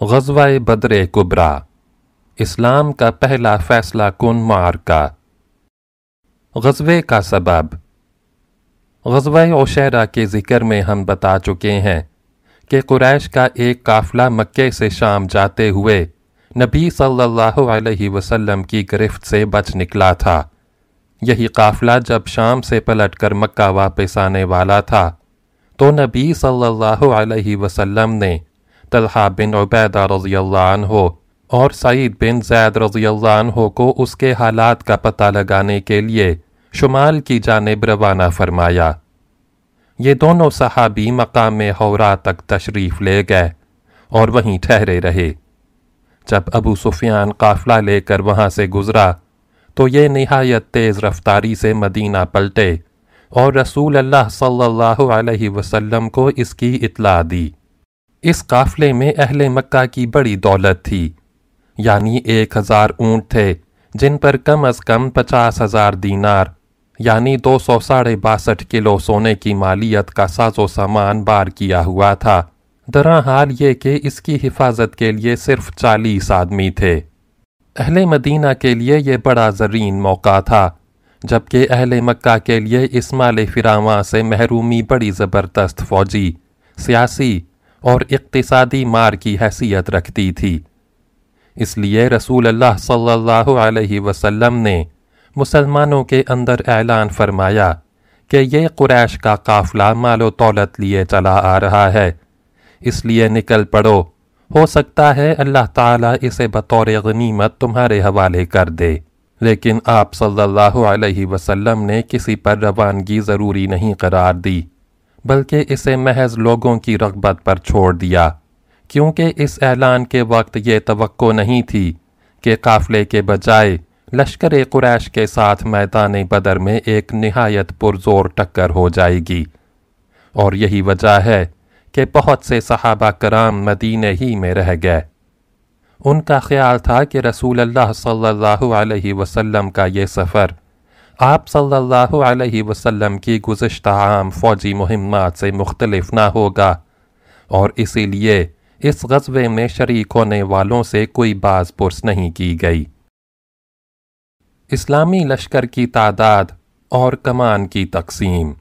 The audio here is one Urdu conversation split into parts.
غزوہ بدر کبرا اسلام کا پہلا فیصلہ کن معرکہ غزوے کا سبب۔ غزوہ عشیرہ کے ذکر میں ہم بتا چکے ہیں کہ قریش کا ایک قافلہ مکے سے شام جاتے ہوئے نبی صلی اللہ علیہ وسلم کی گرفت سے بچ نکلا تھا۔ یہی قافلہ جب شام سے پلٹ کر مکہ واپس آنے والا تھا، تو نبی صلی اللہ علیہ وسلم نے طلحہ بن عبیدہ رضی اللہ عنہ اور سعید بن زید رضی اللہ عنہ کو اس کے حالات کا پتہ لگانے کے لیے شمال کی جانب روانہ فرمایا۔ یہ دونوں صحابی مقام حورا تک تشریف لے گئے اور وہیں ٹھہرے رہے۔ جب ابو سفیان قافلہ لے کر وہاں سے گزرا تو یہ نہایت تیز رفتاری سے مدینہ پلٹے اور رسول اللہ صلی اللہ علیہ وسلم کو اس کی اطلاع دی۔ اس قافلے میں اہل مکہ کی بڑی دولت تھی یعنی ایک ہزار اونٹ تھے، جن پر کم از کم پچاس ہزار دینار یعنی دو سو ساڑھے باسٹھ کلو سونے کی مالیت کا ساز و سامان بار کیا ہوا تھا۔ درا حال یہ کہ اس کی حفاظت کے لیے صرف چالیس آدمی تھے۔ اہل مدینہ کے لیے یہ بڑا زرین موقع تھا، جبکہ اہل مکہ کے لیے اس مال فراواں سے محرومی بڑی زبردست فوجی، سیاسی اور اقتصادی مار کی حیثیت رکھتی تھی۔ اس لیے رسول اللہ صلی اللہ علیہ وسلم نے مسلمانوں کے اندر اعلان فرمایا کہ یہ قریش کا قافلہ مال و دولت لیے چلا آ رہا ہے۔ اس لیے نکل پڑو۔ ہو سکتا ہے اللہ تعالیٰ اسے بطور غنیمت تمہارے حوالے کر دے۔ لیکن آپ صلی اللہ علیہ وسلم نے کسی پر روانگی ضروری نہیں قرار دی۔ بلکہ اسے محض لوگوں کی رغبت پر چھوڑ دیا، کیونکہ اس اعلان کے وقت یہ توقع نہیں تھی کہ قافلے کے بجائے لشکر قریش کے ساتھ میدان بدر میں ایک نہایت پرزور ٹکر ہو جائے گی۔ اور یہی وجہ ہے کہ بہت سے صحابہ کرام مدینہ ہی میں رہ گئے۔ ان کا خیال تھا کہ رسول اللہ صلی اللہ علیہ وسلم کا یہ سفر آپ صلی اللہ علیہ وسلم کی گزشتہ عام فوجی مہمات سے مختلف نہ ہوگا اور اسی لیے اس غزوے میں شریک ہونے والوں سے کوئی باز پرس نہیں کی گئی۔ اسلامی لشکر کی تعداد اور کمان کی تقسیم۔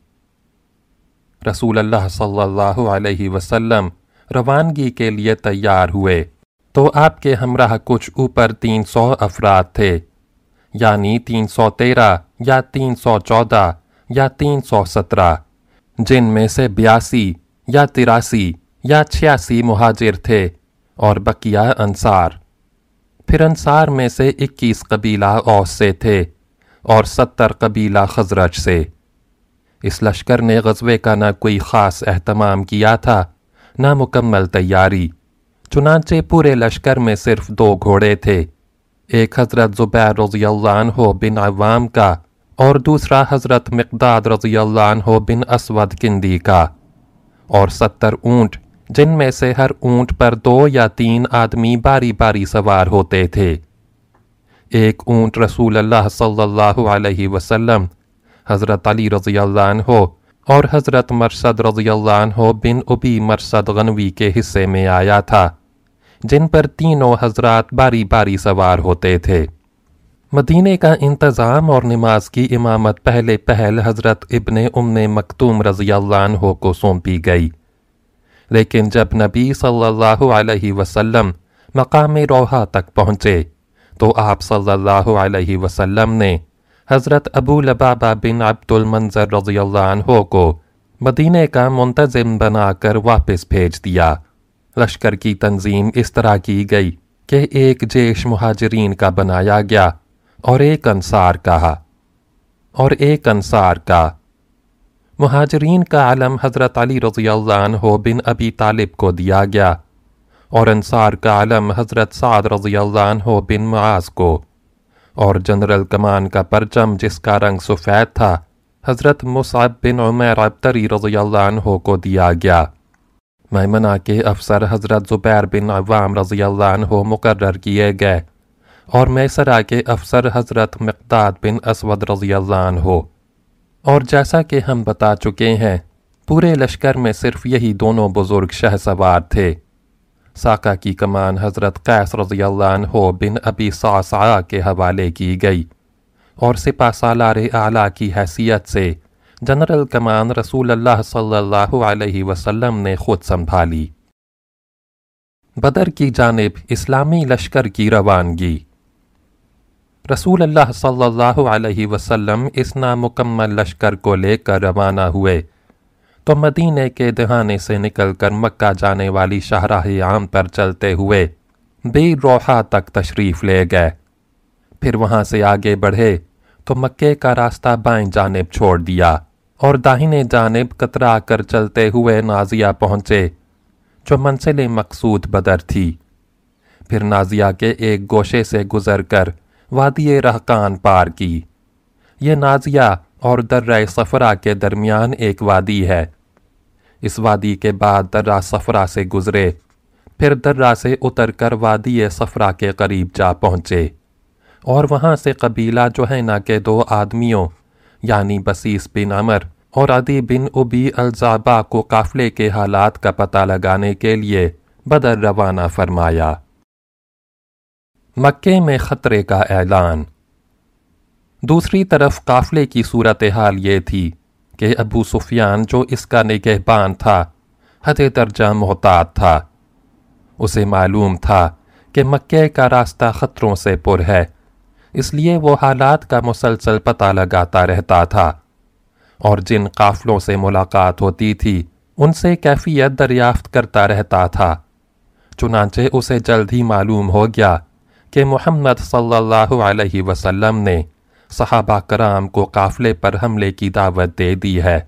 رسول اللہ صلی اللہ علیہ وسلم روانگی کے لیے تیار ہوئے تو آپ کے ہمراہ کچھ اوپر تین سو افراد تھے۔ یعنی تین سو تیرہ یا تین سو چودہ یا تین سو سترہ جن میں سے بیاسی یا تراسی یا چھیاسی مہاجر تھے اور بقیہ انصار پھر انصار میں سے اکیس قبیلہ اوس سے تھے اور ستر قبیلہ خزرج سے اس لشکر نے غزوے کا نہ کوئی خاص اہتمام کیا تھا نہ مکمل تیاری چنانچہ پورے لشکر میں صرف دو گھوڑے تھے ایک حضرت زبیر رضی اللہ عنہ بن عوام کا اور دوسرا حضرت مقداد رضی اللہ عنہ بن اسود کندی کا اور ستر اونٹ، جن میں سے ہر اونٹ پر دو یا تین آدمی باری باری سوار ہوتے تھے۔ ایک اونٹ رسول اللہ صلی اللہ علیہ وسلم، حضرت علی رضی اللہ عنہ اور حضرت مرشد رضی اللہ عنہ بن ابی مرشد غنوی کے حصے میں آیا تھا۔ جن پر تینوں حضرات باری باری سوار ہوتے تھے۔ مدینے کا انتظام اور نماز کی امامت پہلے پہل حضرت ابن ام مکتوم رضی اللہ عنہ کو سونپی گئی۔ لیکن جب نبی صلی اللہ علیہ وسلم مقام روحہ تک پہنچے، تو آپ صلی اللہ علیہ وسلم نے حضرت ابو لبابہ بن عبد المنظر رضی اللہ عنہ کو مدینے کا منتظم بنا کر واپس بھیج دیا۔ لشکر کی تنظیم اس طرح کی گئی کہ ایک جیش مہاجرین کا بنایا گیا اور ایک انصار کہا اور ایک انصار کا۔ مہاجرین کا علم حضرت علی رضی اللہ عنہ بن ابی طالب کو دیا گیا اور انصار کا علم حضرت سعد رضی اللہ عنہ بن معاذ کو۔ اور جنرل کمان کا پرچم جس کا رنگ سفید تھا حضرت مصعب بن عمیر عبتری رضی اللہ عنہ کو دیا گیا۔ میمنہ کے افسر حضرت زبیر بن عوام رضی اللہ عنہ مقرر کیے گئے اور میسرہ کے افسر حضرت مقداد بن اسود رضی اللہ عنہ۔ اور جیسا کہ ہم بتا چکے ہیں، پورے لشکر میں صرف یہی دونوں بزرگ شہ سوار تھے۔ ساکہ کی کمان حضرت قیس رضی اللہ عنہ بن ابی صاصعہ کے حوالے کی گئی اور سپہ سالار اعلیٰ کی حیثیت سے جنرل کمان رسول اللہ صلی اللہ علیہ وسلم نے خود سنبھالی بدر کی جانب اسلامی لشکر کی روانگی۔ رسول اللہ صلی اللہ علیہ وسلم اس نامکمل لشکر کو لے کر روانہ ہوئے۔ تو مدینے کے دہانے سے نکل کر مکہ جانے والی شاہراہ عام پر چلتے ہوئے بے روحا تک تشریف لے گئے۔ پھر وہاں سے آگے بڑھے تو مکے کا راستہ بائیں جانب چھوڑ دیا۔ اور داہنے جانب کترا کر چلتے ہوئے نازیہ پہنچے، جو منزل مقصود بدر تھی۔ پھر نازیہ کے ایک گوشے سے گزر کر وادی رہکان پار کی۔ یہ نازیہ اور درہ صفرہ کے درمیان ایک وادی ہے۔ اس وادی کے بعد درہ صفرہ سے گزرے، پھر درہ سے اتر کر وادی صفرہ کے قریب جا پہنچے۔ اور وہاں سے قبیلہ جو ہے نا کے دو آدمیوں یعنی بسیس بن عمر اور عدی بن ابی الزابا کو قافلے کے حالات کا پتہ لگانے کے لیے بدر روانہ فرمایا۔ مکے میں خطرے کا اعلان۔ دوسری طرف قافلے کی صورتحال یہ تھی کہ ابو سفیان جو اس کا نگہبان تھا حد درجہ محتاط تھا۔ اسے معلوم تھا کہ مکے کا راستہ خطروں سے پر ہے۔ اس لیے وہ حالات کا مسلسل پتہ لگاتا رہتا تھا۔ اور جن قافلوں سے ملاقات ہوتی تھی، ان سے کیفیت دریافت کرتا رہتا تھا۔ چنانچہ اسے جلد ہی معلوم ہو گیا کہ محمد صلی اللہ علیہ وسلم نے صحابہ کرام کو قافلے پر حملے کی دعوت دے دی ہے۔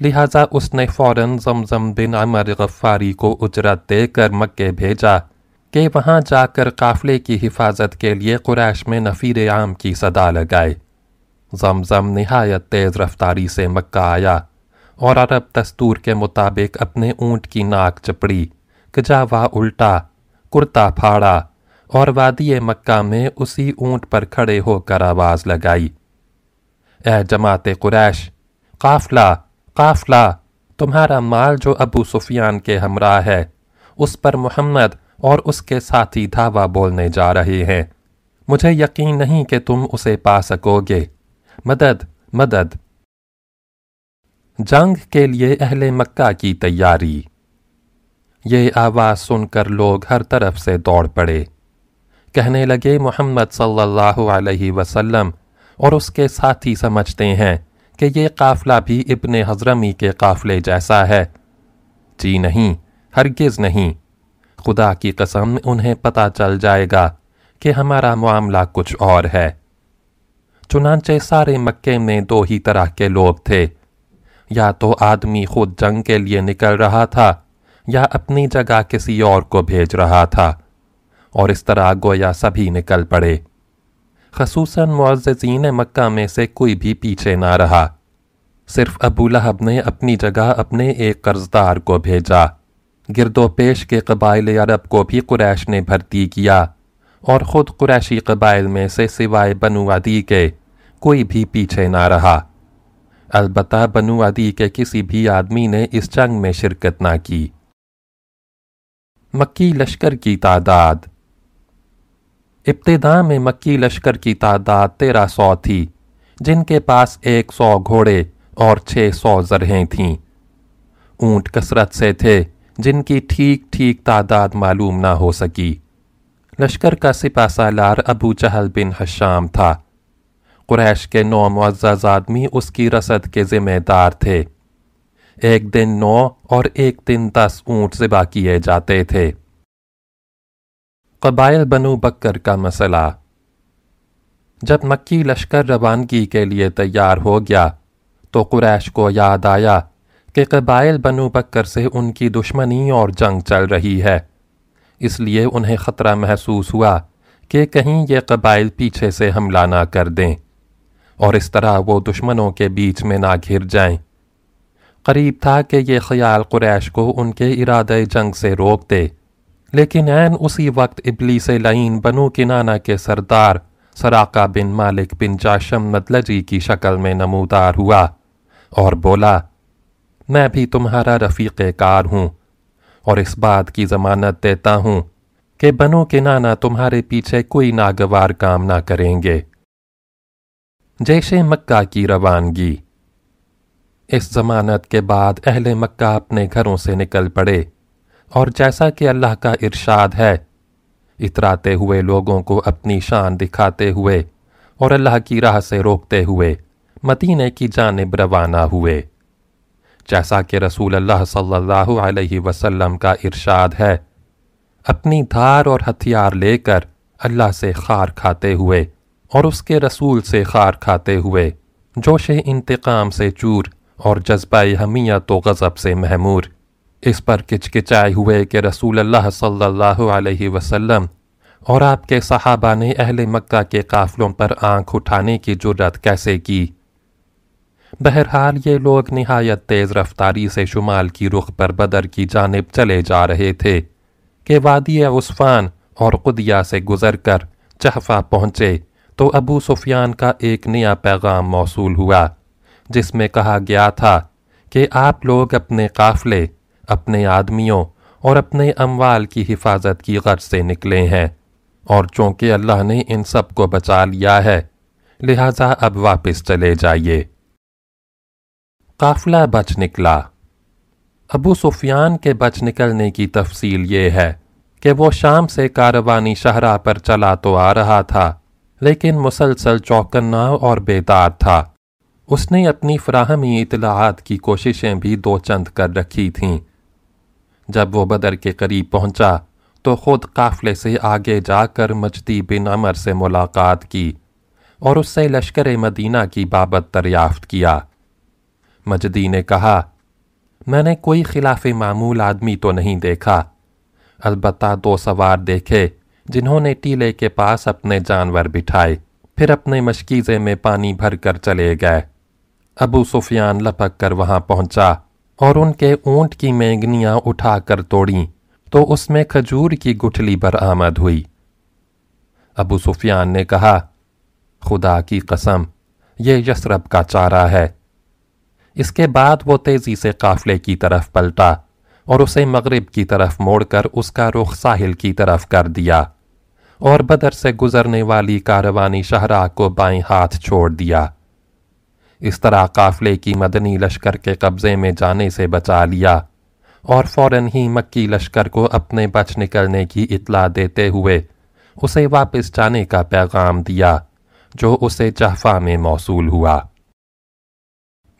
لہٰذا اس نے فوراً زمزم بن عمر غفاری کو اجرت دے کر مکے بھیجا۔ کہ وہاں جا کر قافلے کی حفاظت کے لیے قریش میں نفیر عام کی صدا لگائے زمزم نہایت تیز رفتاری سے مکہ آیا اور عرب دستور کے مطابق اپنے اونٹ کی ناک چپڑی، کجاوا الٹا، کرتا پھاڑا اور وادی مکہ میں اسی اونٹ پر کھڑے ہو کر آواز لگائی۔ اے جماعت قریش، قافلہ قافلہ، تمہارا مال جو ابو سفیان کے ہمراہ ہے، اس پر محمد اور اس کے ساتھی دھاوا بولنے جا رہے ہیں۔ مجھے یقین نہیں کہ تم اسے پا سکو گے۔ مدد مدد۔ جنگ کے لیے اہل مکہ کی تیاری۔ یہ آواز سن کر لوگ ہر طرف سے دوڑ پڑے۔ کہنے لگے محمد صلی اللہ علیہ وسلم، اور اس کے ساتھی سمجھتے ہیں کہ یہ قافلہ بھی ابن حضرمی کے قافلے جیسا ہے۔ جی نہیں، ہرگز نہیں۔ خدا کی قسم انہیں پتہ چل جائے گا کہ ہمارا معاملہ کچھ اور ہے۔ چنانچہ سارے مکے میں دو ہی طرح کے لوگ تھے۔ یا تو آدمی خود جنگ کے لیے نکل رہا تھا یا اپنی جگہ کسی اور کو بھیج رہا تھا اور اس طرح گویا سبھی نکل پڑے۔ خصوصاً معززین مکہ میں سے کوئی بھی پیچھے نہ رہا۔ صرف ابو لہب نے اپنی جگہ اپنے ایک قرضدار کو بھیجا۔ گرد و پیش کے قبائل عرب کو بھی قریش نے بھرتی کیا اور خود قریشی قبائل میں سے سوائے بنو عدی کے کوئی بھی پیچھے نہ رہا۔ البتہ بنو عدی کے کسی بھی آدمی نے اس جنگ میں شرکت نہ کی۔ مکی لشکر کی تعداد۔ ابتدا میں مکی لشکر کی تعداد تیرہ سو تھی، جن کے پاس ایک سو گھوڑے اور چھ سو زرہیں تھیں۔ اونٹ کثرت سے تھے۔ جن کی ٹھیک ٹھیک تعداد معلوم نہ ہو سکی۔ لشکر کا سپہ سالار ابو چہل بن حشام تھا۔ قریش کے نو معزز آدمی اس کی رسد کے ذمہ دار تھے۔ ایک دن نو اور ایک دن دس اونٹ ذبح کیے جاتے تھے۔ قبائل بنو بکر کا مسئلہ۔ جب مکی لشکر روانگی کے لیے تیار ہو گیا تو قریش کو یاد آیا کہ قبائل بنو بکر سے ان کی دشمنی اور جنگ چل رہی ہے۔ اس لیے انہیں خطرہ محسوس ہوا کہ کہیں یہ قبائل پیچھے سے حملہ نہ کر دیں اور اس طرح وہ دشمنوں کے بیچ میں نہ گھر جائیں۔ قریب تھا کہ یہ خیال قریش کو ان کے ارادہ جنگ سے روک دے۔ لیکن عین اسی وقت ابلی سے لعین بنو کنانہ کے سردار سراقہ بن مالک بن جاشم مدلجی کی شکل میں نمودار ہوا اور بولا میں بھی تمہارا رفیق کار ہوں اور اس بات کی ضمانت دیتا ہوں کہ بنو کے نانا تمہارے پیچھے کوئی ناگوار کام نہ کریں گے۔ جیش مکہ کی روانگی۔ اس ضمانت کے بعد اہل مکہ اپنے گھروں سے نکل پڑے اور جیسا کہ اللہ کا ارشاد ہے، اتراتے ہوئے لوگوں کو اپنی شان دکھاتے ہوئے اور اللہ کی راہ سے روکتے ہوئے مدینے کی جانب روانہ ہوئے۔ جیسا کہ رسول اللہ صلی اللہ علیہ وسلم کا ارشاد ہے۔ اپنی دھار اور ہتھیار لے کر اللہ سے خار کھاتے ہوئے اور اس کے رسول سے خار کھاتے ہوئے جوش انتقام سے چور اور جذبہ حمیت و غضب سے محمور اس پر کچکچائے ہوئے کہ رسول اللہ صلی اللہ علیہ وسلم اور آپ کے صحابہ نے اہل مکہ کے قافلوں پر آنکھ اٹھانے کی جرت کیسے کی؟ بہرحال یہ لوگ نہایت تیز رفتاری سے شمال کی رخ پر بدر کی جانب چلے جا رہے تھے کہ وادی عثفان اور قدیہ سے گزر کر چہفہ پہنچے تو ابو سفیان کا ایک نیا پیغام موصول ہوا، جس میں کہا گیا تھا کہ آپ لوگ اپنے قافلے، اپنے آدمیوں اور اپنے اموال کی حفاظت کی غرض سے نکلے ہیں اور چونکہ اللہ نے ان سب کو بچا لیا ہے، لہذا اب واپس چلے جائیے۔ قافلہ بچ نکلا۔ ابو سفیان کے بچ نکلنے کی تفصیل یہ ہے کہ وہ شام سے کاروانی شہرہ پر چلا تو آ رہا تھا، لیکن مسلسل چوکنا اور بیدار تھا۔ اس نے اپنی فراہمی اطلاعات کی کوششیں بھی دو چند کر رکھی تھیں۔ جب وہ بدر کے قریب پہنچا تو خود قافلے سے آگے جا کر مجدی بن عمر سے ملاقات کی اور اس سے لشکر مدینہ کی بابت دریافت کیا۔ مجدی نے کہا، میں نے کوئی خلاف معمول آدمی تو نہیں دیکھا۔ البتہ دو سوار دیکھے، جنہوں نے ٹیلے کے پاس اپنے جانور بٹھائے، پھر اپنے مشکیزے میں پانی بھر کر چلے گئے۔ ابو سفیان لپک کر وہاں پہنچا اور ان کے اونٹ کی مینگنیاں اٹھا کر توڑیں، تو اس میں کھجور کی گٹھلی برآمد ہوئی۔ ابو سفیان نے کہا، خدا کی قسم، یہ یسرب کا چارہ ہے۔ اس کے بعد وہ تیزی سے قافلے کی طرف پلٹا اور اسے مغرب کی طرف موڑ کر اس کا رخ ساحل کی طرف کر دیا اور بدر سے گزرنے والی کاروانی شہرہ کو بائیں ہاتھ چھوڑ دیا۔ اس طرح قافلے کی مدنی لشکر کے قبضے میں جانے سے بچا لیا اور فوراً ہی مکی لشکر کو اپنے بچ نکلنے کی اطلاع دیتے ہوئے اسے واپس جانے کا پیغام دیا جو اسے جہفہ میں موصول ہوا۔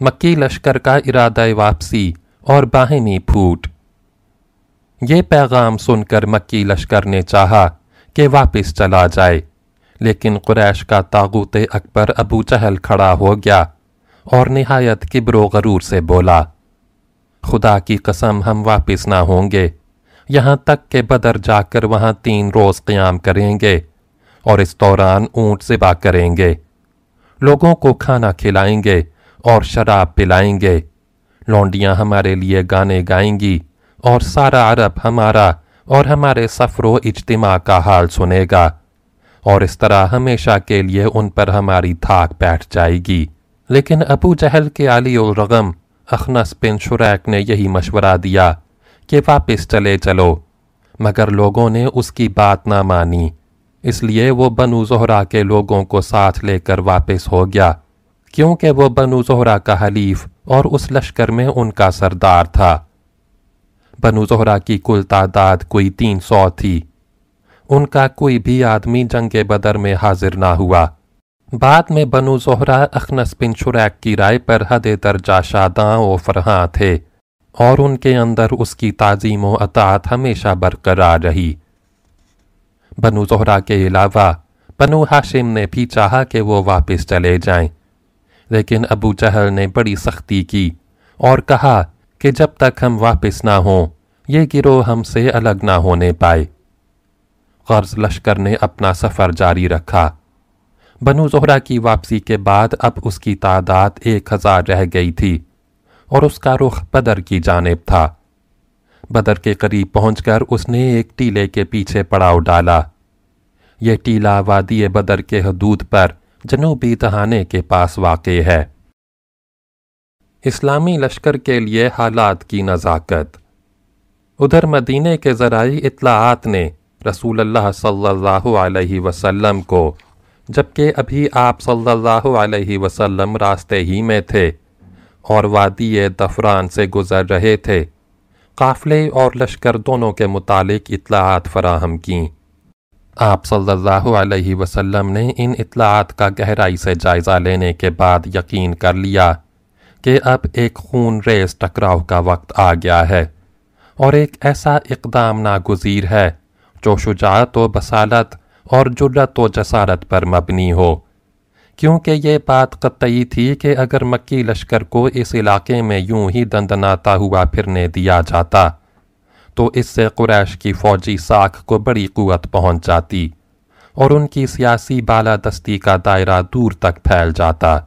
مکی لشکر کا ارادہ واپسی اور باہمی پھوٹ۔ یہ پیغام سن کر مکی لشکر نے چاہا کہ واپس چلا جائے، لیکن قریش کا تاغوت اکبر ابو چہل کھڑا ہو گیا اور نہایت کبر و غرور سے بولا، خدا کی قسم ہم واپس نہ ہوں گے، یہاں تک کہ بدر جا کر وہاں تین روز قیام کریں گے اور اس دوران اونٹ زبا کریں گے۔ لوگوں کو کھانا کھلائیں گے اور شراب پلائیں گے۔ لونڈیاں ہمارے لیے گانے گائیں گی اور سارا عرب ہمارا اور ہمارے سفر و اجتماع کا حال سنے گا۔ اور اس طرح ہمیشہ کے لیے ان پر ہماری تھاک بیٹھ جائے گی۔ لیکن ابو جہل کے علی الرغم اخنس بن شریک نے یہی مشورہ دیا کہ واپس چلے چلو، مگر لوگوں نے اس کی بات نہ مانی۔ اس لیے وہ بنو زہرا کے لوگوں کو ساتھ لے کر واپس ہو گیا۔ کیونکہ وہ بنو زہرا کا حلیف اور اس لشکر میں ان کا سردار تھا۔ بنو زہرا کی کل تعداد کوئی تین سو تھی۔ ان کا کوئی بھی آدمی جنگ بدر میں حاضر نہ ہوا۔ بعد میں بنو زہرہ اخنس بن شریک کی رائے پر حد درجہ شاداں و فرحاں تھے اور ان کے اندر اس کی تعظیم و اطاعت ہمیشہ برقرار رہی۔ بنو زہرہ کے علاوہ بنو ہاشم نے بھی چاہا کہ وہ واپس چلے جائیں۔ لیکن ابو چہل نے بڑی سختی کی اور کہا کہ جب تک ہم واپس نہ ہوں، یہ گروہ ہم سے الگ نہ ہونے پائے۔ غرض لشکر نے اپنا سفر جاری رکھا۔ بنو زہرہ کی واپسی کے بعد اب اس کی تعداد ایک ہزار رہ گئی تھی اور اس کا رخ بدر کی جانب تھا۔ بدر کے قریب پہنچ کر اس نے ایک ٹیلے کے پیچھے پڑاؤ ڈالا۔ یہ ٹیلا وادی بدر کے حدود پر جنوبی دہانے کے پاس واقع ہے۔ اسلامی لشکر کے لیے حالات کی نزاکت۔ ادھر مدینے کے ذرائع اطلاعات نے رسول اللہ صلی اللہ علیہ وسلم کو، جبکہ ابھی آپ صلی اللہ علیہ وسلم راستے ہی میں تھے اور وادی دفران سے گزر رہے تھے، قافلے اور لشکر دونوں کے متعلق اطلاعات فراہم کیں۔ آپ صلی اللہ علیہ وسلم نے ان اطلاعات کا گہرائی سے جائزہ لینے کے بعد یقین کر لیا کہ اب ایک خون ریز ٹکراؤ کا وقت آ گیا ہے اور ایک ایسا اقدام ناگزیر ہے جو شجاعت و بسالت اور جرت و جسارت پر مبنی ہو۔ کیونکہ یہ بات قطعی تھی کہ اگر مکی لشکر کو اس علاقے میں یوں ہی دندناتا ہوا پھرنے دیا جاتا تو اس سے قریش کی فوجی ساکھ کو بڑی قوت پہنچ جاتی اور ان کی سیاسی بالادستی کا دائرہ دور تک پھیل جاتا۔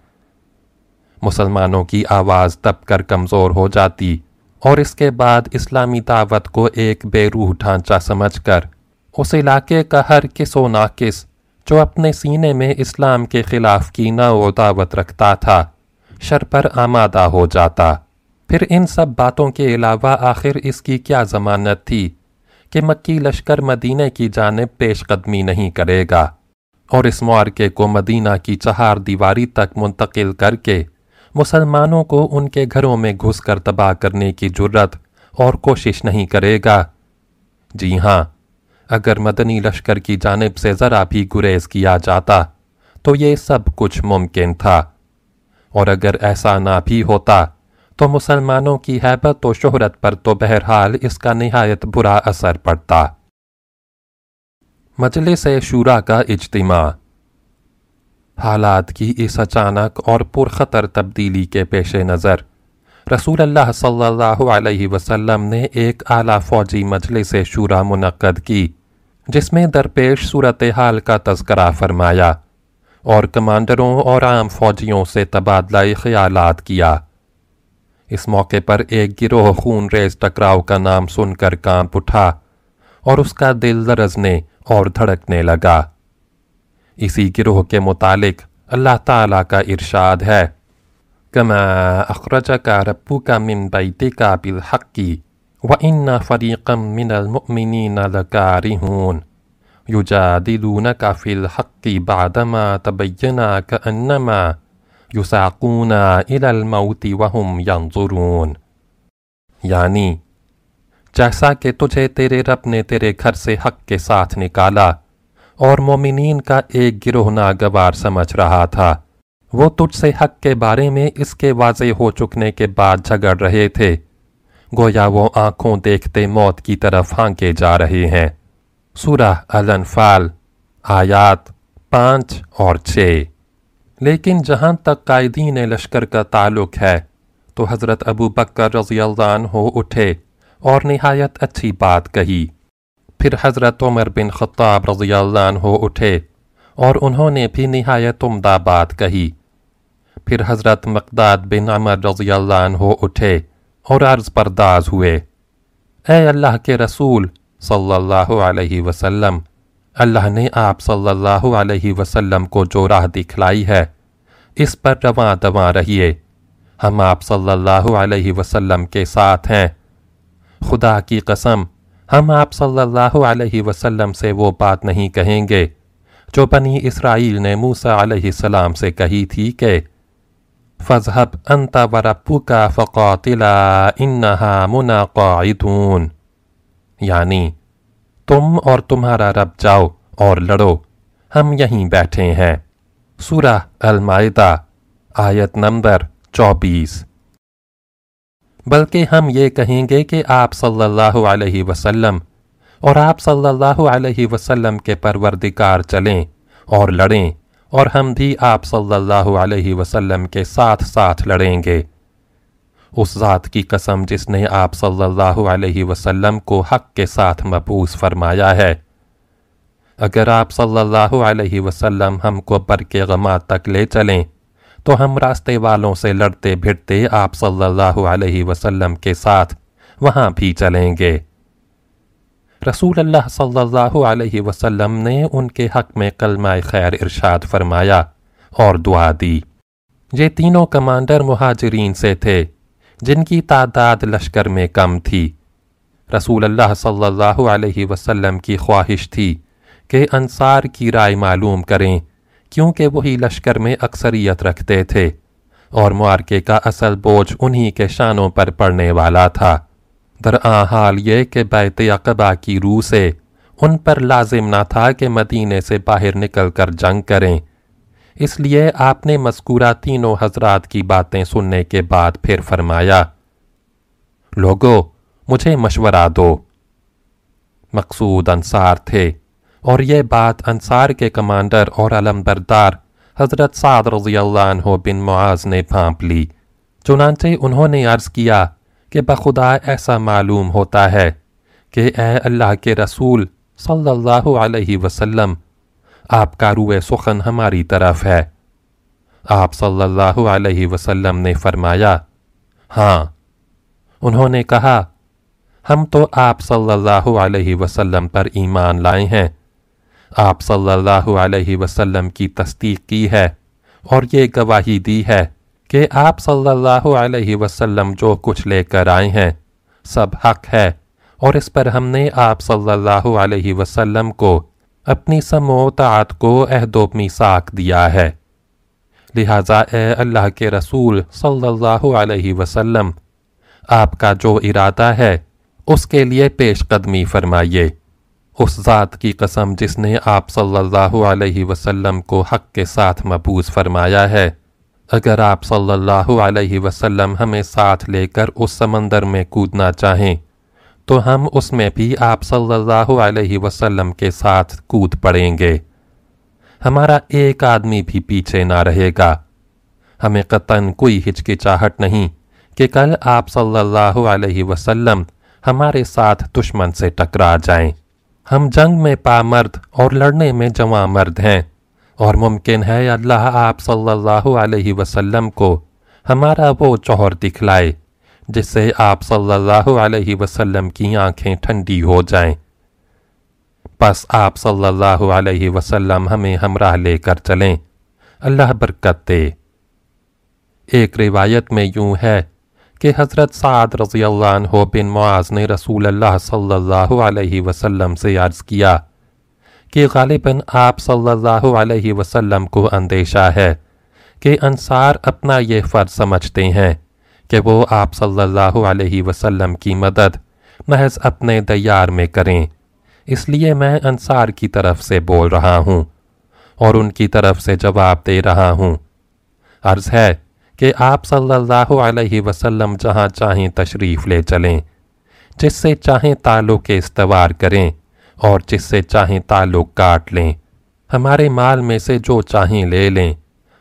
مسلمانوں کی آواز تب کر کمزور ہو جاتی اور اس کے بعد اسلامی دعوت کو ایک بے روح ڈھانچہ سمجھ کر اس علاقے کا ہر کس و ناکس جو اپنے سینے میں اسلام کے خلاف کی و دعوت رکھتا تھا، شر پر آمادہ ہو جاتا۔ پھر ان سب باتوں کے علاوہ آخر اس کی کیا ضمانت تھی کہ مکی لشکر مدینہ کی جانب پیش قدمی نہیں کرے گا اور اس معارکے کو مدینہ کی چہار دیواری تک منتقل کر کے مسلمانوں کو ان کے گھروں میں گھس کر تباہ کرنے کی جرت اور کوشش نہیں کرے گا۔ جی ہاں اگر مدنی لشکر کی جانب سے ذرا بھی گریز کیا جاتا تو یہ سب کچھ ممکن تھا۔ اور اگر ایسا نہ بھی ہوتا تو مسلمانوں کی حیبت و شہرت پر تو بہرحال اس کا نہایت برا اثر پڑتا۔ مجلس شورا کا اجتماع۔ حالات کی اس اچانک اور پرخطر تبدیلی کے پیش نظر۔ رسول اللہ صلی اللہ علیہ وسلم نے ایک اعلیٰ فوجی مجلس شورا منعقد کی، جس میں درپیش صورتحال کا تذکرہ فرمایا اور کمانڈروں اور عام فوجیوں سے تبادلہ خیالات کیا۔ اس موقع پر ایک گروہ خون ریز ٹکراؤ کا نام سن کر کانپ اٹھا اور اس کا دل لرزنے اور دھڑکنے لگا۔ اسی گروہ کے متعلق اللہ تعالیٰ کا ارشاد ہے۔ کما اخرجک ربک من بیتک بالحق وان فریقا من المؤمنین لکارہون یجادلونک فی الحق بعدما تبینا کأنما یساقون الى الموت وهم ینظرون یعنی جیسا کہ تجھے تیرے رب نے تیرے گھر سے حق کے ساتھ نکالا اور مومنین کا ایک گروہ ناگوار سمجھ رہا تھا، وہ تجھ سے حق کے بارے میں اس کے واضح ہو چکنے کے بعد جھگڑ رہے تھے، گویا وہ آنکھوں دیکھتے موت کی طرف ہانکے جا رہے ہیں۔ سورہ الانفال، آیات پانچ اور چھ۔ لیکن جہاں تک قائدین لشکر کا تعلق ہے، تو حضرت ابو بکر رضی اللہ عنہ ہو اٹھے اور نہایت اچھی بات کہی۔ پھر حضرت عمر بن خطاب رضی اللہ عنہ اٹھے اور انہوں نے بھی نہایت عمدہ بات کہی۔ پھر حضرت مقداد بن عمر رضی اللہ عنہ اٹھے اور عرض پرداز ہوئے۔ اے اللہ کے رسول صلی اللہ علیہ وسلم اللہ نے آپ صلی اللہ علیہ وسلم کو جو راہ دکھلائی ہے، اس پر رواں دواں رہیے۔ ہم آپ صلی اللہ علیہ وسلم کے ساتھ ہیں۔ خدا کی قسم، ہم آپ صلی اللہ علیہ وسلم سے وہ بات نہیں کہیں گے جو بنی اسرائیل نے موسیٰ علیہ السلام سے کہی تھی کہ فَذْهَبْ أَنْتَ وَرَبُّكَ فَقَاتِلَا إِنَّهَا مُنَا قَاعِدُونَ یعنی تم اور تمہارا رب جاؤ اور لڑو۔ ہم یہیں بیٹھے ہیں۔ سورہ المائدہ، آیت نمبر چوبیس۔ بلکہ ہم یہ کہیں گے کہ آپ صلی اللہ علیہ وسلم اور آپ صلی اللہ علیہ وسلم کے پروردگار چلیں اور لڑیں اور ہم بھی آپ صلی اللہ علیہ وسلم کے ساتھ ساتھ لڑیں گے۔ اس ذات کی قسم جس نے آپ صلی اللہ علیہ وسلم کو حق کے ساتھ مبعوث فرمایا ہے۔ اگر آپ صلی اللہ علیہ وسلم ہم کو بر کے غمات تک لے چلیں، تو ہم راستے والوں سے لڑتے بھڑتے آپ صلی اللہ علیہ وسلم کے ساتھ وہاں بھی چلیں گے۔ رسول اللہ صلی اللہ علیہ وسلم نے ان کے حق میں کلمہ خیر ارشاد فرمایا اور دعا دی۔ یہ تینوں کمانڈر مہاجرین سے تھے۔ جن کی تعداد لشکر میں کم تھی۔ رسول اللہ صلی اللہ علیہ وسلم کی خواہش تھی کہ انصار کی رائے معلوم کریں، کیونکہ وہی لشکر میں اکثریت رکھتے تھے اور معارکے کا اصل بوجھ انہی کے شانوں پر پڑنے والا تھا۔ درآں حال یہ کہ بیت عقبہ کی روح سے ان پر لازم نہ تھا کہ مدینے سے باہر نکل کر جنگ کریں۔ اس لیے آپ نے مذکورہ تینوں حضرات کی باتیں سننے کے بعد پھر فرمایا، لوگو، مجھے مشورہ دو۔ مقصود انصار تھے، اور یہ بات انصار کے کمانڈر اور علم بردار حضرت سعد رضی اللہ عنہ بن معاذ نے پھانپ لی۔ چنانچہ انہوں نے عرض کیا کہ بخدا ایسا معلوم ہوتا ہے کہ اے اللہ کے رسول صلی اللہ علیہ وسلم آپ کا روح سخن ہماری طرف ہے۔ آپ صلی اللہ علیہ وسلم نے فرمایا ہاں۔ انہوں نے کہا، ہم تو آپ صلی اللہ علیہ وسلم پر ایمان لائے ہیں۔ آپ صلی اللہ علیہ وسلم کی تصدیق کی ہے اور یہ گواہی دی ہے کہ آپ صلی اللہ علیہ وسلم جو کچھ لے کر آئے ہیں، سب حق ہے اور اس پر ہم نے آپ صلی اللہ علیہ وسلم کو اپنی سموتعات کو عہد و میساک دیا ہے۔ لہٰذا اے اللہ کے رسول صلی اللہ علیہ وسلم، آپ کا جو ارادہ ہے، اس کے لیے پیش قدمی فرمائیے۔ اس ذات کی قسم جس نے آپ صلی اللہ علیہ وسلم کو حق کے ساتھ مبوز فرمایا ہے۔ اگر آپ صلی اللہ علیہ وسلم ہمیں ساتھ لے کر اس سمندر میں کودنا چاہیں تو ہم اس میں بھی آپ صلی اللہ علیہ وسلم کے ساتھ کود پڑیں گے۔ ہمارا ایک آدمی بھی پیچھے نہ رہے گا۔ ہمیں قطن کوئی ہچکچاہٹ نہیں کہ کل آپ صلی اللہ علیہ وسلم ہمارے ساتھ دشمن سے ٹکرا جائیں۔ ہم جنگ میں پا مرد اور لڑنے میں جواں مرد ہیں اور ممکن ہے اللہ آپ صلی اللہ علیہ وسلم کو ہمارا وہ چہر دکھلائے۔ جس سے آپ صلی اللہ علیہ وسلم کی آنکھیں ٹھنڈی ہو جائیں۔ پس آپ صلی اللہ علیہ وسلم ہمیں ہمراہ لے کر چلیں۔ اللہ برکت دے۔ ایک روایت میں یوں ہے کہ حضرت سعد رضی اللہ عنہ بن معاذ نے رسول اللہ صلی اللہ علیہ وسلم سے عرض کیا کہ غالباً آپ صلی اللہ علیہ وسلم کو اندیشہ ہے کہ انصار اپنا یہ فرض سمجھتے ہیں۔ کہ وہ آپ صلی اللہ علیہ وسلم کی مدد محض اپنے دیار میں کریں۔ اس لیے میں انصار کی طرف سے بول رہا ہوں اور ان کی طرف سے جواب دے رہا ہوں۔ عرض ہے کہ آپ صلی اللہ علیہ وسلم جہاں چاہیں تشریف لے چلیں، جس سے چاہیں تعلق استوار کریں اور جس سے چاہیں تعلق کاٹ لیں۔ ہمارے مال میں سے جو چاہیں لے لیں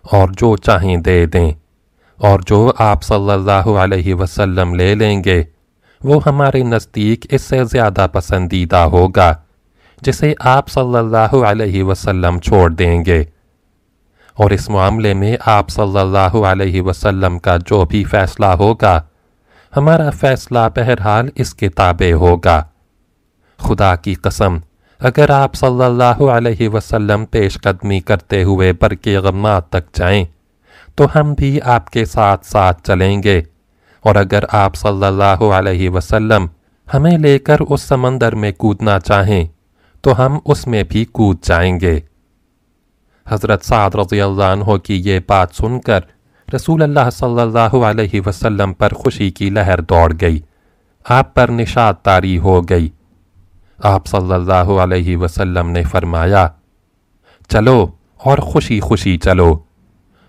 اور جو چاہیں دے دیں۔ اور جو آپ صلی اللہ علیہ وسلم لے لیں گے، وہ ہمارے نزدیک اس سے زیادہ پسندیدہ ہوگا، جسے آپ صلی اللہ علیہ وسلم چھوڑ دیں گے۔ اور اس معاملے میں آپ صلی اللہ علیہ وسلم کا جو بھی فیصلہ ہوگا، ہمارا فیصلہ بہرحال اس کتابیں ہوگا۔ خدا کی قسم، اگر آپ صلی اللہ علیہ وسلم پیش قدمی کرتے ہوئے برق غمات تک جائیں تو ہم بھی آپ کے ساتھ ساتھ چلیں گے۔ اور اگر آپ صلی اللہ علیہ وسلم ہمیں لے کر اس سمندر میں کودنا چاہیں، تو ہم اس میں بھی کود جائیں گے۔ حضرت سعد رضی اللہ عنہ کی یہ بات سن کر رسول اللہ صلی اللہ علیہ وسلم پر خوشی کی لہر دوڑ گئی۔ آپ پر نشاد تاری ہو گئی۔ آپ صلی اللہ علیہ وسلم نے فرمایا، چلو اور خوشی خوشی چلو۔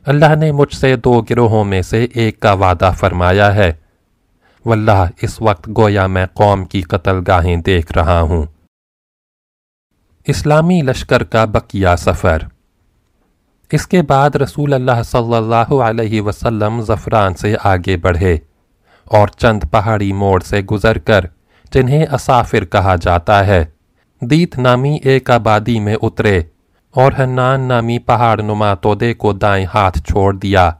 اللہ نے مجھ سے دو گروہوں میں سے ایک کا وعدہ فرمایا ہے۔ واللہ، اس وقت گویا میں قوم کی قتل گاہیں دیکھ رہا ہوں۔ اسلامی لشکر کا بقیہ سفر۔ اس کے بعد رسول اللہ صلی اللہ علیہ وسلم زفران سے آگے بڑھے اور چند پہاڑی موڑ سے گزر کر جنہیں اسافر کہا جاتا ہے، دیت نامی ایک آبادی میں اترے۔ اور ہنان نامی پہاڑ نما تودے کو دائیں ہاتھ چھوڑ دیا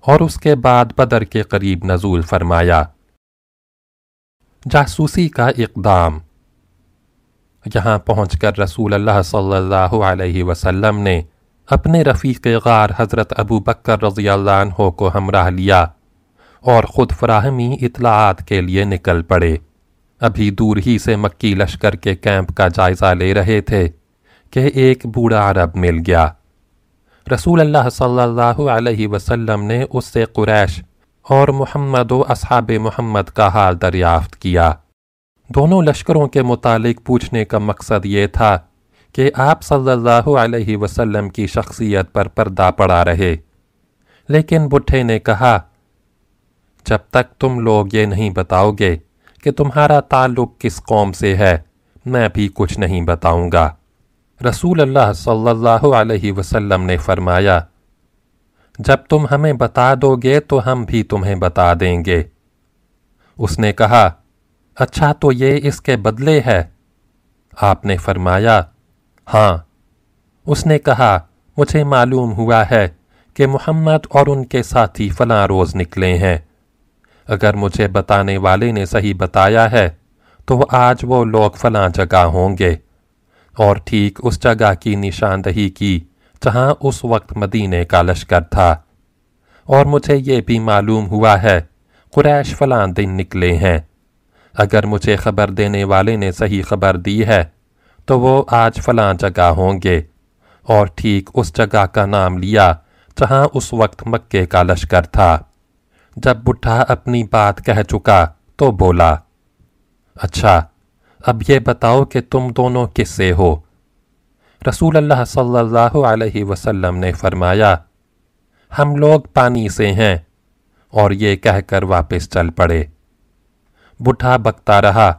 اور اس کے بعد بدر کے قریب نزول فرمایا۔ جاسوسی کا اقدام۔ یہاں پہنچ کر رسول اللہ صلی اللہ علیہ وسلم نے اپنے رفیق غار حضرت ابو بکر رضی اللہ عنہ کو ہمراہ لیا اور خود فراہمی اطلاعات کے لیے نکل پڑے۔ ابھی دور ہی سے مکی لشکر کے کیمپ کا جائزہ لے رہے تھے۔ کہ ایک بوڑھا عرب مل گیا۔ رسول اللہ صلی اللہ علیہ وسلم نے اس سے قریش اور محمد و اصحاب محمد کا حال دریافت کیا۔ دونوں لشکروں کے متعلق پوچھنے کا مقصد یہ تھا کہ آپ صلی اللہ علیہ وسلم کی شخصیت پر پردہ پڑا رہے۔ لیکن بٹھے نے کہا، جب تک تم لوگ یہ نہیں بتاؤ گے کہ تمہارا تعلق کس قوم سے ہے، میں بھی کچھ نہیں بتاؤں گا۔ رسول اللہ صلی اللہ علیہ وسلم نے فرمایا، جب تم ہمیں بتا دو گے تو ہم بھی تمہیں بتا دیں گے۔ اس نے کہا اچھا تو یہ اس کے بدلے ہے۔ آپ نے فرمایا ہاں۔ اس نے کہا، مجھے معلوم ہوا ہے کہ محمد اور ان کے ساتھی فلاں روز نکلے ہیں۔ اگر مجھے بتانے والے نے صحیح بتایا ہے، تو آج وہ لوگ فلاں جگہ ہوں گے۔ اور ٹھیک اس جگہ کی نشاندہی کی جہاں اس وقت مدینے کا لشکر تھا۔ اور مجھے یہ بھی معلوم ہوا ہے، قریش فلاں دن نکلے ہیں۔ اگر مجھے خبر دینے والے نے صحیح خبر دی ہے، تو وہ آج فلاں جگہ ہوں گے۔ اور ٹھیک اس جگہ کا نام لیا جہاں اس وقت مکے کا لشکر تھا۔ جب بٹھا اپنی بات کہہ چکا تو بولا اچھا اب یہ بتاؤ کہ تم دونوں کس سے ہو؟ رسول اللہ صلی اللہ علیہ وسلم نے فرمایا، ہم لوگ پانی سے ہیں۔ اور یہ کہہ کر واپس چل پڑے۔ بٹھا بکتا رہا،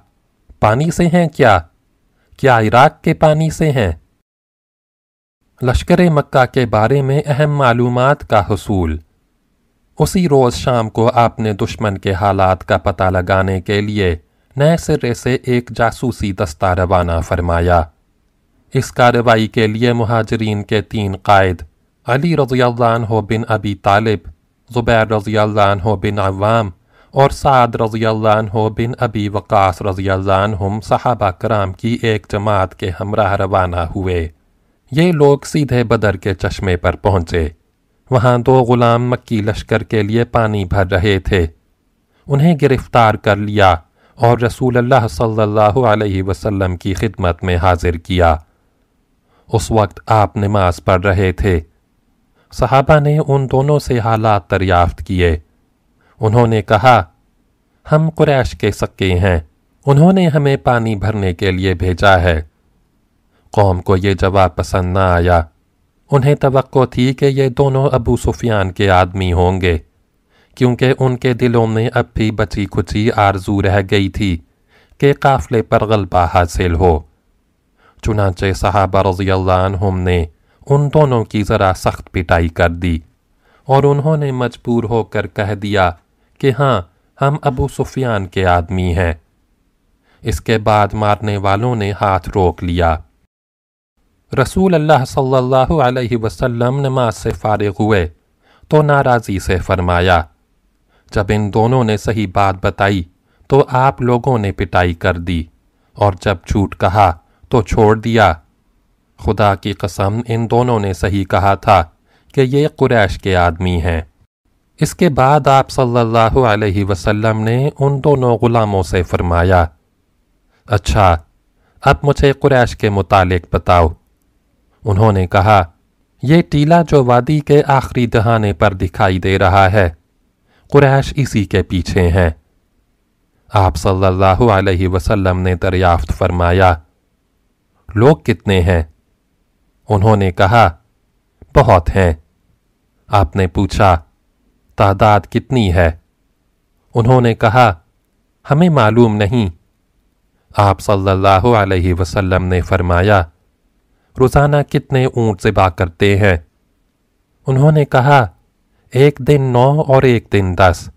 پانی سے ہیں کیا؟ کیا عراق کے پانی سے ہیں؟ لشکر مکہ کے بارے میں اہم معلومات کا حصول۔ اسی روز شام کو آپ نے دشمن کے حالات کا پتہ لگانے کے لیے نئے سرے سے ایک جاسوسی دستہ روانہ فرمایا۔ اس کارروائی کے لیے مہاجرین کے تین قائد، علی رضی اللہ عنہ بن ابی طالب، زبیر رضی اللہ عنہ بن عوام اور سعد رضی اللہ عنہ بن ابی وقاص رضی اللہ عنہم صحابہ کرام کی ایک جماعت کے ہمراہ روانہ ہوئے۔ یہ لوگ سیدھے بدر کے چشمے پر پہنچے۔ وہاں دو غلام مکی لشکر کے لیے پانی بھر رہے تھے۔ انہیں گرفتار کر لیا۔ اور رسول اللہ صلی اللہ علیہ وسلم کی خدمت میں حاضر کیا۔ اس وقت آپ نماز پڑھ رہے تھے۔ صحابہ نے ان دونوں سے حالات دریافت کیے۔ انہوں نے کہا، ہم قریش کے سکے ہیں۔ انہوں نے ہمیں پانی بھرنے کے لیے بھیجا ہے۔ قوم کو یہ جواب پسند نہ آیا۔ انہیں توقع تھی کہ یہ دونوں ابو سفیان کے آدمی ہوں گے۔ کیونکہ ان کے دلوں میں اب بھی بچی کھچی آرزو رہ گئی تھی کہ قافلے پر غلبہ حاصل ہو۔ چنانچہ صحابہ رضی اللہ عنہم نے ان دونوں کی ذرا سخت پٹائی کر دی اور انہوں نے مجبور ہو کر کہہ دیا کہ ہاں ہم ابو سفیان کے آدمی ہیں۔ اس کے بعد مارنے والوں نے ہاتھ روک لیا۔ رسول اللہ صلی اللہ علیہ وسلم نماز سے فارغ ہوئے تو ناراضی سے فرمایا جب ان دونوں نے صحیح بات بتائی تو آپ لوگوں نے پٹائی کر دی اور جب جھوٹ کہا تو چھوڑ دیا۔ خدا کی قسم ان دونوں نے صحیح کہا تھا کہ یہ قریش کے آدمی ہیں۔ اس کے بعد آپ صلی اللہ علیہ وسلم نے ان دونوں غلاموں سے فرمایا اچھا اب مجھے قریش کے متعلق بتاؤ۔ انہوں نے کہا، یہ ٹیلا جو وادی کے آخری دہانے پر دکھائی دے رہا ہے۔ قریش اسی کے پیچھے ہیں۔ آپ صلی اللہ علیہ وسلم نے دریافت فرمایا، لوگ کتنے ہیں؟ انہوں نے کہا، بہت ہیں۔ آپ نے پوچھا، تعداد کتنی ہے؟ انہوں نے کہا، ہمیں معلوم نہیں۔ آپ صلی اللہ علیہ وسلم نے فرمایا، روزانہ کتنے اونٹ ذبح کرتے ہیں؟ انہوں نے کہا ایک دن نو اور ایک دن دس۔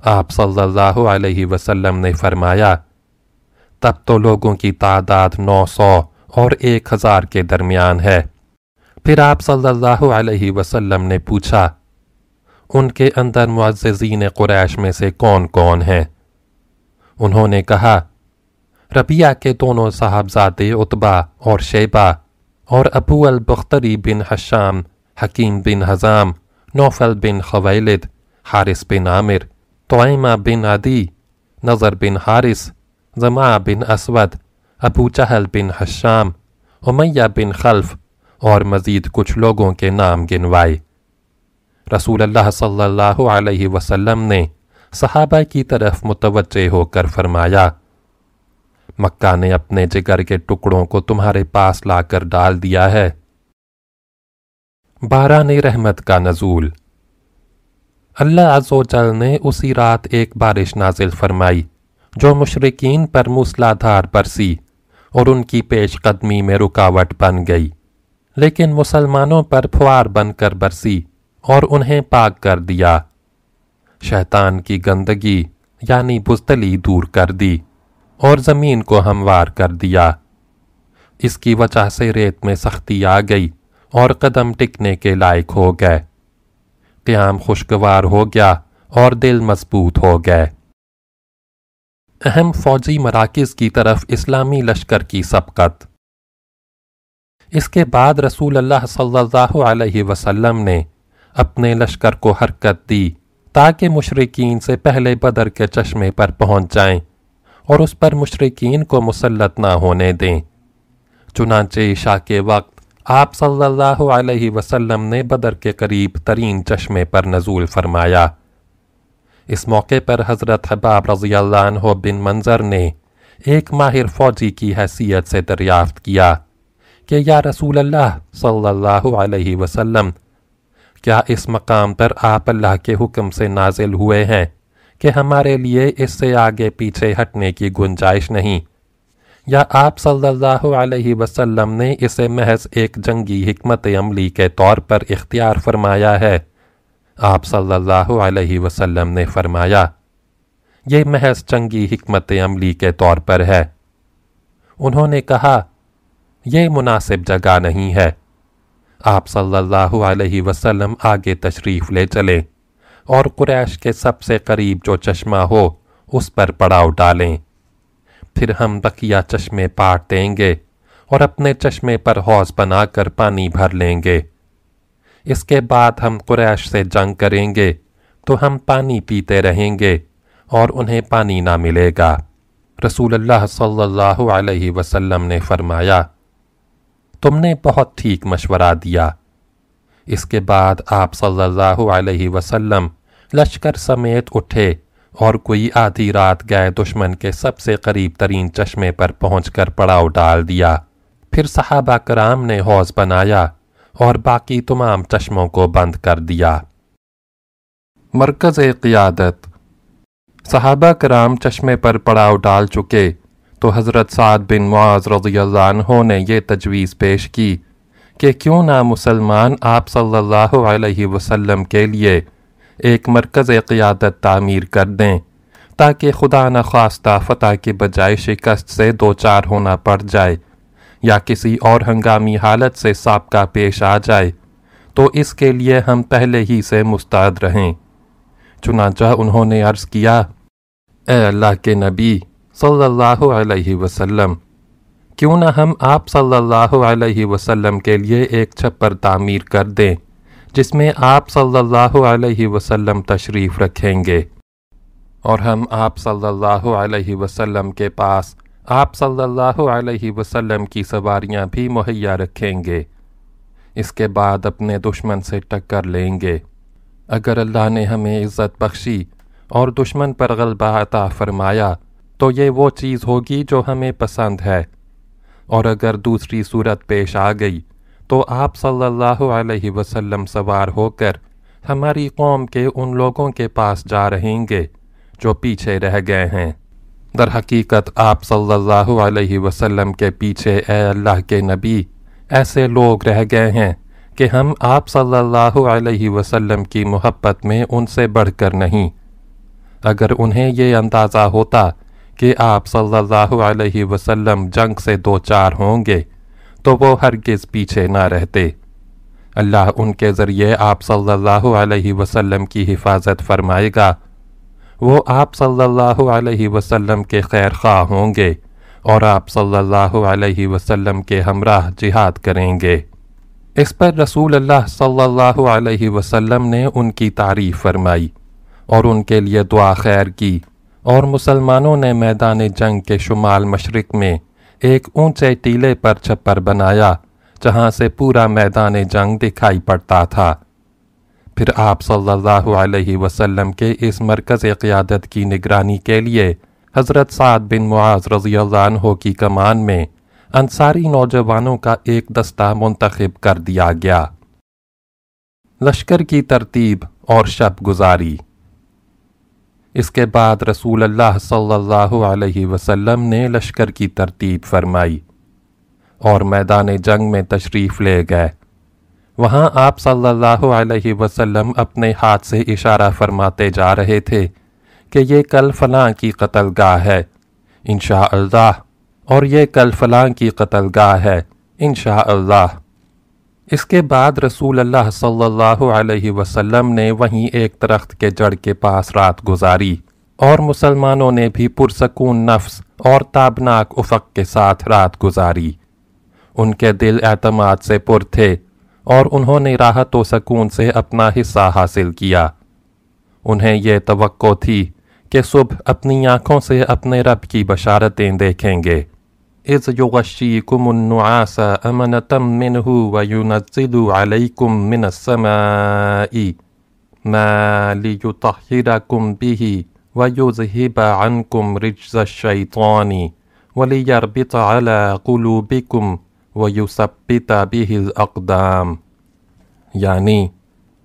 آپ صلی اللہ علیہ وسلم نے فرمایا، تب تو لوگوں کی تعداد نو سو اور ایک ہزار کے درمیان ہے۔ پھر آپ صلی اللہ علیہ وسلم نے پوچھا، ان کے اندر معززین قریش میں سے کون کون ہیں؟ انہوں نے کہا ربیہ کے دونوں صاحبزادے اتبا اور شیبہ اور ابو البختری بن حشام، حکیم بن حزام نوفل بن خویلد، حارث بن عامر توائمہ بن عدی، نظر بن حارث زما بن اسود، ابو چہل بن حشام، امیہ بن خلف اور مزید کچھ لوگوں کے نام گنوائے۔ رسول اللہ صلی اللہ علیہ وسلم نے صحابہ کی طرف متوجہ ہو کر فرمایا، مکہ نے اپنے جگر کے ٹکڑوں کو تمہارے پاس لا کر ڈال دیا ہے۔ باران رحمت کا نزول۔ اللہ عز و جل نے اسی رات ایک بارش نازل فرمائی، جو مشرقین پر موسلادھار برسی اور ان کی پیش قدمی میں رکاوٹ بن گئی۔ لیکن مسلمانوں پر پھوار بن کر برسی اور انہیں پاک کر دیا۔ شیطان کی گندگی یعنی بزدلی دور کر دی اور زمین کو ہموار کر دیا۔ اس کی وجہ سے ریت میں سختی آ گئی۔ اور قدم ٹکنے کے لائق ہو گئے۔ قیام خوشگوار ہو گیا اور دل مضبوط ہو گئے۔ اہم فوجی مراکز کی طرف اسلامی لشکر کی سبقت۔ اس کے بعد رسول اللہ صلی اللہ علیہ وسلم نے اپنے لشکر کو حرکت دی تاکہ مشرقین سے پہلے بدر کے چشمے پر پہنچ جائیں اور اس پر مشرقین کو مسلط نہ ہونے دیں۔ چنانچہ عشاء کے وقت آپ صلی اللہ علیہ وسلم نے بدر کے قریب ترین چشمے پر نزول فرمایا۔ اس موقع پر حضرت حباب رضی اللہ عنہ بن منظر نے ایک ماہر فوجی کی حیثیت سے دریافت کیا کہ یا رسول اللہ صلی اللہ علیہ وسلم، کیا اس مقام پر آپ اللہ کے حکم سے نازل ہوئے ہیں کہ ہمارے لیے اس سے آگے پیچھے ہٹنے کی گنجائش نہیں؟ یا آپ صلی اللہ علیہ وسلم نے اسے محض ایک جنگی حکمت عملی کے طور پر اختیار فرمایا ہے۔ آپ صلی اللہ علیہ وسلم نے فرمایا، یہ محض جنگی حکمت عملی کے طور پر ہے۔ انہوں نے کہا، یہ مناسب جگہ نہیں ہے۔ آپ صلی اللہ علیہ وسلم آگے تشریف لے چلیں اور قریش کے سب سے قریب جو چشمہ ہو، اس پر پڑاؤ ڈالیں۔ پھر ہم بقیہ چشمے پاٹ دیں گے اور اپنے چشمے پر حوض بنا کر پانی بھر لیں گے۔ اس کے بعد ہم قریش سے جنگ کریں گے تو ہم پانی پیتے رہیں گے اور انہیں پانی نہ ملے گا۔ رسول اللہ صلی اللہ علیہ وسلم نے فرمایا، تم نے بہت ٹھیک مشورہ دیا۔ اس کے بعد آپ صلی اللہ علیہ وسلم لشکر سمیت اٹھے اور کوئی آدھی رات گئے دشمن کے سب سے قریب ترین چشمے پر پہنچ کر پڑاؤ ڈال دیا۔ پھر صحابہ کرام نے حوض بنایا اور باقی تمام چشموں کو بند کر دیا۔ مرکز قیادت۔ صحابہ کرام چشمے پر پڑاؤ ڈال چکے تو حضرت سعد بن معاذ رضی اللہ عنہ نے یہ تجویز پیش کی کہ کیوں نہ مسلمان آپ صلی اللہ علیہ وسلم کے لیے ایک مرکز قیادت تعمیر کر دیں، تاکہ خدا نخواستہ فتح کے بجائے شکست سے دو چار ہونا پڑ جائے یا کسی اور ہنگامی حالت سے سابقہ پیش آ جائے، تو اس کے لیے ہم پہلے ہی سے مستعد رہیں۔ چنانچہ انہوں نے عرض کیا، اے اللہ کے نبی صلی اللہ علیہ وسلم، کیوں نہ ہم آپ صلی اللہ علیہ وسلم کے لیے ایک چھپر تعمیر کر دیں۔ جس میں آپ صلی اللہ علیہ وسلم تشریف رکھیں گے۔ اور ہم آپ صلی اللہ علیہ وسلم کے پاس آپ صلی اللہ علیہ وسلم کی سواریاں بھی مہیا رکھیں گے۔ اس کے بعد اپنے دشمن سے ٹکر لیں گے۔ اگر اللہ نے ہمیں عزت بخشی اور دشمن پر غلبہ عطا فرمایا، تو یہ وہ چیز ہوگی جو ہمیں پسند ہے۔ اور اگر دوسری صورت پیش آ گئی تو آپ صلی اللہ علیہ وسلم سوار ہو کر ہماری قوم کے ان لوگوں کے پاس جا رہیں گے جو پیچھے رہ گئے ہیں۔ در حقیقت آپ صلی اللہ علیہ وسلم کے پیچھے اے اللہ کے نبی ایسے لوگ رہ گئے ہیں کہ ہم آپ صلی اللہ علیہ وسلم کی محبت میں ان سے بڑھ کر نہیں۔ اگر انہیں یہ اندازہ ہوتا کہ آپ صلی اللہ علیہ وسلم جنگ سے دو چار ہوں گے تو وہ ہرگز پیچھے نہ رہتے۔ اللہ ان کے ذریعے آپ صلی اللہ علیہ وسلم کی حفاظت فرمائے گا۔ وہ آپ صلی اللہ علیہ وسلم کے خیر خواہ ہوں گے اور آپ صلی اللہ علیہ وسلم کے ہمراہ جہاد کریں گے۔ اس پر رسول اللہ صلی اللہ علیہ وسلم نے ان کی تعریف فرمائی اور ان کے لیے دعا خیر کی اور مسلمانوں نے میدان جنگ کے شمال مشرق میں ایک اونچے ٹیلے پر چھپر بنایا، جہاں سے پورا میدان جنگ دکھائی پڑتا تھا۔ پھر آپ صلی اللہ علیہ وسلم کے اس مرکز قیادت کی نگرانی کے لیے حضرت سعد بن معاذ رضی اللہ عنہ کی کمان میں انصاری نوجوانوں کا ایک دستہ منتخب کر دیا گیا۔ لشکر کی ترتیب اور شب گزاری۔ اس کے بعد رسول اللہ صلی اللہ علیہ وسلم نے لشکر کی ترتیب فرمائی اور میدان جنگ میں تشریف لے گئے۔ وہاں آپ صلی اللہ علیہ وسلم اپنے ہاتھ سے اشارہ فرماتے جا رہے تھے کہ یہ کل فلاں کی قتل گاہ ہے، انشاءاللہ۔ اور یہ کل فلاں کی قتل گاہ ہے، انشاءاللہ۔ اس کے بعد رسول اللہ صلی اللہ علیہ وسلم نے وہیں ایک درخت کے جڑ کے پاس رات گزاری اور مسلمانوں نے بھی پرسکون نفس اور تابناک افق کے ساتھ رات گزاری۔ ان کے دل اعتماد سے پر تھے اور انہوں نے راحت و سکون سے اپنا حصہ حاصل کیا۔ انہیں یہ توقع تھی کہ صبح اپنی آنکھوں سے اپنے رب کی بشارتیں دیکھیں گے۔ إذ يغشيكم النعاس أمنة منه وينزل عليكم من السماء ما ليطهركم به ويذهب عنكم رجز الشيطان وليربط على قلوبكم ويثبت به الأقدام. يعني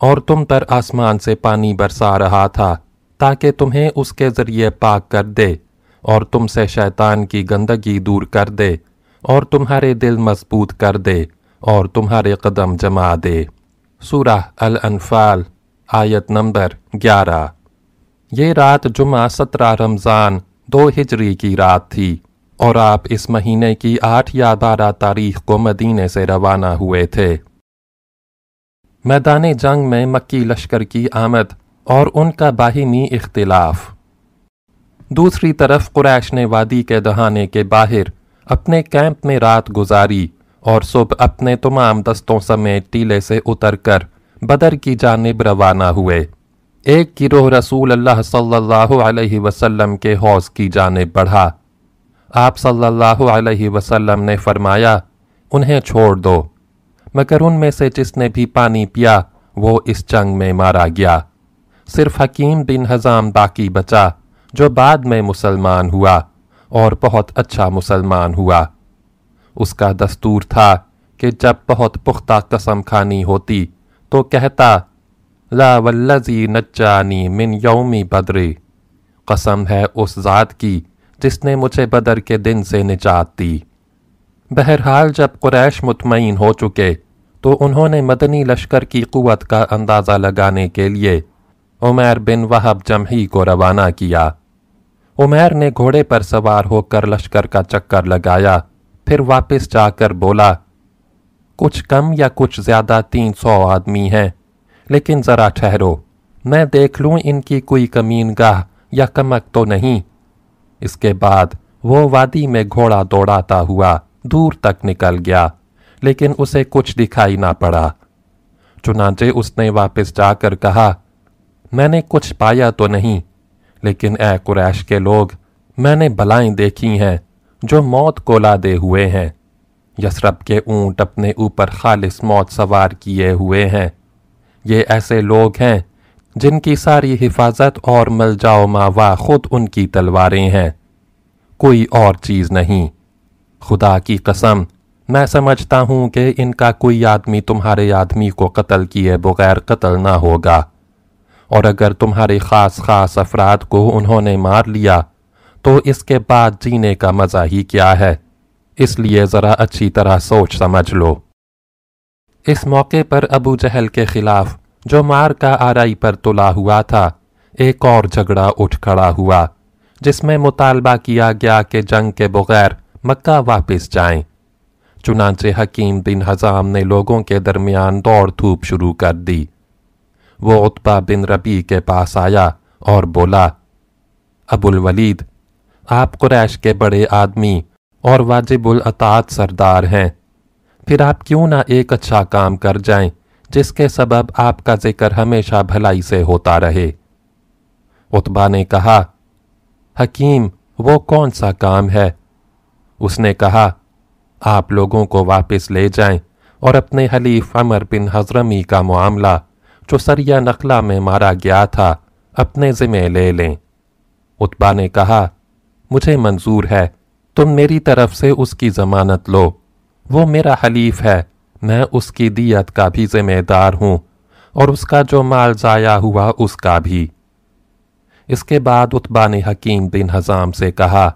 اور تم پر آسمان سے پانی برسا رہا تھا، تاکہ تمہیں اس کے ذریعے پاک کر دے، اور تم سے شیطان کی گندگی دور کر دے، اور تمہارے دل مضبوط کر دے، اور تمہارے قدم جما دے۔ سورہ الانفال، آیت نمبر گیارہ۔ یہ رات جمعہ سترہ رمضان، دو ہجری کی رات تھی، اور آپ اس مہینے کی آٹھ یا بارہ تاریخ کو مدینے سے روانہ ہوئے تھے۔ میدان جنگ میں مکی لشکر کی آمد اور ان کا باہمی اختلاف۔ دوسری طرف قریش نے وادی کے دہانے کے باہر اپنے کیمپ میں رات گزاری اور صبح اپنے تمام دستوں سمیت ٹیلے سے اتر کر بدر کی جانب روانہ ہوئے۔ ایک گروہ رسول اللہ صلی اللہ علیہ وسلم کے حوض کی جانب بڑھا۔ آپ صلی اللہ علیہ وسلم نے فرمایا، انہیں چھوڑ دو۔ مگر ان میں سے جس نے بھی پانی پیا، وہ اس جنگ میں مارا گیا۔ صرف حکیم بن حضام باقی بچا، جو بعد میں مسلمان ہوا اور بہت اچھا مسلمان ہوا۔ اس کا دستور تھا کہ جب بہت پختہ قسم کھانی ہوتی تو کہتا، لا والذی نجانی من یومی بدری قسم ہے اس ذات کی جس نے مجھے بدر کے دن سے نجات دی۔ بہرحال جب قریش مطمئن ہو چکے تو انہوں نے مدنی لشکر کی قوت کا اندازہ لگانے کے لیے عمیر بن وحب جمہی کو روانہ کیا۔ عمیر نے گھوڑے پر سوار ہو کر لشکر کا چکر لگایا، پھر واپس جا کر بولا، کچھ کم یا کچھ زیادہ تین سو آدمی ہیں، لیکن ذرا ٹھہرو، میں دیکھ لوں ان کی کوئی کمین گاہ یا کمک تو نہیں۔ اس کے بعد وہ وادی میں گھوڑا دوڑاتا ہوا دور تک نکل گیا۔ لیکن اسے کچھ دکھائی نہ پڑا۔ چنانچہ اس نے واپس جا کر کہا، میں نے کچھ پایا تو نہیں، لیکن اے قریش کے لوگ، میں نے بلائیں دیکھی ہیں جو موت کو لادے ہوئے ہیں۔ یسرب کے اونٹ اپنے اوپر خالص موت سوار کیے ہوئے ہیں۔ یہ ایسے لوگ ہیں جن کی ساری حفاظت اور مل جاؤ ماوا خود ان کی تلواریں ہیں۔ کوئی اور چیز نہیں۔ خدا کی قسم میں سمجھتا ہوں کہ ان کا کوئی آدمی تمہارے آدمی کو قتل کیے بغیر قتل نہ ہوگا۔ اور اگر تمہارے خاص خاص افراد کو انہوں نے مار لیا، تو اس کے بعد جینے کا مزہ ہی کیا ہے۔ اس لیے ذرا اچھی طرح سوچ سمجھ لو۔ اس موقع پر ابو جہل کے خلاف جو مار کا آرائی پر تلا ہوا تھا، ایک اور جھگڑا اٹھ کھڑا ہوا، جس میں مطالبہ کیا گیا کہ جنگ کے بغیر مکہ واپس جائیں۔ چنانچہ حکیم بن حضام نے لوگوں کے درمیان دوڑ دھوپ شروع کر دی۔ وہ عطبہ بن ربی کے پاس آیا اور بولا، ابو الولید، آپ قریش کے بڑے آدمی اور واجب العطاعت سردار ہیں۔ پھر آپ کیوں نہ ایک اچھا کام کر جائیں، جس کے سبب آپ کا ذکر ہمیشہ بھلائی سے ہوتا رہے۔ اتبا نے کہا، حکیم، وہ کون سا کام ہے؟ اس نے کہا آپ لوگوں کو واپس لے جائیں اور اپنے حلیف عمر بن حضرمی کا معاملہ جو سریا نقلہ میں مارا گیا تھا اپنے ذمہ لے لیں۔ اتبا نے کہا، مجھے منظور ہے، تم میری طرف سے اس کی ضمانت لو۔ وہ میرا حلیف ہے، میں اس کی دیت کا بھی ذمہ دار ہوں اور اس کا جو مال ضائع ہوا اس کا بھی۔ اس کے بعد اتبا نے حکیم بن حضام سے کہا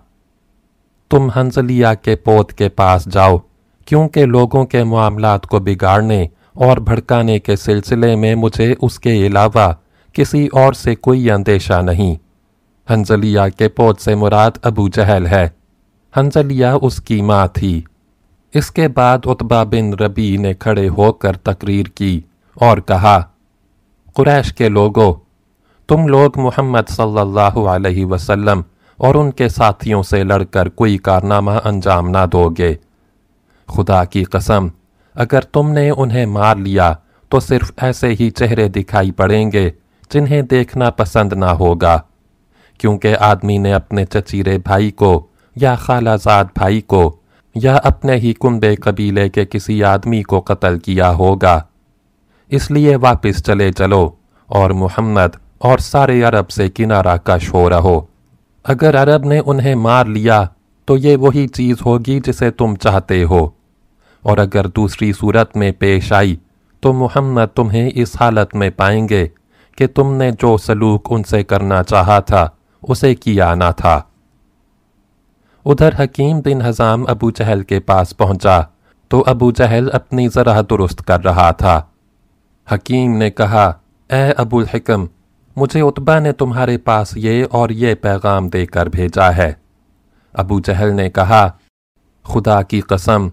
تم ہنزلیہ کے پوت کے پاس جاؤ، کیونکہ لوگوں کے معاملات کو بگاڑنے اور بھڑکانے کے سلسلے میں مجھے اس کے علاوہ کسی اور سے کوئی اندیشہ نہیں۔ ہنزلیہ کے پوت سے مراد ابو جہل ہے۔ ہنزلیہ اس کی ماں تھی۔ اس کے بعد اتبا بن ربی نے کھڑے ہو کر تقریر کی اور کہا، قریش کے لوگوں تم لوگ محمد صلی اللہ علیہ وسلم اور ان کے ساتھیوں سے لڑ کر کوئی کارنامہ انجام نہ دو گے خدا کی قسم، اگر تم نے انہیں مار لیا، تو صرف ایسے ہی چہرے دکھائی پڑیں گے جنہیں دیکھنا پسند نہ ہوگا۔ کیونکہ آدمی نے اپنے چچیرے بھائی کو یا خالہ زاد بھائی کو یا اپنے ہی کنبے قبیلے کے کسی آدمی کو قتل کیا ہوگا۔ اس لیے واپس چلے چلو اور محمد اور سارے عرب سے کنارہ کش ہو رہو۔ اگر عرب نے انہیں مار لیا، تو یہ وہی چیز ہوگی جسے تم چاہتے ہو۔ اور اگر دوسری صورت میں پیش آئی، تو محمد تمہیں اس حالت میں پائیں گے کہ تم نے جو سلوک ان سے کرنا چاہا تھا، اسے کیا نہ تھا۔ ادھر حکیم بن حضام ابو جہل کے پاس پہنچا، تو ابو جہل اپنی ذرا درست کر رہا تھا۔ حکیم نے کہا، اے ابو الحکم مجھے اتبا نے تمہارے پاس یہ اور یہ پیغام دے کر بھیجا ہے۔ ابو جہل نے کہا، خدا کی قسم،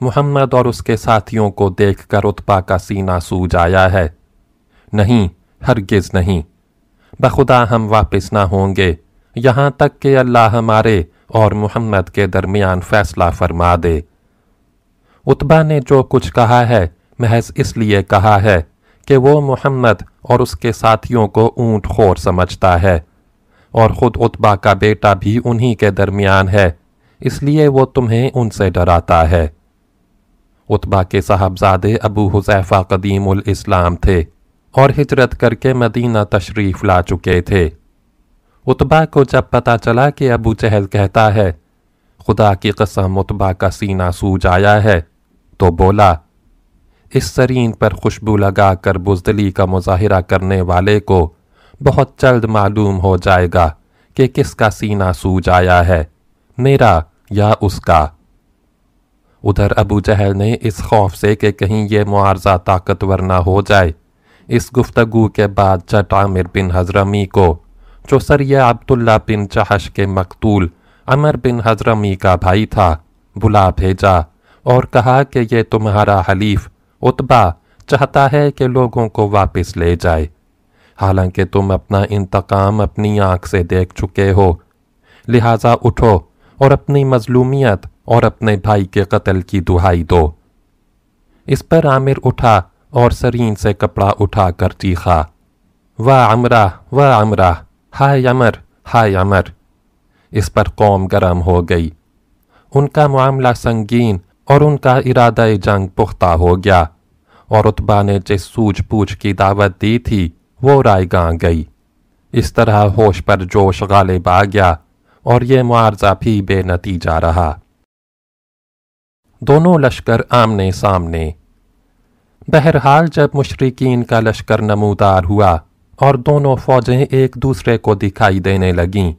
محمد اور اس کے ساتھیوں کو دیکھ کر اتبا کا سینہ سوج آیا ہے۔ نہیں، ہرگز نہیں۔ بخدا ہم واپس نہ ہوں گے۔ یہاں تک کہ اللہ ہمارے اور محمد کے درمیان فیصلہ فرما دے۔ اتبا نے جو کچھ کہا ہے، محض اس لیے کہا ہے کہ وہ محمد اور اس کے ساتھیوں کو اونٹ خور سمجھتا ہے اور خود اتبا کا بیٹا بھی انہی کے درمیان ہے، اس لیے وہ تمہیں ان سے ڈراتا ہے۔ اتبا کے صاحبزادے ابو حذیفہ قدیم الاسلام تھے اور ہجرت کر کے مدینہ تشریف لا چکے تھے۔ اتبا کو جب پتا چلا کہ ابو چہل کہتا ہے، خدا کی قسم اتبا کا سینہ سوج آیا ہے، تو بولا اس سرین پر خوشبو لگا کر بزدلی کا مظاہرہ کرنے والے کو بہت جلد معلوم ہو جائے گا کہ کس کا سینہ سوج آیا ہے، میرا یا اس کا۔ ادھر ابو جہل نے اس خوف سے کہ کہیں یہ معارضہ طاقتور نہ ہو جائے، اس گفتگو کے بعد چٹ عامر بن حضرمی کو، جو سریہ عبداللہ بن چہش کے مقتول عمر بن حضرمی کا بھائی تھا، بلا بھیجا اور کہا کہ یہ تمہارا حلیف اتبا چاہتا ہے کہ لوگوں کو واپس لے جائے۔ حالانکہ تم اپنا انتقام اپنی آنکھ سے دیکھ چکے ہو۔ لہٰذا اٹھو اور اپنی مظلومیت اور اپنے بھائی کے قتل کی دہائی دو۔ اس پر عامر اٹھا اور سرین سے کپڑا اٹھا کر چیخا۔ واہ عمرہ واہ عمرہ۔ ہائے عمر ہائے عمر۔ اس پر قوم گرم ہو گئی۔ ان کا معاملہ سنگین اور ان کا ارادہ جنگ پختہ ہو گیا اور اتبا نے جس سوچ پوچھ کی دعوت دی تھی، وہ رائے گاں گئی۔ اس طرح ہوش پر جوش غالب آ گیا اور یہ معارضہ بھی بے نتیجہ رہا۔ دونوں لشکر آمنے سامنے۔ بہرحال جب مشرقین کا لشکر نمودار ہوا اور دونوں فوجیں ایک دوسرے کو دکھائی دینے لگیں،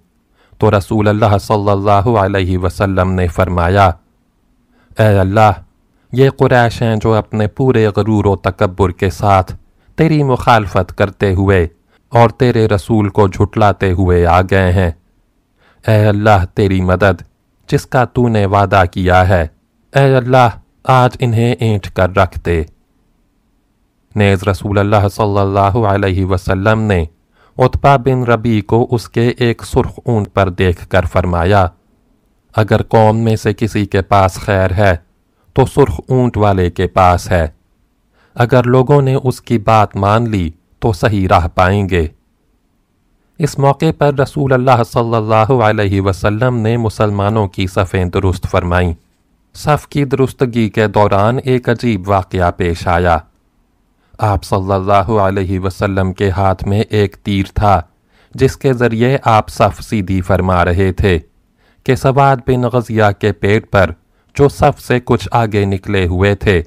تو رسول اللہ صلی اللہ علیہ وسلم نے فرمایا اے اللہ، یہ قریش ہیں جو اپنے پورے غرور و تکبر کے ساتھ تیری مخالفت کرتے ہوئے اور تیرے رسول کو جھٹلاتے ہوئے آ گئے ہیں۔ اے اللہ، تیری مدد جس کا تو نے وعدہ کیا ہے، اے اللہ، آج انہیں اینٹ کر رکھ دے۔ نیز رسول اللہ صلی اللہ علیہ وسلم نے اتبا بن ربی کو اس کے ایک سرخ اونٹ پر دیکھ کر فرمایا اگر قوم میں سے کسی کے پاس خیر ہے، تو سرخ اونٹ والے کے پاس ہے۔ اگر لوگوں نے اس کی بات مان لی، تو صحیح راہ پائیں گے۔ اس موقع پر رسول اللہ صلی اللہ علیہ وسلم نے مسلمانوں کی صفیں درست فرمائیں۔ صف کی درستگی کے دوران ایک عجیب واقعہ پیش آیا۔ آپ صلی اللہ علیہ وسلم کے ہاتھ میں ایک تیر تھا، جس کے ذریعے آپ صف سیدھی فرما رہے تھے۔ کہ سواد بن غزیہ کے پیٹ پر جو صف سے کچھ آگے نکلے ہوئے تھے،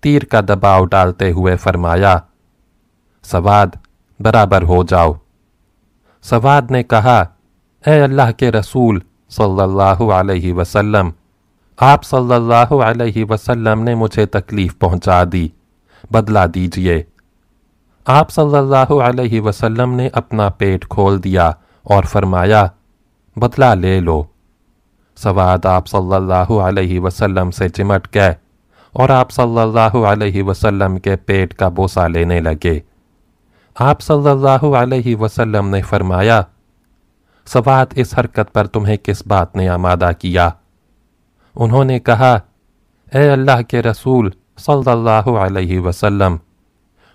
تیر کا دباؤ ڈالتے ہوئے فرمایا، سواد، برابر ہو جاؤ۔ سواد نے کہا، اے اللہ کے رسول صلی اللہ علیہ وسلم، آپ صلی اللہ علیہ وسلم نے مجھے تکلیف پہنچا دی بدلا دیجیے۔ آپ صلی اللہ علیہ وسلم نے اپنا پیٹ کھول دیا اور فرمایا بدلا لے لو۔ سواد آپ صلی اللہ علیہ وسلم سے چمٹ گئے اور آپ صلی اللہ علیہ وسلم کے پیٹ کا بوسہ لینے لگے۔ آپ صلی اللہ علیہ وسلم نے فرمایا سوات اس حرکت پر تمہیں کس بات نے آمادہ کیا؟ انہوں نے کہا، اے اللہ کے رسول صلی اللہ علیہ وسلم،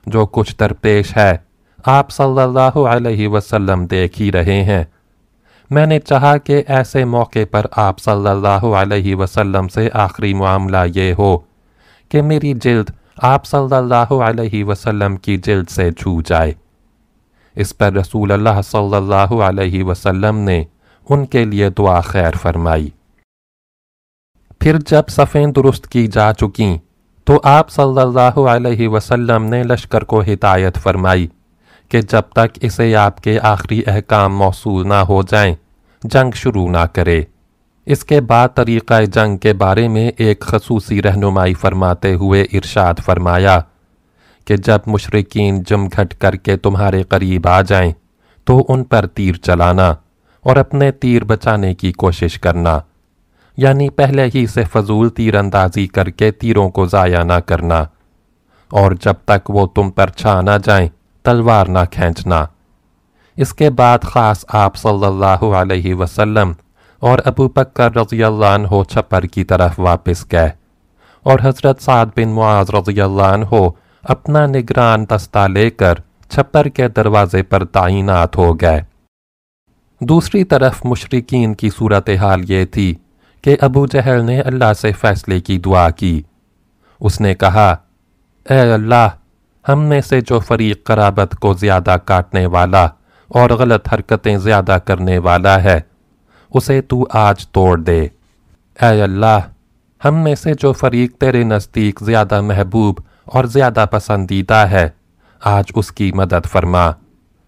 جو کچھ درپیش ہے، آپ صلی اللہ علیہ وسلم دیکھ ہی رہے ہیں۔ میں نے چاہا کہ ایسے موقع پر آپ صلی اللہ علیہ وسلم سے آخری معاملہ یہ ہو کہ میری جلد آپ صلی اللہ علیہ وسلم کی جلد سے چھو جائے۔ اس پر رسول اللہ صلی اللہ علیہ وسلم نے ان کے لیے دعا خیر فرمائی۔ پھر جب صفیں درست کی جا چکیں تو آپ صلی اللہ علیہ وسلم نے لشکر کو ہدایت فرمائی۔ کہ جب تک اسے آپ کے آخری احکام موصول نہ ہو جائیں، جنگ شروع نہ کرے۔ اس کے بعد طریقہ جنگ کے بارے میں ایک خصوصی رہنمائی فرماتے ہوئے ارشاد فرمایا کہ جب مشرقین جم گھٹ کر کے تمہارے قریب آ جائیں، تو ان پر تیر چلانا اور اپنے تیر بچانے کی کوشش کرنا۔ یعنی پہلے ہی سے فضول تیر اندازی کر کے تیروں کو ضائع نہ کرنا۔ اور جب تک وہ تم پر چھا نہ جائیں تلوار نہ کھینچنا۔ اس کے بعد خاص آپ صلی اللہ علیہ وسلم اور ابو بکر رضی اللہ عنہ چھپر کی طرف واپس گئے اور حضرت سعد بن معاذ رضی اللہ عنہ اپنا نگران دستہ لے کر چھپر کے دروازے پر تعینات ہو گئے۔ دوسری طرف مشرقین کی صورتحال یہ تھی کہ ابو جہل نے اللہ سے فیصلے کی دعا کی۔ اس نے کہا، اے اللہ ہم میں سے جو فریق قرابت کو زیادہ کاٹنے والا اور غلط حرکتیں زیادہ کرنے والا ہے، اسے تو آج توڑ دے۔ اے اللہ، ہم میں سے جو فریق تیرے نزدیک زیادہ محبوب اور زیادہ پسندیدہ ہے، آج اس کی مدد فرما۔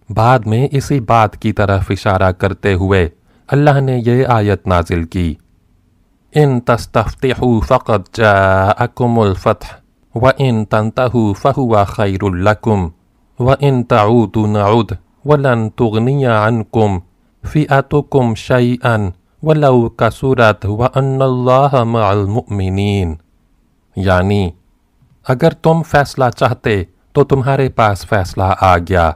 بعد میں اسی بات کی طرف اشارہ کرتے ہوئے اللہ نے یہ آیت نازل کی۔ ان تستفتحوا فقد جاءکم الفتح۔ وَإِن تَنْتَهُوا فَهُوَ خَيْرٌ لَكُمْ، وَإِن تَعُودُوا نَعُدْ، وَلَن تُغْنِيَ عَنْكُمْ فِئَتُكُمْ شَيْئًا وَلَوْ كَسُرَتْ وَأَنَّ اللَّهَ مَعَ الْمُؤْمِنِينَ۔ یعنی اگر تم فیصلہ چاہتے تو تمہارے پاس فیصلہ آ گیا،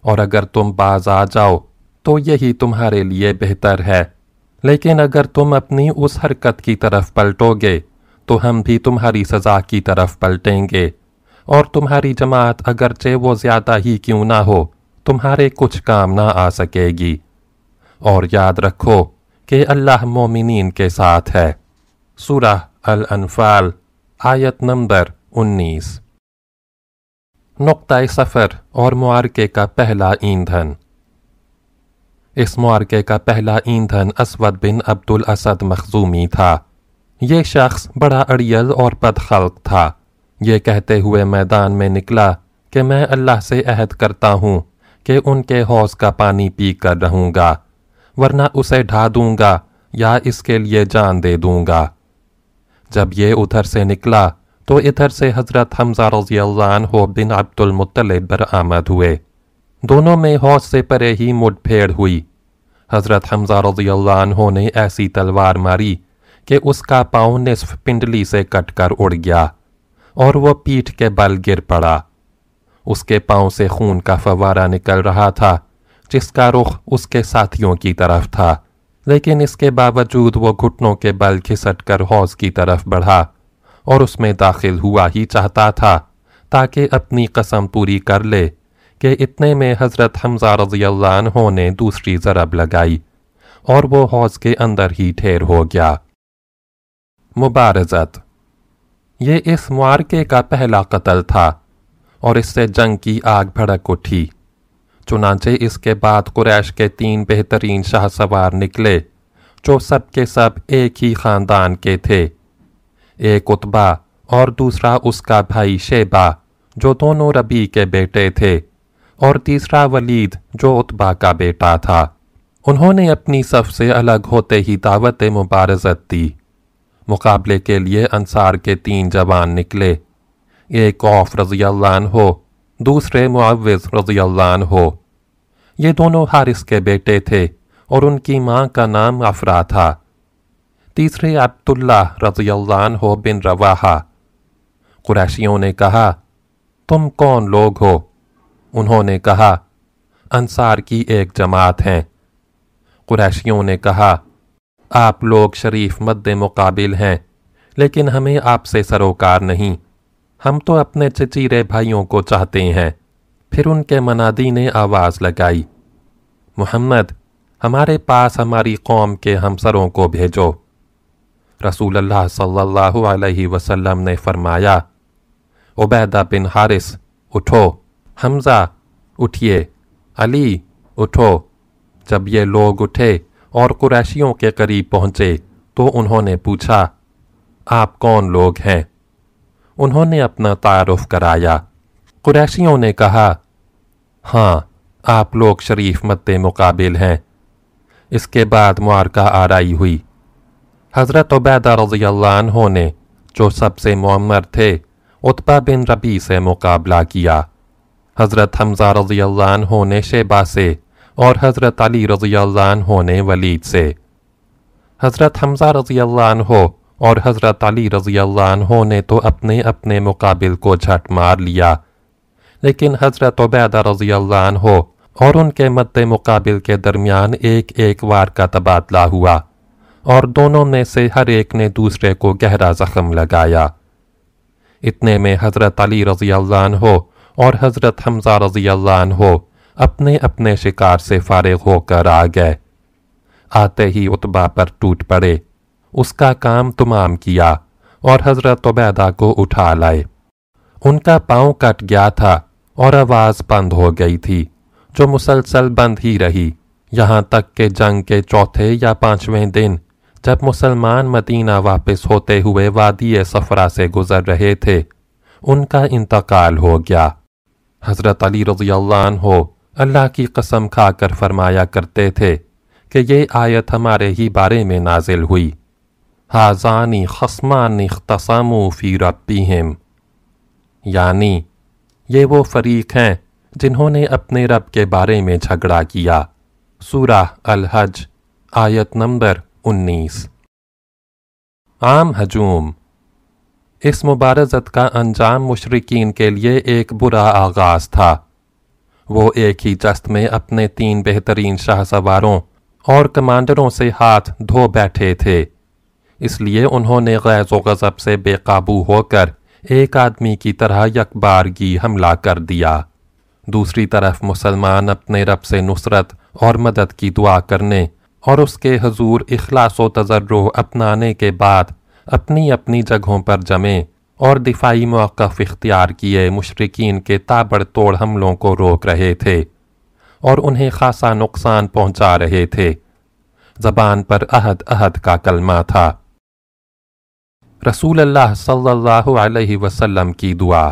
اور اگر تم باز آ جاؤ تو یہی تمہارے لیے بہتر ہے۔ لیکن اگر تم اپنی اس حرکت کی طرف پلٹو گے تو ہم بھی تمہاری سزا کی طرف پلٹیں گے۔ اور تمہاری جماعت اگرچہ وہ زیادہ ہی کیوں نہ ہو، تمہارے کچھ کام نہ آ سکے گی۔ اور یاد رکھو کہ اللہ مومنین کے ساتھ ہے۔ سورہ الانفال، آیت نمبر انیس۔ نقطۂ سفر اور معارکے کا پہلا ایندھن۔ اس معارکے کا پہلا ایندھن اسود بن عبد الاسد مخزومی تھا۔ یہ شخص بڑا اڑیل اور بدخلق تھا۔ یہ کہتے ہوئے میدان میں نکلا کہ میں اللہ سے عہد کرتا ہوں کہ ان کے حوض کا پانی پی کر رہوں گا، ورنہ اسے ڈھا دوں گا یا اس کے لیے جان دے دوں گا۔ جب یہ ادھر سے نکلا تو ادھر سے حضرت حمزہ رضی اللہ عنہ بن عبد المطلب برآمد ہوئے۔ دونوں میں حوض سے پرے ہی مڈ پھیڑ ہوئی۔ حضرت حمزہ رضی اللہ عنہ نے ایسی تلوار ماری کہ اس کا پاؤں نصف پنڈلی سے کٹ کر اڑ گیا اور وہ پیٹھ کے بل گر پڑا۔ اس کے پاؤں سے خون کا فوارہ نکل رہا تھا، جس کا رخ اس کے ساتھیوں کی طرف تھا۔ لیکن اس کے باوجود وہ گھٹنوں کے بل کھسٹ کر حوض کی طرف بڑھا اور اس میں داخل ہوا ہی چاہتا تھا، تاکہ اپنی قسم پوری کر لے کہ اتنے میں حضرت حمزہ رضی اللہ عنہ نے دوسری ضرب لگائی اور وہ حوض کے اندر ہی ٹھیر ہو گیا۔ مبارزت۔ یہ اس معارکے کا پہلا قتل تھا اور اس سے جنگ کی آگ بھڑک اٹھی، چنانچہ اس کے بعد قریش کے تین بہترین شاہ سوار نکلے جو سب کے سب ایک ہی خاندان کے تھے۔ ایک اتبا اور دوسرا اس کا بھائی شیبہ جو دونوں ربی کے بیٹے تھے اور تیسرا ولید جو اتبا کا بیٹا تھا۔ انہوں نے اپنی صف سے الگ ہوتے ہی دعوت مبارزت دی۔ مقابلے کے لیے انصار کے تین جوان نکلے۔ ایک اوف رضی اللہ عنہ ہو دوسرے معوض رضی اللہ عنہ۔ ہو یہ دونوں حارث کے بیٹے تھے اور ان کی ماں کا نام افرا تھا۔ تیسرے عبداللہ رضی اللہ عنہ بن رواحہ۔ قریشیوں نے کہا، تم کون لوگ ہو؟ انہوں نے کہا، انصار کی ایک جماعت ہیں۔ قریشیوں نے کہا آپ لوگ شریف مد مقابل ہیں، لیکن ہمیں آپ سے سروکار نہیں۔ ہم تو اپنے چچیرے بھائیوں کو چاہتے ہیں۔ پھر ان کے منادی نے آواز لگائی، محمد، ہمارے پاس ہماری قوم کے ہمسروں کو بھیجو۔ رسول اللہ صلی اللہ علیہ وسلم نے فرمایا، عبیدہ بن حارث، اٹھو۔ حمزہ اٹھئے علی، اٹھو۔ جب یہ لوگ اٹھے اور قریشیوں کے قریب پہنچے تو انہوں نے پوچھا، آپ کون لوگ ہیں؟ انہوں نے اپنا تعارف کرایا۔ قریشیوں نے کہا ہاں آپ لوگ شریف مت مقابل ہیں۔ اس کے بعد معارکہ آرائی ہوئی۔ حضرت عبیدہ رضی اللہ عنہ نے جو سب سے معمر تھے اتبا بن ربی سے مقابلہ کیا۔ حضرت حمزہ رضی اللہ عنہ نے شیبہ سے اور حضرت علی رضی اللہ عنہ نے ولید سے۔ حضرت حمزہ رضی اللہ عنہ اور حضرت علی رضی اللہ عنہ نے تو اپنے اپنے مقابل کو جھٹ مار لیا۔ لیکن حضرت عبیدہ رضی اللہ عنہ اور ان کے مد مقابل کے درمیان ایک ایک وار کا تبادلہ ہوا اور دونوں میں سے ہر ایک نے دوسرے کو گہرا زخم لگایا۔ اتنے میں حضرت علی رضی اللہ عنہ اور حضرت حمزہ رضی اللہ عنہ اپنے اپنے شکار سے فارغ ہو کر آ گئے۔ آتے ہی اتبا پر ٹوٹ پڑے۔ اس کا کام تمام کیا اور حضرت عبیدہ کو اٹھا لائے۔ ان کا پاؤں کٹ گیا تھا اور آواز بند ہو گئی تھی، جو مسلسل بند ہی رہی۔ یہاں تک کہ جنگ کے چوتھے یا پانچویں دن، جب مسلمان مدینہ واپس ہوتے ہوئے وادی سفرہ سے گزر رہے تھے، ان کا انتقال ہو گیا۔ حضرت علی رضی اللہ عنہ اللہ کی قسم کھا کر فرمایا کرتے تھے کہ یہ آیت ہمارے ہی بارے میں نازل ہوئی۔ حاضانی خسمان اختصامو فی ربیہم یعنی یہ وہ فریق ہیں جنہوں نے اپنے رب کے بارے میں جھگڑا کیا۔ سورہ الحج، آیت نمبر انیس۔ عام ہجوم۔ اس مبارزت کا انجام مشرقین کے لیے ایک برا آغاز تھا۔ وہ ایک ہی جست میں اپنے تین بہترین شاہ سواروں اور کمانڈروں سے ہاتھ دھو بیٹھے تھے۔ اس لیے انہوں نے غیظ و غضب سے بے قابو ہو کر ایک آدمی کی طرح یک بارگی حملہ کر دیا۔ دوسری طرف مسلمان اپنے رب سے نصرت اور مدد کی دعا کرنے اور اس کے حضور اخلاص و تجرع اپنانے کے بعد اپنی اپنی جگہوں پر جمیں۔ اور دفاعی موقف اختیار کیے مشرقین کے تابڑ توڑ حملوں کو روک رہے تھے اور انہیں خاصا نقصان پہنچا رہے تھے۔ زبان پر عہد عہد کا کلمہ تھا۔ رسول اللہ صلی اللہ علیہ وسلم کی دعا۔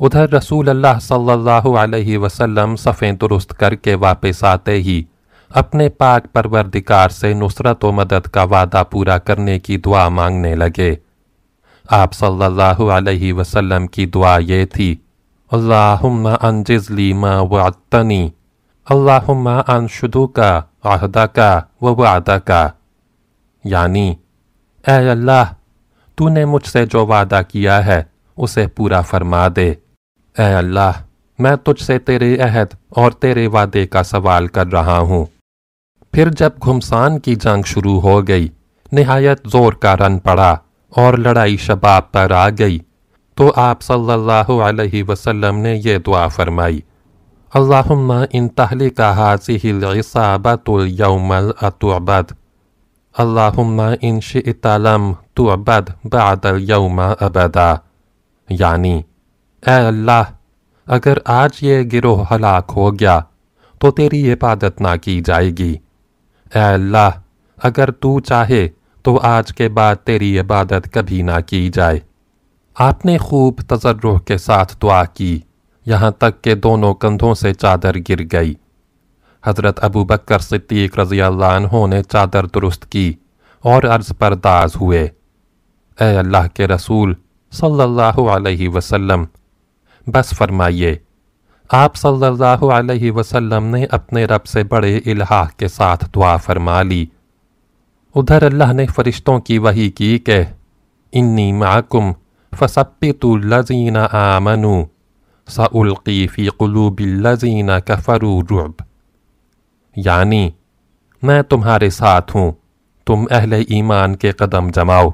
ادھر رسول اللہ صلی اللہ علیہ وسلم صفیں درست کر کے واپس آتے ہی اپنے پاک پروردگار سے نصرت و مدد کا وعدہ پورا کرنے کی دعا مانگنے لگے۔ آپ صلی اللہ علیہ وسلم کی دعا یہ تھی، اللہم انجز لی ما وعدتنی، اللہم انشدو کا عہدہ کا و وعدہ کا یعنی اے اللہ تو نے مجھ سے جو وعدہ کیا ہے، اسے پورا فرما دے۔ اے اللہ، میں تجھ سے تیرے عہد اور تیرے وعدے کا سوال کر رہا ہوں۔ پھر جب گھمسان کی جنگ شروع ہو گئی، نہایت زور کا رن پڑا۔ اور لڑائی شباب پر آ گئی۔ تو آپ صلی اللہ علیہ وسلم نے یہ دعا فرمائی۔ اللہم ان تحلک حاضی العصابت اليوم الاتعبد۔ اللہم ان شئت لم تعبد بعد اليوم ابدا۔ یعنی اے اللہ، اگر آج یہ گروہ ہلاک ہو گیا، تو تیری عبادت نہ کی جائے گی۔ اے اللہ، اگر تو چاہے تو آج کے بعد تیری عبادت کبھی نہ کی جائے۔ آپ نے خوب تجرح کے ساتھ دعا کی۔ یہاں تک کہ دونوں کندھوں سے چادر گر گئی۔ حضرت ابو بکر صدیق رضی اللہ عنہ نے چادر درست کی اور عرض پرداز ہوئے۔ اے اللہ کے رسول صلی اللہ علیہ وسلم، بس فرمائیے، آپ صلی اللہ علیہ وسلم نے اپنے رب سے بڑے الہا کے ساتھ دعا فرما لی۔ ادھر اللہ نے فرشتوں کی وحی کی کہ انی معکم فسبتوا الذین آمنوا سألقی فی قلوب الذین کفروا رعب یعنی میں تمہارے ساتھ ہوں، تم اہل ایمان کے قدم جماؤ،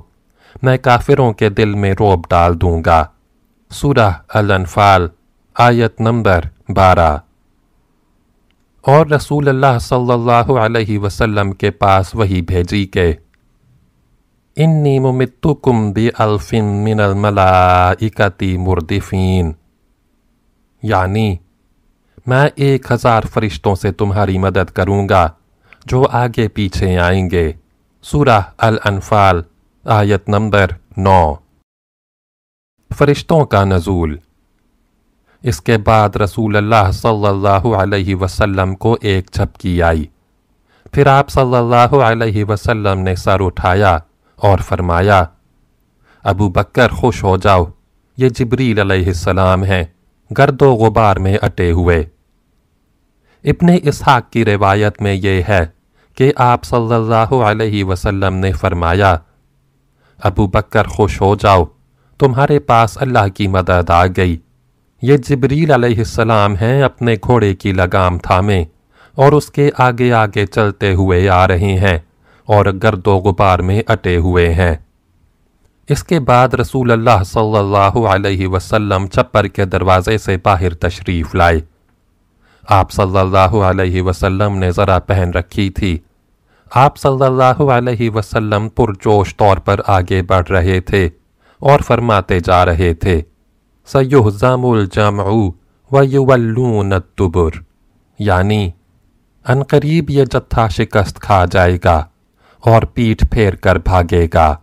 میں کافروں کے دل میں روب ڈال دوں گا۔ سورہ الانفال، آیت نمبر بارہ۔ اور رسول اللہ صلی اللہ علیہ وسلم کے پاس وہی بھیجی کہ، انی ممتکم بی الفن من الملائکتی مردفین یعنی میں ایک ہزار فرشتوں سے تمہاری مدد کروں گا جو آگے پیچھے آئیں گے۔ سورہ الانفال، آیت نمبر نو۔ فرشتوں کا نزول۔ اس کے بعد رسول اللہ صلی اللہ علیہ وسلم کو ایک جھپکی آئی۔ پھر آپ صلی اللہ علیہ وسلم نے سر اٹھایا اور فرمایا، ابو بکر خوش ہو جاؤ، یہ جبریل علیہ السلام ہیں، گرد و غبار میں اٹے ہوئے۔ ابن اسحاق کی روایت میں یہ ہے کہ آپ صلی اللہ علیہ وسلم نے فرمایا، ابو بکر خوش ہو جاؤ، تمہارے پاس اللہ کی مدد آ گئی۔ یہ جبریل علیہ السلام ہیں اپنے گھوڑے کی لگام تھامے اور اس کے آگے آگے چلتے ہوئے آ رہے ہیں اور گرد و غبار میں اٹے ہوئے ہیں۔ اس کے بعد رسول اللہ صلی اللہ علیہ وسلم چپر کے دروازے سے باہر تشریف لائے۔ آپ صلی اللہ علیہ وسلم نے ذرا پہن رکھی تھی۔ آپ صلی اللہ علیہ وسلم پرجوش طور پر آگے بڑھ رہے تھے اور فرماتے جا رہے تھے۔ سَيُحْزَمُ الْجَمْعُ وَيُوَلُّونَ الدُّبُرْ یعنی انقریب یہ جتھا شکست کھا جائے گا اور پیٹھ پھیر کر بھاگے گا۔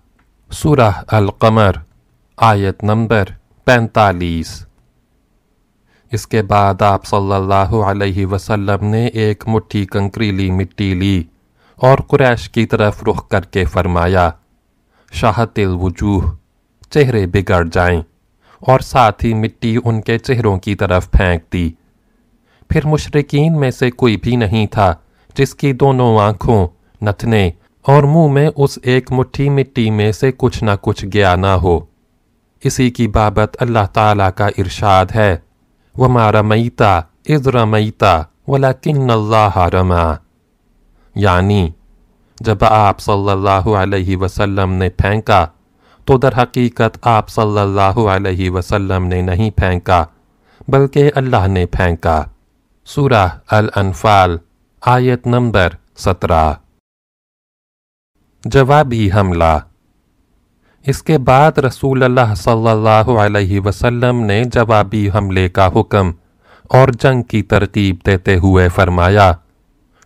سورہ القمر، آیت نمبر پینتالیس۔ اس کے بعد آپ صلی اللہ علیہ وسلم نے ایک مٹھی کنکریلی مٹی لی اور قریش کی طرف رخ کر کے فرمایا، شاہت الوجوہ، چہرے بگڑ جائیں۔ اور ساتھ ہی مٹی ان کے چہروں کی طرف پھینک دی۔ پھر مشرقین میں سے کوئی بھی نہیں تھا جس کی دونوں آنکھوں، نتنے اور منہ میں اس ایک مٹھی مٹی میں سے کچھ نہ کچھ گیا نہ ہو۔ اسی کی بابت اللہ تعالیٰ کا ارشاد ہے۔ وَمَا رَمَيْتَ اِذْ رَمَيْتَ وَلَكِنَّ اللَّهَ رَمَا یعنی جب آپ صلی اللہ علیہ وسلم نے پھینکا تو در حقیقت آپ صلی اللہ علیہ وسلم نے نہیں پھینکا، بلکہ اللہ نے پھینکا۔ سورہ الانفال، آیت نمبر سترہ۔ جوابی حملہ۔ اس کے بعد رسول اللہ صلی اللہ علیہ وسلم نے جوابی حملے کا حکم اور جنگ کی ترتیب دیتے ہوئے فرمایا،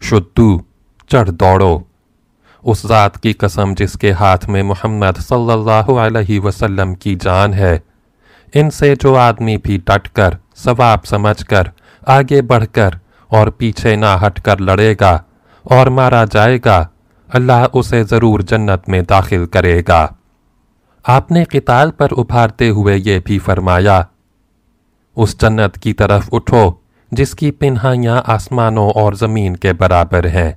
شدو، چڑھ دوڑو۔ اس ذات کی قسم جس کے ہاتھ میں محمد صلی اللہ علیہ وسلم کی جان ہے۔ ان سے جو آدمی بھی ڈٹ کر، ثواب سمجھ کر، آگے بڑھ کر اور پیچھے نہ ہٹ کر لڑے گا اور مارا جائے گا، اللہ اسے ضرور جنت میں داخل کرے گا۔ آپ نے قتال پر ابھارتے ہوئے یہ بھی فرمایا، اس جنت کی طرف اٹھو جس کی پنہائیاں آسمانوں اور زمین کے برابر ہیں۔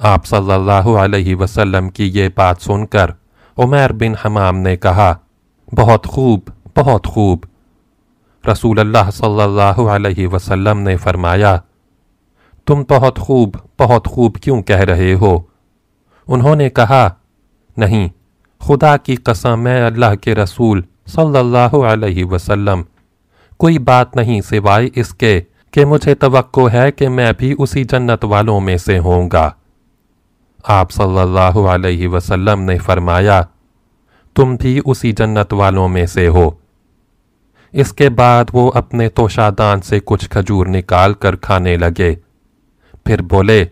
آپ صلی اللہ علیہ وسلم کی یہ بات سن کر عمیر بن حمام نے کہا، بہت خوب بہت خوب۔ رسول اللہ صلی اللہ علیہ وسلم نے فرمایا، تم بہت خوب بہت خوب کیوں کہہ رہے ہو؟ انہوں نے کہا، نہیں، خدا کی قسم، میں اللہ کے رسول صلی اللہ علیہ وسلم۔ کوئی بات نہیں سوائے اس کے کہ مجھے توقع ہے کہ میں بھی اسی جنت والوں میں سے ہوں گا۔ آپ صلی اللہ علیہ وسلم نے فرمایا، تم بھی اسی جنت والوں میں سے ہو۔ اس کے بعد وہ اپنے توشادان سے کچھ کھجور نکال کر کھانے لگے۔ پھر بولے،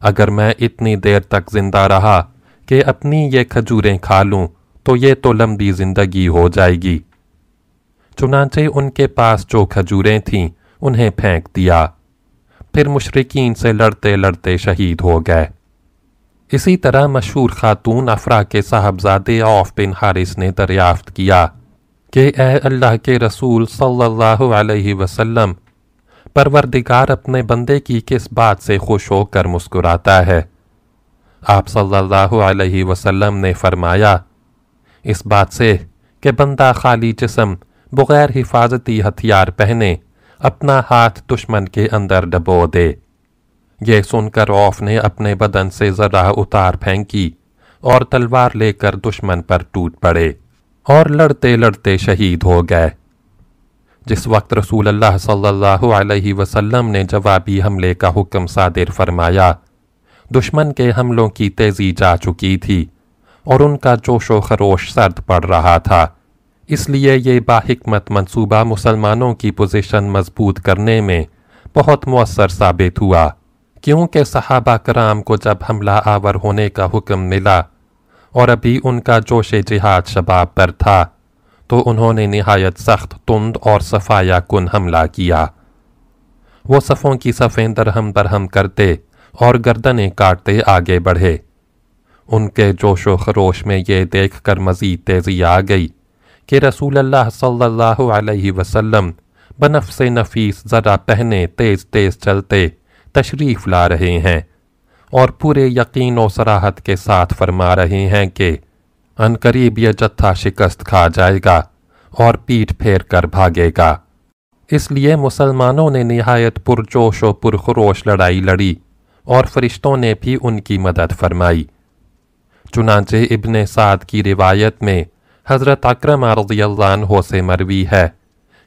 اگر میں اتنی دیر تک زندہ رہا کہ اپنی یہ کھجوریں کھا لوں، تو یہ تو لمبی زندگی ہو جائے گی۔ چنانچہ ان کے پاس جو کھجوریں تھیں، انہیں پھینک دیا۔ پھر مشرقین سے لڑتے لڑتے شہید ہو گئے۔ اسی طرح مشہور خاتون افرا کے صاحبزادے آف بن حارث نے دریافت کیا کہ اے اللہ کے رسول صلی اللہ علیہ وسلم، پروردگار اپنے بندے کی کس بات سے خوش ہو کر مسکراتا ہے؟ آپ صلی اللہ علیہ وسلم نے فرمایا، اس بات سے کہ بندہ خالی جسم بغیر حفاظتی ہتھیار پہنے اپنا ہاتھ دشمن کے اندر ڈبو دے۔ یہ سن کر اوف نے اپنے بدن سے ذرا اتار پھینکی اور تلوار لے کر دشمن پر ٹوٹ پڑے اور لڑتے لڑتے شہید ہو گئے۔ جس وقت رسول اللہ صلی اللہ علیہ وسلم نے جوابی حملے کا حکم صادر فرمایا، دشمن کے حملوں کی تیزی جا چکی تھی اور ان کا جوش و خروش سرد پڑ رہا تھا۔ اس لیے یہ باحکمت منصوبہ مسلمانوں کی پوزیشن مضبوط کرنے میں بہت مؤثر ثابت ہوا۔ کیونکہ صحابہ کرام کو جب حملہ آور ہونے کا حکم ملا اور ابھی ان کا جوش جہاد شباب پر تھا، تو انہوں نے نہایت سخت تند اور صفایہ کن حملہ کیا۔ وہ صفوں کی صفیں درہم درہم کرتے اور گردنیں کاٹتے آگے بڑھے۔ ان کے جوش و خروش میں یہ دیکھ کر مزید تیزی آ گئی کہ رسول اللہ صلی اللہ علیہ وسلم بنفس نفیس ذرا پہنے تیز تیز چلتے تشریف لا رہے ہیں اور پورے یقین و سراحت کے ساتھ فرما رہے ہیں کہ ان قریب یہ جتھا شکست کھا جائے گا اور پیٹ پھیر کر بھاگے گا۔ اس لیے مسلمانوں نے نہایت پرجوش و پرخروش لڑائی لڑی اور فرشتوں نے بھی ان کی مدد فرمائی۔ چنانچہ ابن سعد کی روایت میں حضرت اکرم رضی اللہ عنہ سے مروی ہے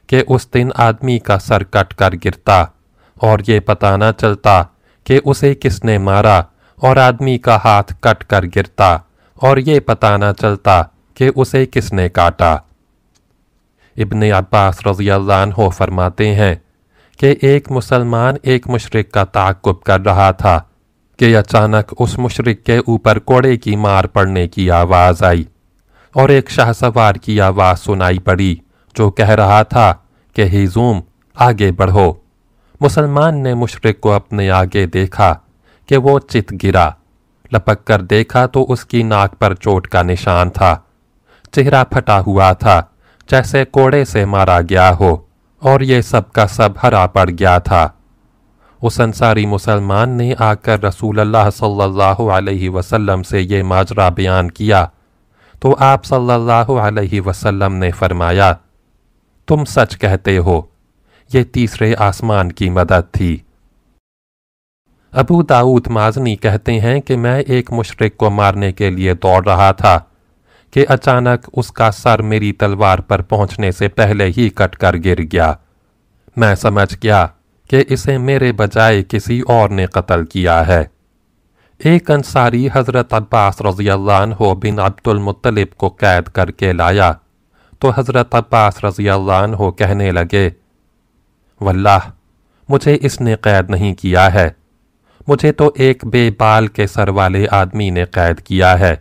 کہ اس دن آدمی کا سر کٹ کر گرتا۔ اور یہ پتہ نہ چلتا کہ اسے کس نے مارا اور آدمی کا ہاتھ کٹ کر گرتا اور یہ پتہ نہ چلتا کہ اسے کس نے کاٹا۔ ابن عباس رضی اللہ عنہ فرماتے ہیں کہ ایک مسلمان ایک مشرق کا تعقب کر رہا تھا کہ اچانک اس مشرق کے اوپر کوڑے کی مار پڑنے کی آواز آئی اور ایک شاہ سوار کی آواز سنائی پڑی جو کہہ رہا تھا کہ ہیزوم آگے بڑھو۔ مسلمان نے مشرق کو اپنے آگے دیکھا کہ وہ چت گرا۔ لپک کر دیکھا تو اس کی ناک پر چوٹ کا نشان تھا۔ چہرہ پھٹا ہوا تھا، جیسے کوڑے سے مارا گیا ہو، اور یہ سب کا سب ہرا پڑ گیا تھا۔ اس انصاری مسلمان نے آ کر رسول اللہ صلی اللہ علیہ وسلم سے یہ ماجرہ بیان کیا۔ تو آپ صلی اللہ علیہ وسلم نے فرمایا، تم سچ کہتے ہو یہ تیسرے آسمان کی مدد تھی۔ ابو داؤد مازنی کہتے ہیں کہ میں ایک مشرق کو مارنے کے لیے دوڑ رہا تھا کہ اچانک اس کا سر میری تلوار پر پہنچنے سے پہلے ہی کٹ کر گر گیا۔ میں سمجھ گیا کہ اسے میرے بجائے کسی اور نے قتل کیا ہے۔ ایک انصاری حضرت عباس رضی اللہ عنہ بن عبد المطلب کو قید کر کے لایا تو حضرت عباس رضی اللہ عنہ کہنے لگے واللہ، مجھے اس نے قید نہیں کیا ہے۔ مجھے تو ایک بے بال کے سر والے آدمی نے قید کیا ہے،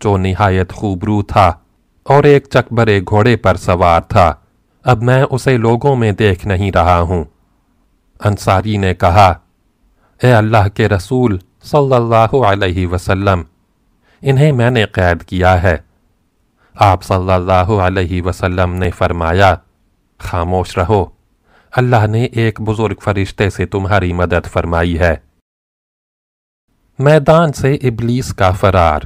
جو نہایت خوبرو تھا اور ایک چکبرے گھوڑے پر سوار تھا۔ اب میں اسے لوگوں میں دیکھ نہیں رہا ہوں۔ انصاری نے کہا، اے اللہ کے رسول صلی اللہ علیہ وسلم، انہیں میں نے قید کیا ہے۔ آپ صلی اللہ علیہ وسلم نے فرمایا، خاموش رہو۔ اللہ نے ایک بزرگ فرشتے سے تمہاری مدد فرمائی ہے۔ میدان سے ابلیس کا فرار۔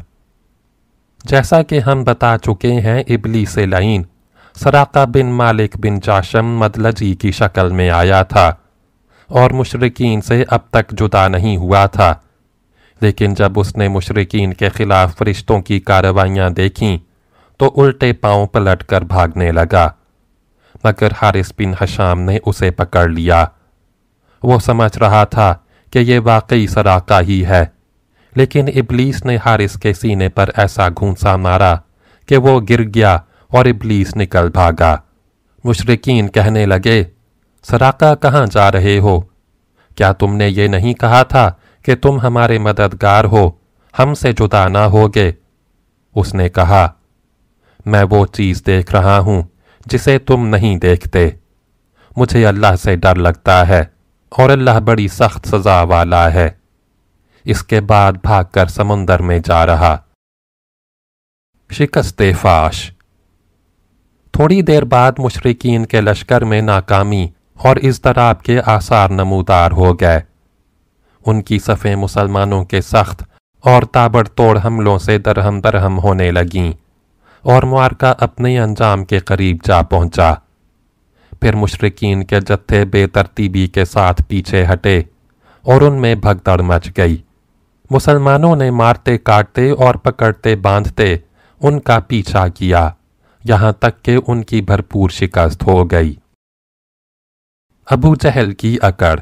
جیسا کہ ہم بتا چکے ہیں، ابلیس لعین سراقہ بن مالک بن جاشم مدلجی کی شکل میں آیا تھا اور مشرقین سے اب تک جدا نہیں ہوا تھا۔ لیکن جب اس نے مشرقین کے خلاف فرشتوں کی کاروائیاں دیکھیں، تو الٹے پاؤں پلٹ کر بھاگنے لگا۔ مگر حارث بن حشام نے اسے پکڑ لیا۔ وہ سمجھ رہا تھا کہ یہ واقعی سراقہ ہی ہے، لیکن ابلیس نے حارث کے سینے پر ایسا گھونسا مارا کہ وہ گر گیا اور ابلیس نکل بھاگا۔ مشرقین کہنے لگے، سراقہ کہاں جا رہے ہو؟ کیا تم نے یہ نہیں کہا تھا کہ تم ہمارے مددگار ہو، ہم سے جدا نہ ہوگے؟ اس نے کہا، میں وہ چیز دیکھ رہا ہوں جسے تم نہیں دیکھتے۔ مجھے اللہ سے ڈر لگتا ہے اور اللہ بڑی سخت سزا والا ہے۔ اس کے بعد بھاگ کر سمندر میں جا رہا۔ شکست فاش۔ تھوڑی دیر بعد مشرقین کے لشکر میں ناکامی اور اضطراب کے آثار نمودار ہو گئے۔ ان کی صفیں مسلمانوں کے سخت اور تابڑ توڑ حملوں سے درہم درہم ہونے لگیں۔ اور معارکہ اپنے انجام کے قریب جا پہنچا۔ پھر مشرقین کے جتھے بے ترتیبی کے ساتھ پیچھے ہٹے اور ان میں بھگدڑ مچ گئی۔ مسلمانوں نے مارتے کاٹتے اور پکڑتے باندھتے ان کا پیچھا کیا، یہاں تک کہ ان کی بھرپور شکست ہو گئی۔ ابو جہل کی اکڑ۔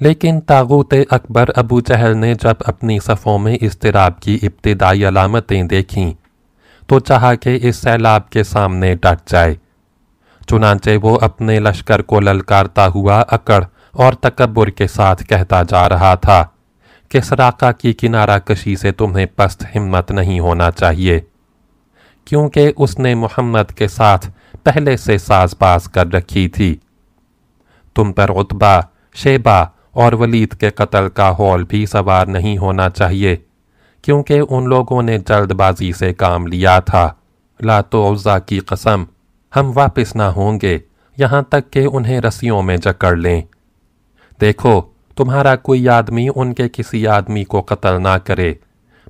لیکن تاغوت اکبر ابو جہل نے جب اپنی صفوں میں اضطراب کی ابتدائی علامتیں دیکھیں تو چاہا کہ اس سیلاب کے سامنے ڈٹ جائے۔ چنانچہ وہ اپنے لشکر کو للکارتا ہوا اکڑ اور تکبر کے ساتھ کہتا جا رہا تھا کہ سراقہ کی کنارہ کشی سے تمہیں پست ہمت نہیں ہونا چاہیے، کیونکہ اس نے محمد کے ساتھ پہلے سے ساز باز کر رکھی تھی۔ تم پر عطبہ شیبہ اور ولید کے قتل کا ہول بھی سوار نہیں ہونا چاہیے۔ کیونکہ ان لوگوں نے جلد بازی سے کام لیا تھا۔ لا تو عزا کی قسم، ہم واپس نہ ہوں گے، یہاں تک کہ انہیں رسیوں میں جکڑ لیں۔ دیکھو، تمہارا کوئی آدمی ان کے کسی آدمی کو قتل نہ کرے،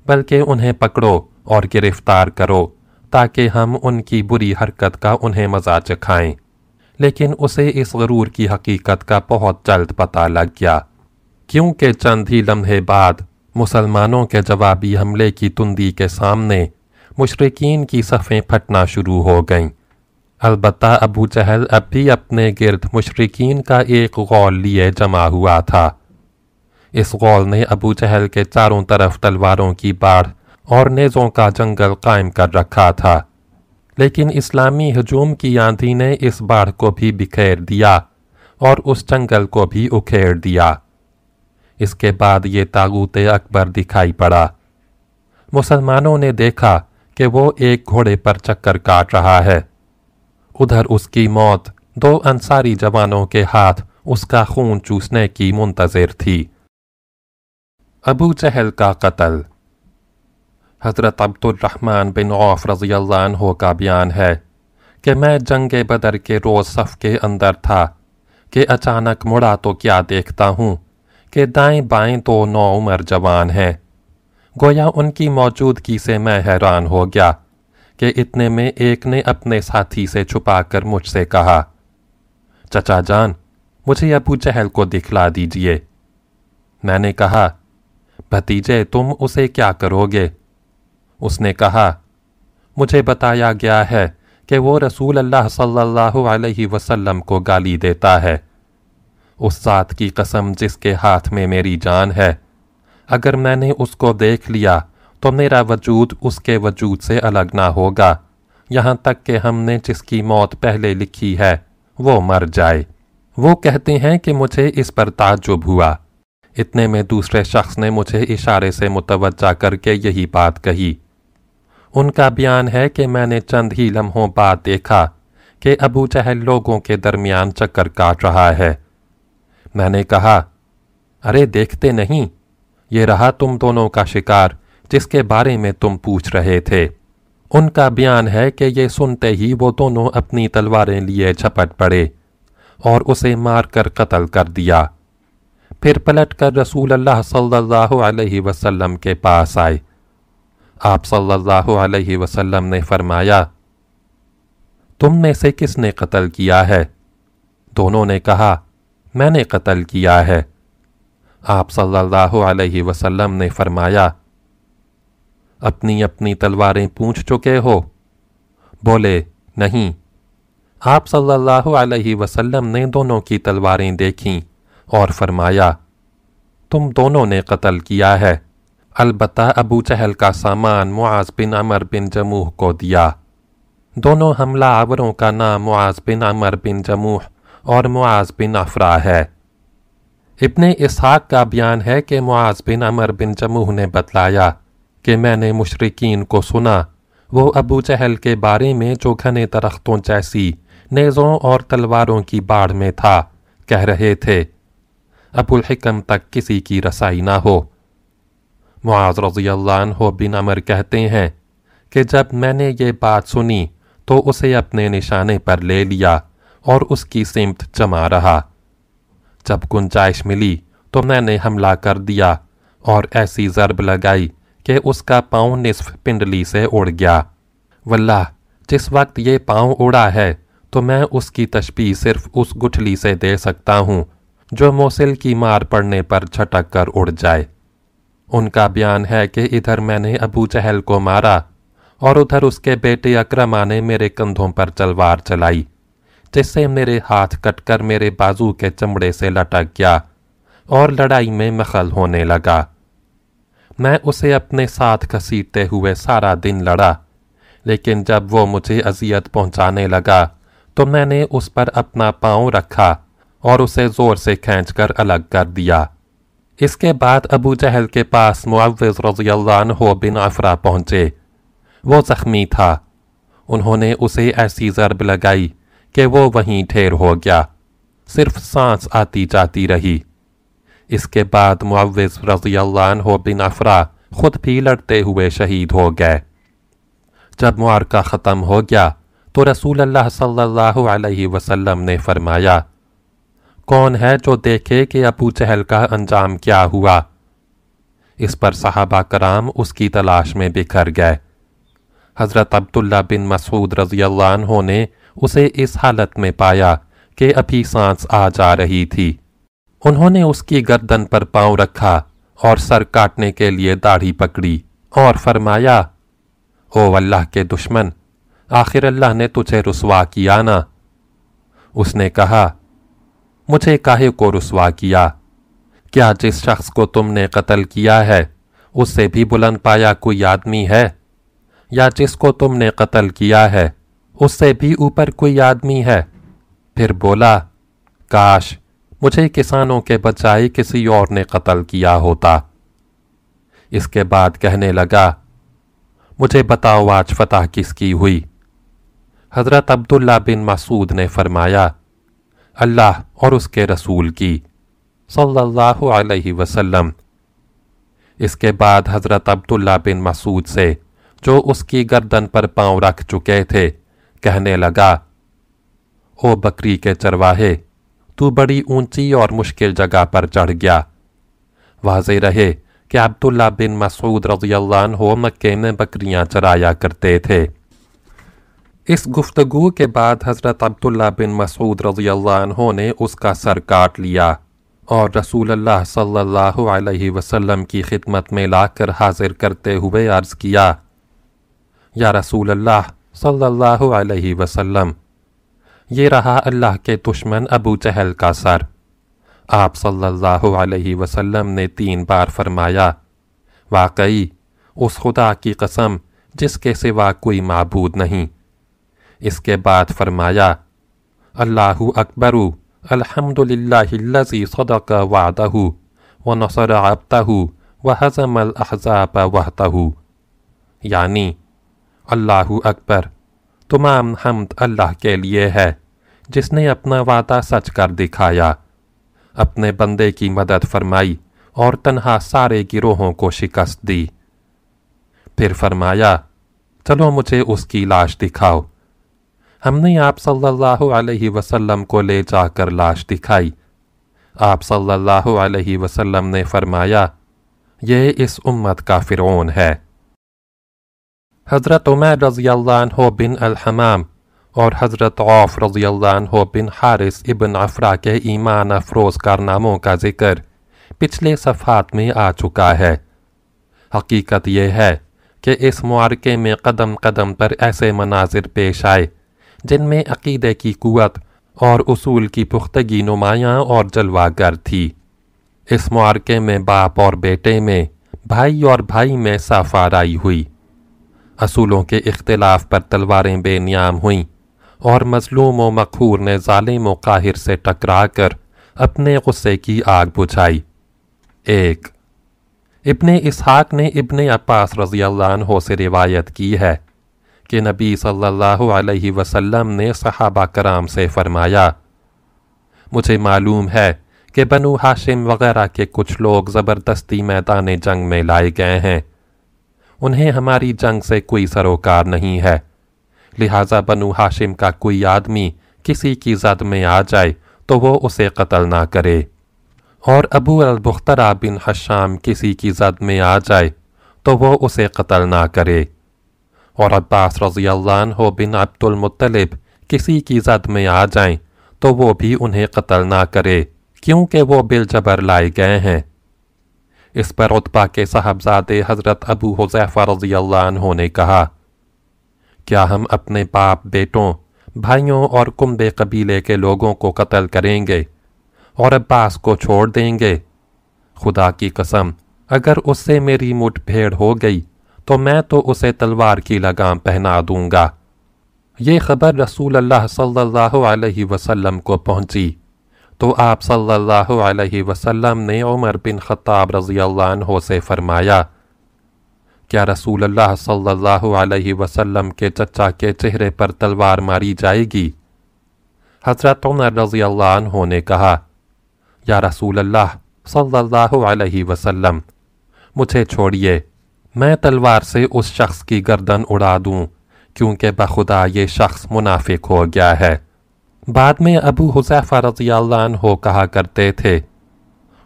بلکہ انہیں پکڑو اور گرفتار کرو، تاکہ ہم ان کی بری حرکت کا انہیں مزہ چکھائیں۔ لیکن اسے اس غرور کی حقیقت کا بہت جلد پتہ لگ گیا، کیونکہ چند ہی لمحے بعد مسلمانوں کے جوابی حملے کی تندی کے سامنے مشرقین کی صفیں پھٹنا شروع ہو گئیں۔ البتہ ابو جہل اب بھی اپنے گرد مشرقین کا ایک غول لیے جمع ہوا تھا۔ اس غول نے ابو جہل کے چاروں طرف تلواروں کی باڑھ اور نیزوں کا جنگل قائم کر رکھا تھا۔ لیکن اسلامی ہجوم کی آندھی نے اس باڑھ کو بھی بکھیر دیا اور اس جنگل کو بھی اکھیڑ دیا۔ اس کے بعد یہ تاغوت اکبر دکھائی پڑا۔ مسلمانوں نے دیکھا کہ وہ ایک گھوڑے پر چکر کاٹ رہا ہے۔ ادھر اس کی موت دو انصاری جوانوں کے ہاتھ اس کا خون چوسنے کی منتظر تھی۔ ابو چہل کا قتل۔ حضرت عبد الرحمن بن عوف رضی اللہ عنہ کا بیان ہے کہ میں جنگ بدر کے روز صف کے اندر تھا کہ اچانک مڑا تو کیا دیکھتا ہوں۔ کہ دائیں بائیں دو نو عمر جوان ہیں۔ گویا ان کی موجودگی سے میں حیران ہو گیا کہ اتنے میں ایک نے اپنے ساتھی سے چھپا کر مجھ سے کہا، چچا جان، مجھے ابو چہل کو دکھلا دیجیے۔ میں نے کہا، بھتیجے، تم اسے کیا کرو گے؟ اس نے کہا، مجھے بتایا گیا ہے کہ وہ رسول اللہ صلی اللہ علیہ وسلم کو گالی دیتا ہے۔ اس ذات کی قسم جس کے ہاتھ میں میری جان ہے۔ اگر میں نے اس کو دیکھ لیا، تو میرا وجود اس کے وجود سے الگ نہ ہوگا۔ یہاں تک کہ ہم نے جس کی موت پہلے لکھی ہے، وہ مر جائے۔ وہ کہتے ہیں کہ مجھے اس پر تعجب ہوا۔ اتنے میں دوسرے شخص نے مجھے اشارے سے متوجہ کر کے یہی بات کہی۔ ان کا بیان ہے کہ میں نے چند ہی لمحوں بعد دیکھا کہ ابو چہل لوگوں کے درمیان چکر کاٹ رہا ہے۔ میں نے کہا، ارے دیکھتے نہیں، یہ رہا تم دونوں کا شکار جس کے بارے میں تم پوچھ رہے تھے۔ ان کا بیان ہے کہ یہ سنتے ہی وہ دونوں اپنی تلواریں لیے جھپٹ پڑے اور اسے مار کر قتل کر دیا۔ پھر پلٹ کر رسول اللہ صلی اللہ علیہ وسلم کے پاس آئے۔ آپ صلی اللہ علیہ وسلم نے فرمایا، تم میں سے کس نے قتل کیا ہے؟ دونوں نے کہا میں نے قتل کیا ہے۔ آپ صلی اللہ علیہ وسلم نے فرمایا، اپنی اپنی تلواریں پونچھ چکے ہو۔ بولے، نہیں، آپ صلی اللہ علیہ وسلم نے دونوں کی تلواریں دیکھیں اور فرمایا، تم دونوں نے قتل کیا ہے۔ البتہ ابو چہل کا سامان معاذ بن عمر بن جموح کو دیا۔ دونوں حملہ آوروں کا نام معاذ بن عمر بن جموح اور معاذ بن افرا ہے۔ ابن اسحاق کا بیان ہے کہ معاذ بن عمر بن جموح نے بتلایا کہ میں نے مشرقین کو سنا۔ وہ ابو چہل کے بارے میں جو گھنے درختوں جیسی نیزوں اور تلواروں کی باڑ میں تھا، کہہ رہے تھے، ابو الحکم تک کسی کی رسائی نہ ہو۔ معاذ رضی اللہ عنہ بن عمر کہتے ہیں کہ جب میں نے یہ بات سنی تو اسے اپنے نشانے پر لے لیا۔ اور اس کی سمت جما رہا۔ جب گنجائش ملی تو میں نے حملہ کر دیا اور ایسی ضرب لگائی کہ اس کا پاؤں نصف پنڈلی سے اڑ گیا۔ واللہ، جس وقت یہ پاؤں اڑا ہے تو میں اس کی تشبیح صرف اس گٹھلی سے دے سکتا ہوں جو موسل کی مار پڑنے پر چھٹک کر اڑ جائے۔ ان کا بیان ہے کہ ادھر میں نے ابو چہل کو مارا اور ادھر اس کے بیٹے اکرما نے میرے کندھوں پر چلوار چلائی۔ جس سے میرے ہاتھ کٹ کر میرے بازو کے چمڑے سے لٹک گیا اور لڑائی میں مخل ہونے لگا۔ میں اسے اپنے ساتھ کھسیٹتے ہوئے سارا دن لڑا، لیکن جب وہ مجھے اذیت پہنچانے لگا تو میں نے اس پر اپنا پاؤں رکھا اور اسے زور سے کھینچ کر الگ کر دیا۔ اس کے بعد ابو جہل کے پاس معوض رضی اللہ عنہ بن عفرہ پہنچے۔ وہ زخمی تھا۔ انہوں نے اسے ایسی ضرب لگائی کہ وہ وہیں ٹھیر ہو گیا۔ صرف سانس آتی جاتی رہی۔ اس کے بعد معوض رضی اللہ عنہ بن افرا خود بھی لڑتے ہوئے شہید ہو گئے۔ جب معارکہ ختم ہو گیا تو رسول اللہ صلی اللہ علیہ وسلم نے فرمایا، کون ہے جو دیکھے کہ ابو چہل کا انجام کیا ہوا؟ اس پر صحابہ کرام اس کی تلاش میں بکھر گئے۔ حضرت عبداللہ بن مسعود رضی اللہ عنہ نے اسے اس حالت میں پایا کہ ابھی سانس آ جا رہی تھی۔ انہوں نے اس کی گردن پر پاؤں رکھا اور سر کاٹنے کے لیے داڑھی پکڑی اور فرمایا، او اللہ کے دشمن، آخر اللہ نے تجھے رسوا کیا نا؟ اس نے کہا، مجھے کاہے کو رسوا کیا؟ کیا جس شخص کو تم نے قتل کیا ہے، اس سے بھی بلند پایا کوئی آدمی ہے؟ یا جس کو تم نے قتل کیا ہے اس سے بھی اوپر کوئی آدمی ہے۔ پھر بولا، کاش، مجھے کسانوں کے بچائی کسی اور نے قتل کیا ہوتا۔ اس کے بعد کہنے لگا، مجھے بتاؤ آج فتح کس کی ہوئی۔ حضرت عبداللہ بن مسعود نے فرمایا، اللہ اور اس کے رسول کی۔ صلی اللہ علیہ وسلم۔ اس کے بعد حضرت عبداللہ بن مسعود سے، جو اس کی گردن پر پاؤں رکھ چکے تھے کہنے لگا، او بکری کے چرواہے، تو بڑی اونچی اور مشکل جگہ پر چڑھ گیا۔ واضح رہے کہ عبداللہ بن مسعود رضی اللہ عنہ مکے میں بکریاں چرایا کرتے تھے۔ اس گفتگو کے بعد حضرت عبداللہ بن مسعود رضی اللہ عنہ نے اس کا سر کاٹ لیا اور رسول اللہ صلی اللہ علیہ وسلم کی خدمت میں لا کر حاضر کرتے ہوئے عرض کیا، یا رسول اللہ صلی اللہ علیہ وسلم۔ یہ رہا اللہ کے دشمن ابو چہل کا سر۔ آپ صلی اللہ علیہ وسلم نے تین بار فرمایا، واقعی، اس خدا کی قسم جس کے سوا کوئی معبود نہیں۔ اس کے بعد فرمایا، اللہ اکبر الحمد للہ صدق وعدہ ونصر عبدہ وحزم الاحزاب وحتہ یعنی اللہ اکبر تمام حمد اللہ کے لیے ہے، جس نے اپنا وعدہ سچ کر دکھایا۔ اپنے بندے کی مدد فرمائی اور تنہا سارے گروہوں کو شکست دی۔ پھر فرمایا، چلو مجھے اس کی لاش دکھاؤ۔ ہم نے آپ صلی اللہ علیہ وسلم کو لے جا کر لاش دکھائی۔ آپ صلی اللہ علیہ وسلم نے فرمایا، یہ اس امت کا فرعون ہے۔ حضرت عمر رضی اللہ عنہ بن الحمام اور حضرت عوف رضی اللہ عنہ بن حارث ابن افرا کے ایمان افروز کارناموں کا ذکر پچھلے صفحات میں آ چکا ہے حقیقت یہ ہے کہ اس معارکے میں قدم قدم پر ایسے مناظر پیش آئے جن میں عقیدے کی قوت اور اصول کی پختگی نمایاں اور جلوہ گر تھی اس معارکے میں باپ اور بیٹے میں بھائی اور بھائی میں صافارائی ہوئی اصولوں کے اختلاف پر تلواریں بے نیام ہوئیں اور مظلوم و مقہور نے ظالم و قاہر سے ٹکرا کر اپنے غصے کی آگ بجھائی۔ ایک، ابن اسحاق نے ابن عباس رضی اللہ عنہ سے روایت کی ہے کہ نبی صلی اللہ علیہ وسلم نے صحابہ کرام سے فرمایا، مجھے معلوم ہے کہ بنو ہاشم وغیرہ کے کچھ لوگ زبردستی میدان جنگ میں لائے گئے ہیں۔ انہیں ہماری جنگ سے کوئی سروکار نہیں ہے۔ لہٰذا بنو ہاشم کا کوئی آدمی کسی کی زد میں آ جائے تو وہ اسے قتل نہ کرے۔ اور ابو البخترہ بن حشام کسی کی زد میں آ جائے تو وہ اسے قتل نہ کرے۔ اور عباس رضی اللہ عنہ بن عبد المطلب کسی کی زد میں آ جائیں تو وہ بھی انہیں قتل نہ کرے، کیونکہ وہ بالجبر لائے گئے ہیں۔ اس پر عطبہ کے صاحبزادے حضرت ابو حضیفہ رضی اللہ عنہ نے کہا، کیا ہم اپنے باپ بیٹوں، بھائیوں اور کمبے قبیلے کے لوگوں کو قتل کریں گے اور عباس کو چھوڑ دیں گے؟ خدا کی قسم، اگر اس سے میری مٹھ بھیڑ ہو گئی تو میں تو اسے تلوار کی لگام پہنا دوں گا۔ یہ خبر رسول اللہ صلی اللہ علیہ وسلم کو پہنچی۔ تو آپ صلی اللہ علیہ وسلم نے عمر بن خطاب رضی اللہ عنہ سے فرمایا، کیا رسول اللہ صلی اللہ علیہ وسلم کے چچا کے چہرے پر تلوار ماری جائے گی؟ حضرت عمر رضی اللہ عنہ نے کہا، یا رسول اللہ صلی اللہ علیہ وسلم، مجھے چھوڑیے، میں تلوار سے اس شخص کی گردن اڑا دوں، کیونکہ بخدا یہ شخص منافق ہو گیا ہے۔ بعد میں ابو حضیفہ رضی اللہ عنہ کہا کرتے تھے،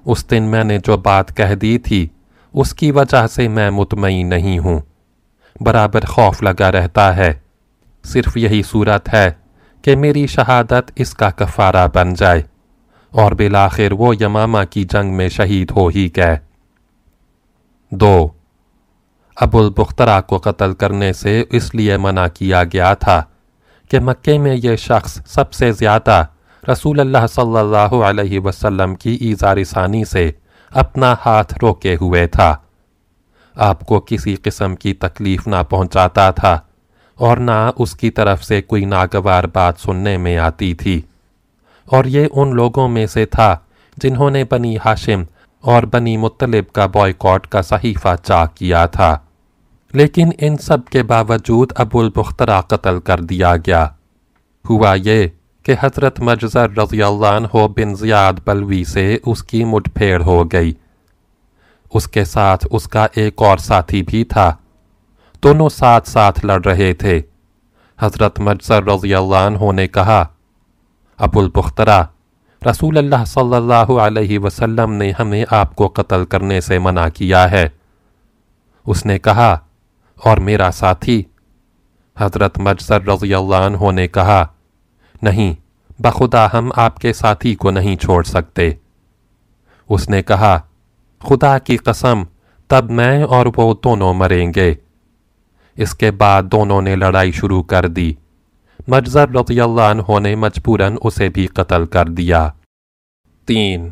اس دن میں نے جو بات کہہ دی تھی، اس کی وجہ سے میں مطمئن نہیں ہوں۔ برابر خوف لگا رہتا ہے۔ صرف یہی صورت ہے کہ میری شہادت اس کا کفارہ بن جائے اور بالآخر وہ یمامہ کی جنگ میں شہید ہو ہی گئے۔ دو ابو البخترہ کو قتل کرنے سے اس لیے منع کیا گیا تھا کہ مکے میں یہ شخص سب سے زیادہ رسول اللہ صلی اللہ علیہ وسلم کی ایزار ثانی سے اپنا ہاتھ روکے ہوئے تھا۔ آپ کو کسی قسم کی تکلیف نہ پہنچاتا تھا اور نہ اس کی طرف سے کوئی ناگوار بات سننے میں آتی تھی۔ اور یہ ان لوگوں میں سے تھا جنہوں نے بنی ہاشم اور بنی مطلب کا بوائے کا صحیفہ چاک کیا تھا۔ لیکن ان سب کے باوجود ابو البخترہ قتل کر دیا گیا۔ ہوا یہ کہ حضرت مجزر رضی اللہ عنہ بن زیاد بلوی سے اس کی مٹ پھیڑ ہو گئی۔ اس کے ساتھ اس کا ایک اور ساتھی بھی تھا۔ دونوں ساتھ ساتھ لڑ رہے تھے۔ حضرت مجزر رضی اللہ عنہ نے کہا، ابو البخترہ رسول اللہ صلی اللہ علیہ وسلم نے ہمیں آپ کو قتل کرنے سے منع کیا ہے۔ اس نے کہا اور میرا ساتھی۔ حضرت مجزر رضی اللہ عنہ نے کہا، نہیں، بخدا ہم آپ کے ساتھی کو نہیں چھوڑ سکتے۔ اس نے کہا، خدا کی قسم، تب میں اور وہ دونوں مریں گے۔ اس کے بعد دونوں نے لڑائی شروع کر دی۔ مجزر رضی اللہ عنہ نے مجبوراً اسے بھی قتل کر دیا۔ تین،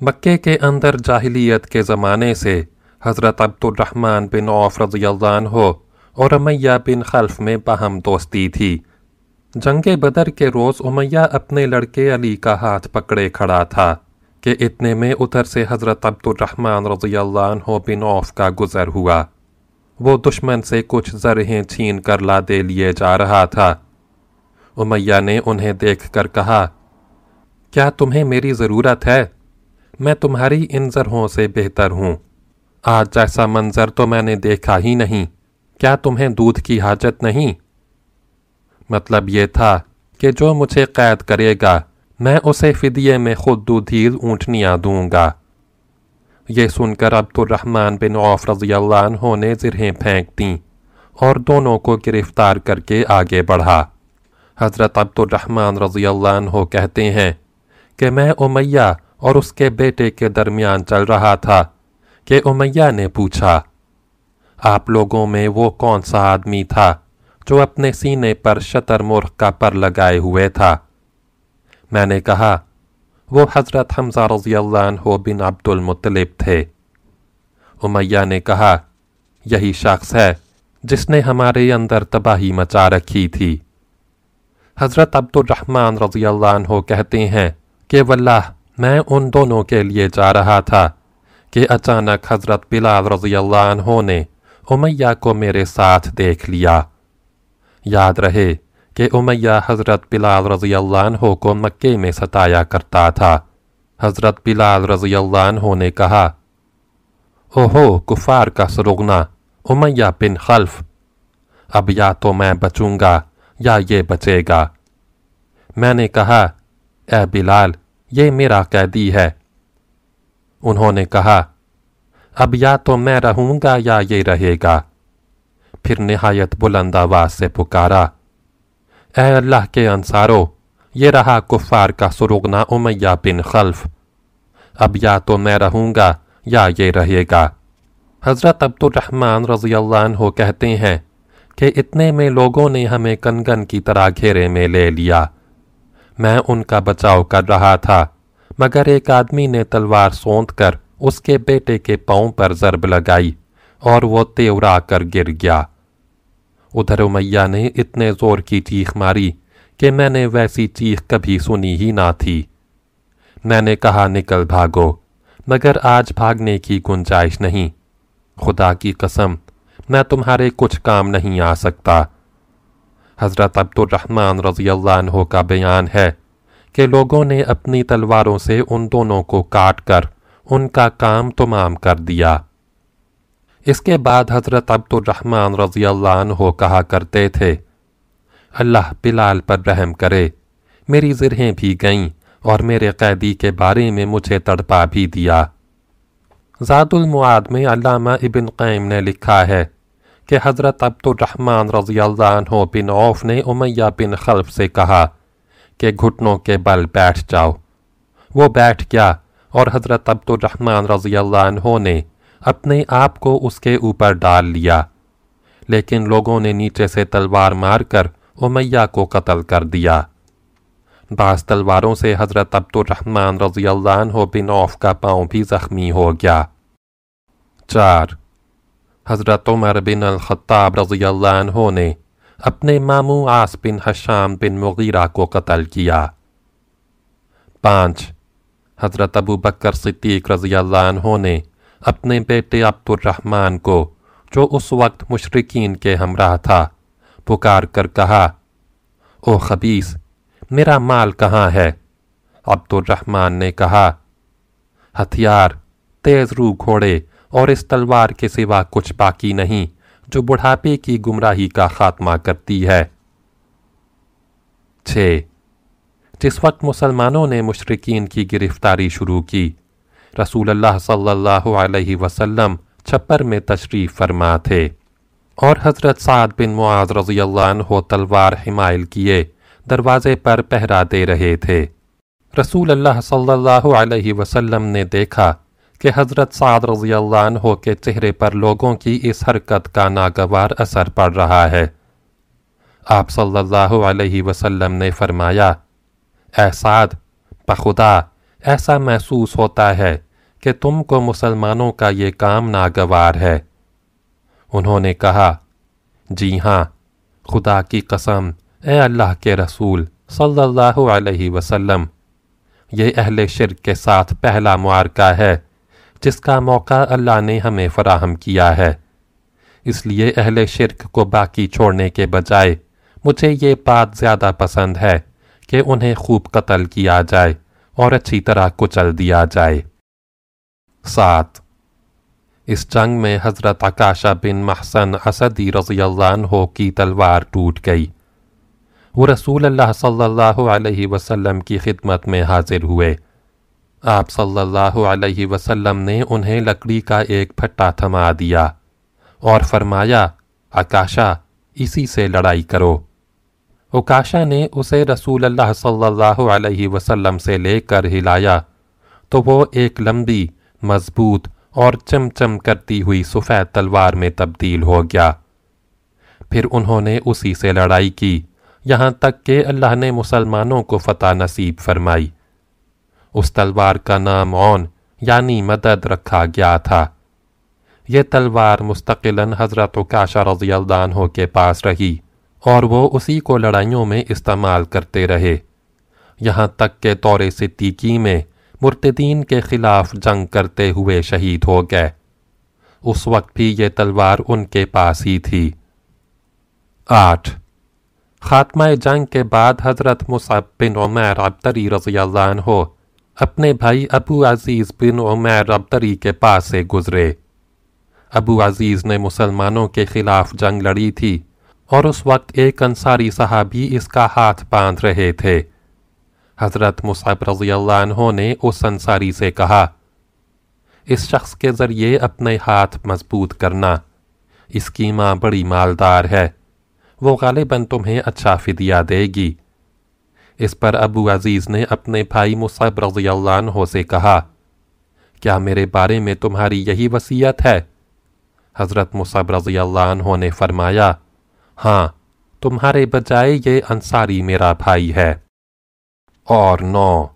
مکے کے اندر جاہلیت کے زمانے سے حضرت عبد الرحمن بن عوف رضی اللہ عنہ اور امیہ بن خلف میں باہم دوستی تھی۔ جنگ بدر کے روز امیہ اپنے لڑکے علی کا ہاتھ پکڑے کھڑا تھا کہ اتنے میں ادھر سے حضرت عبد الرحمن رضی اللہ عنہ بن عوف کا گزر ہوا۔ وہ دشمن سے کچھ زرہیں چھین کر لا دے لیے جا رہا تھا۔ امیہ نے انہیں دیکھ کر کہا، کیا تمہیں میری ضرورت ہے؟ میں تمہاری ان زرہوں سے بہتر ہوں۔ آج جیسا منظر تو میں نے دیکھا ہی نہیں۔ کیا تمہیں دودھ کی حاجت نہیں؟ مطلب یہ تھا کہ جو مجھے قید کرے گا، میں اسے فدیے میں خود دودھیل اونٹنیاں دوں گا۔ یہ سن کر عبد الرحمن بن عوف رضی اللہ عنہ نے زرہیں پھینک دیں اور دونوں کو گرفتار کر کے آگے بڑھا۔ حضرت عبد الرحمن رضی اللہ عنہ کہتے ہیں کہ میں امیہ اور اس کے بیٹے کے درمیان چل رہا تھا۔ کہ امیہ نے پوچھا، آپ لوگوں میں وہ کون سا آدمی تھا جو اپنے سینے پر شتر مرخ کا پر لگائے ہوئے تھا؟ میں نے کہا، وہ حضرت حمزہ رضی اللہ عنہ بن عبد المطلب تھے۔ امیہ نے کہا، یہی شخص ہے جس نے ہمارے اندر تباہی مچا رکھی تھی۔ حضرت عبد الرحمن رضی اللہ عنہ کہتے ہیں کہ واللہ، میں ان دونوں کے لیے جا رہا تھا۔ کہ اچانک حضرت بلال رضی اللہ عنہ نے امیہ کو میرے ساتھ دیکھ لیا۔ یاد رہے کہ امیہ حضرت بلال رضی اللہ عنہ کو مکے میں ستایا کرتا تھا۔ حضرت بلال رضی اللہ عنہ نے کہا، اوہو، کفار کا سرغنا امیہ بن خلف، اب یا تو میں بچوں گا یا یہ بچے گا۔ میں نے کہا، اے بلال، یہ میرا قیدی ہے انہوں نے کہا، اب یا تو میں رہوں گا یا یہ رہے گا۔ پھر نہایت بلند آواز سے پکارا، اے اللہ کے انصارو، یہ رہا کفار کا سرغنا امیہ بن خلف۔ اب یا تو میں رہوں گا یا یہ رہے گا۔ حضرت عبد الرحمن رضی اللہ عنہ کہتے ہیں کہ اتنے میں لوگوں نے ہمیں کنگن کی طرح گھیرے میں لے لیا۔ میں ان کا بچاؤ کر رہا تھا۔ مگر ایک آدمی نے تلوار سونت کر اس کے بیٹے کے پاؤں پر ضرب لگائی اور وہ تیورا کر گر گیا۔ ادھر امیہ نے اتنے زور کی چیخ ماری کہ میں نے ویسی چیخ کبھی سنی ہی نہ تھی۔ میں نے کہا، نکل بھاگو، مگر آج بھاگنے کی گنجائش نہیں۔ خدا کی قسم، میں تمہارے کچھ کام نہیں آ سکتا۔ حضرت عبد الرحمن رضی اللہ عنہ کا بیان ہے۔ کہ لوگوں نے اپنی تلواروں سے ان دونوں کو کاٹ کر ان کا کام تمام کر دیا۔ اس کے بعد حضرت عبد الرحمن رضی اللہ عنہ کہا کرتے تھے، اللہ بلال پر رحم کرے، میری زرہیں بھی گئیں اور میرے قیدی کے بارے میں مجھے تڑپا بھی دیا۔ زاد المعاد میں علامہ ابن قیم نے لکھا ہے کہ حضرت عبد الرحمن رضی اللہ عنہ بن عوف نے امیہ بن خلف سے کہا کہ گھٹنوں کے بل بیٹھ جاؤ۔ وہ بیٹھ گیا اور حضرت عبد الرحمن رضی اللہ عنہ نے اپنے آپ کو اس کے اوپر ڈال لیا۔ لیکن لوگوں نے نیچے سے تلوار مار کر امیہ کو قتل کر دیا۔ بعض تلواروں سے حضرت عبد الرحمن رضی اللہ عنہ بن عوف کا پاؤں بھی زخمی ہو گیا۔ چار، حضرت عمر بن الخطاب رضی اللہ عنہ نے اپنے مامو آس بن حشام بن مغیرہ کو قتل کیا۔ پانچ، حضرت ابو بکر صدیق رضی اللہ عنہ نے اپنے بیٹے عبد الرحمن کو، جو اس وقت مشرقین کے ہمراہ تھا، پکار کر کہا، او خبیص میرا مال کہاں ہے؟ عبد الرحمن نے کہا، ہتھیار، تیز رو گھوڑے اور اس تلوار کے سوا کچھ باقی نہیں۔ جو بڑھاپے کی گمراہی کا خاتمہ کرتی ہے۔ چھ۔ جس وقت مسلمانوں نے مشرقین کی گرفتاری شروع کی، رسول اللہ صلی اللہ علیہ وسلم چھپر میں تشریف فرما تھے اور حضرت سعد بن معاذ رضی اللہ عنہ تلوار حمائل کیے دروازے پر پہرا دے رہے تھے۔ رسول اللہ صلی اللہ علیہ وسلم نے دیکھا کہ حضرت سعد رضی اللہ عنہ کے چہرے پر لوگوں کی اس حرکت کا ناگوار اثر پڑ رہا ہے۔ آپ صلی اللہ علیہ وسلم نے فرمایا، اے سعد، بخدا، ایسا محسوس ہوتا ہے کہ تم کو مسلمانوں کا یہ کام ناگوار ہے۔ انہوں نے کہا جی ہاں خدا کی قسم، اے اللہ کے رسول صلی اللہ علیہ وسلم، یہ اہل شرک کے ساتھ پہلا معارکہ ہے۔ جس کا موقع اللہ نے ہمیں فراہم کیا ہے۔ اس لیے اہل شرک کو باقی چھوڑنے کے بجائے مجھے یہ بات زیادہ پسند ہے کہ انہیں خوب قتل کیا جائے اور اچھی طرح کچل دیا جائے۔ سات۔ اس جنگ میں حضرت عکاشہ بن محسن اسدی رضی اللہ عنہ کی تلوار ٹوٹ گئی۔ وہ رسول اللہ صلی اللہ علیہ وسلم کی خدمت میں حاضر ہوئے۔ آپ صلی اللہ علیہ وسلم نے انہیں لکڑی کا ایک پھٹا تھما دیا اور فرمایا عکاشہ اسی سے لڑائی کرو. اکاشا نے اسے رسول اللہ صلی اللہ علیہ وسلم سے لے کر ہلایا تو وہ ایک لمبی، مضبوط اور چم چم کرتی ہوئی سفید تلوار میں تبدیل ہو گیا۔ پھر انہوں نے اسی سے لڑائی کی، یہاں تک کہ اللہ نے مسلمانوں کو فتح نصیب فرمائی۔ اس تلوار کا نام عون یعنی مدد رکھا گیا تھا۔ یہ تلوار مستقلاً حضرت کاشا رضی اللہ عنہ کے پاس رہی اور وہ اسی کو لڑائیوں میں استعمال کرتے رہے۔ یہاں تک کہ طور صدیقی میں مرتدین کے خلاف جنگ کرتے ہوئے شہید ہو گئے۔ اس وقت بھی یہ تلوار ان کے پاس ہی تھی۔ آٹھ، خاتمہ جنگ کے بعد حضرت مصعب بن عمیر عبدری رضی اللہ عنہ اپنے بھائی ابو عزیز بن عمیر عبدری کے پاس سے گزرے۔ ابو عزیز نے مسلمانوں کے خلاف جنگ لڑی تھی اور اس وقت ایک انصاری صحابی اس کا ہاتھ باندھ رہے تھے۔ حضرت مصعب رضی اللہ عنہ نے اس انصاری سے کہا، اس شخص کے ذریعے اپنے ہاتھ مضبوط کرنا، اس کی ماں بڑی مالدار ہے، وہ غالباً تمہیں اچھا فدیہ دے گی۔ اس پر ابو عزیز نے اپنے بھائی مصعب رضی اللہ عنہ سے کہا، کیا میرے بارے میں تمہاری یہی وصیت ہے؟ حضرت مصعب رضی اللہ عنہ نے فرمایا ہاں تمہارے بجائے یہ انصاری میرا بھائی ہے۔ اور نو،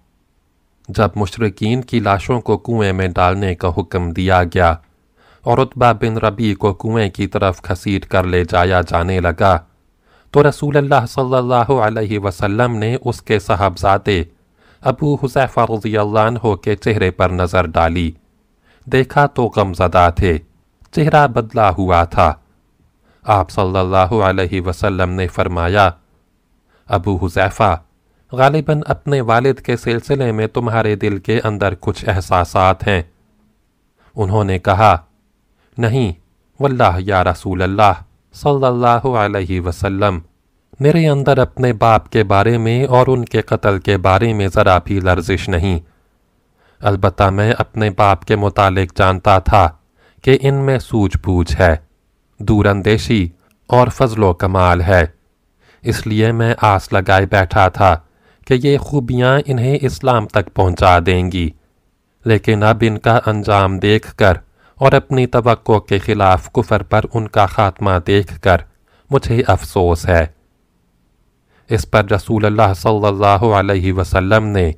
جب مشرقین کی لاشوں کو کنویں میں ڈالنے کا حکم دیا گیا اور اتبا بن ربی کو کنویں کی طرف کھسیٹ کر لے جایا جانے لگا تو رسول اللہ صلی اللہ علیہ وسلم نے اس کے صاحبزادے ابو حسیفہ رضی اللہ عنہ کے چہرے پر نظر ڈالی۔ دیکھا تو غمزدہ تھے، چہرہ بدلا ہوا تھا۔ آپ صلی اللہ علیہ وسلم نے فرمایا، ابو حسیفہ غالباً اپنے والد کے سلسلے میں تمہارے دل کے اندر کچھ احساسات ہیں۔ انہوں نے کہا، نہیں، واللہ یا رسول اللہ۔ صلی اللہ علیہ وسلم، میرے اندر اپنے باپ کے بارے میں اور ان کے قتل کے بارے میں ذرا بھی لرزش نہیں۔ البتہ میں اپنے باپ کے متعلق جانتا تھا کہ ان میں سوچ بوجھ ہے دور اندیشی اور فضل و کمال ہے۔ اس لیے میں آس لگائے بیٹھا تھا کہ یہ خوبیاں انہیں اسلام تک پہنچا دیں گی۔ لیکن اب ان کا انجام دیکھ کر اور اپنی توقع کے خلاف کفر پر ان کا خاتمہ دیکھ کر مجھے افسوس ہے۔ اس پر رسول اللہ صلی اللہ علیہ وسلم نے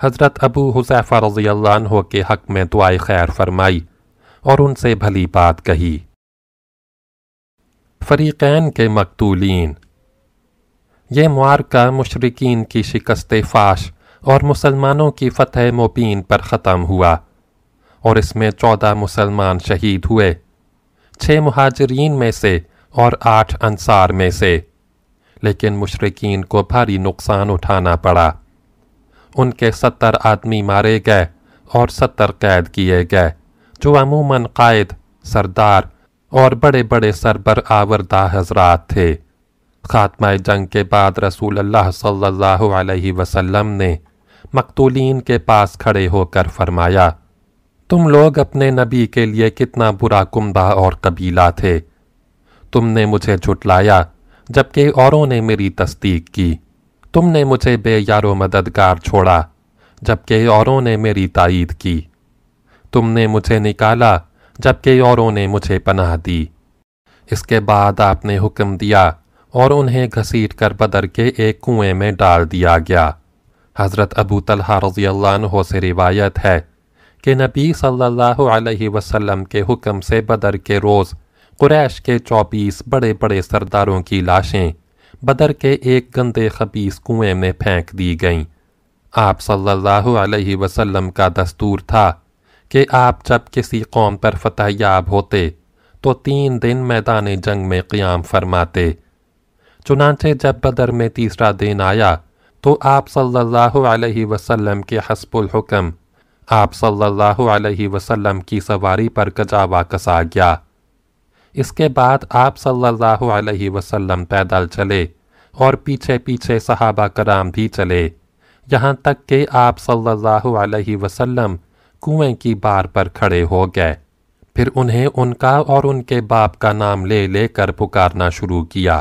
حضرت ابو حسیفہ رضی اللہ عنہ کے حق میں دعائے خیر فرمائی اور ان سے بھلی بات کہی۔ فریقین کے مقتولین۔ یہ معارکہ مشرقین کی شکست فاش اور مسلمانوں کی فتح مبین پر ختم ہوا۔ اور اس میں چودہ مسلمان شہید ہوئے، چھ مہاجرین میں سے اور آٹھ انصار میں سے۔ لیکن مشرقین کو بھاری نقصان اٹھانا پڑا۔ ان کے ستر آدمی مارے گئے اور ستر قید کیے گئے، جو عموماً قائد، سردار اور بڑے بڑے سربر آوردہ حضرات تھے۔ خاتمہ جنگ کے بعد رسول اللہ صلی اللہ علیہ وسلم نے مقتولین کے پاس کھڑے ہو کر فرمایا تم لوگ اپنے نبی کے لیے کتنا برا کمبہ اور قبیلہ تھے۔ تم نے مجھے جھٹلایا جبکہ اوروں نے میری تصدیق کی۔ تم نے مجھے بے یار و مددگار چھوڑا جبکہ اوروں نے میری تائید کی۔ تم نے مجھے نکالا جبکہ اوروں نے مجھے پناہ دی۔ اس کے بعد آپ نے حکم دیا اور انہیں گھسیٹ کر بدر کے ایک کنویں میں ڈال دیا گیا۔ حضرت ابو طلحہ رضی اللہ عنہ سے روایت ہے کہ نبی صلی اللہ علیہ وسلم کے حکم سے بدر کے روز قریش کے چوبیس بڑے بڑے سرداروں کی لاشیں بدر کے ایک گندے خبیص کنویں میں پھینک دی گئیں۔ آپ صلی اللہ علیہ وسلم کا دستور تھا کہ آپ جب کسی قوم پر فتح یاب ہوتے تو تین دن میدان جنگ میں قیام فرماتے۔ چنانچہ جب بدر میں تیسرا دن آیا تو آپ صلی اللہ علیہ وسلم کے حسب الحکم آپ صلی اللہ علیہ وسلم کی سواری پر کجاوا کسا گیا۔ اس کے بعد آپ صلی اللہ علیہ وسلم پیدل چلے اور پیچھے پیچھے صحابہ کرام بھی چلے۔ یہاں تک کہ آپ صلی اللہ علیہ وسلم کنویں کی بار پر کھڑے ہو گئے۔ پھر انہیں ان کا اور ان کے باپ کا نام لے لے کر پکارنا شروع کیا۔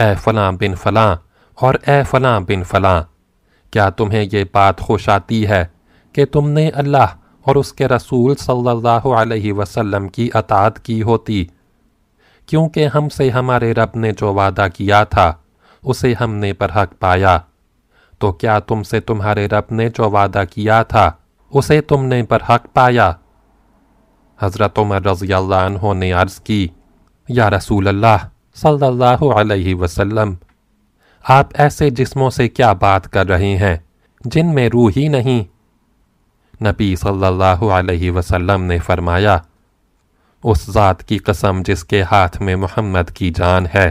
اے فلاں بن فلاں اور اے فلاں بن فلاں، کیا تمہیں یہ بات خوش آتی ہے کہ تم نے اللہ اور اس کے رسول صلی اللہ علیہ وسلم کی اطاعت کی ہوتی۔ کیونکہ ہم سے ہمارے رب نے جو وعدہ کیا تھا، اسے ہم نے پر حق پایا۔ تو کیا تم سے تمہارے رب نے جو وعدہ کیا تھا، اسے تم نے پر حق پایا؟ حضرت عمر رضی اللہ عنہ نے عرض کی، یا رسول اللہ صلی اللہ علیہ وسلم، آپ ایسے جسموں سے کیا بات کر رہے ہیں جن میں روح ہی نہیں؟ نبی صلی اللہ علیہ وسلم نے فرمایا، اس ذات کی قسم جس کے ہاتھ میں محمد کی جان ہے،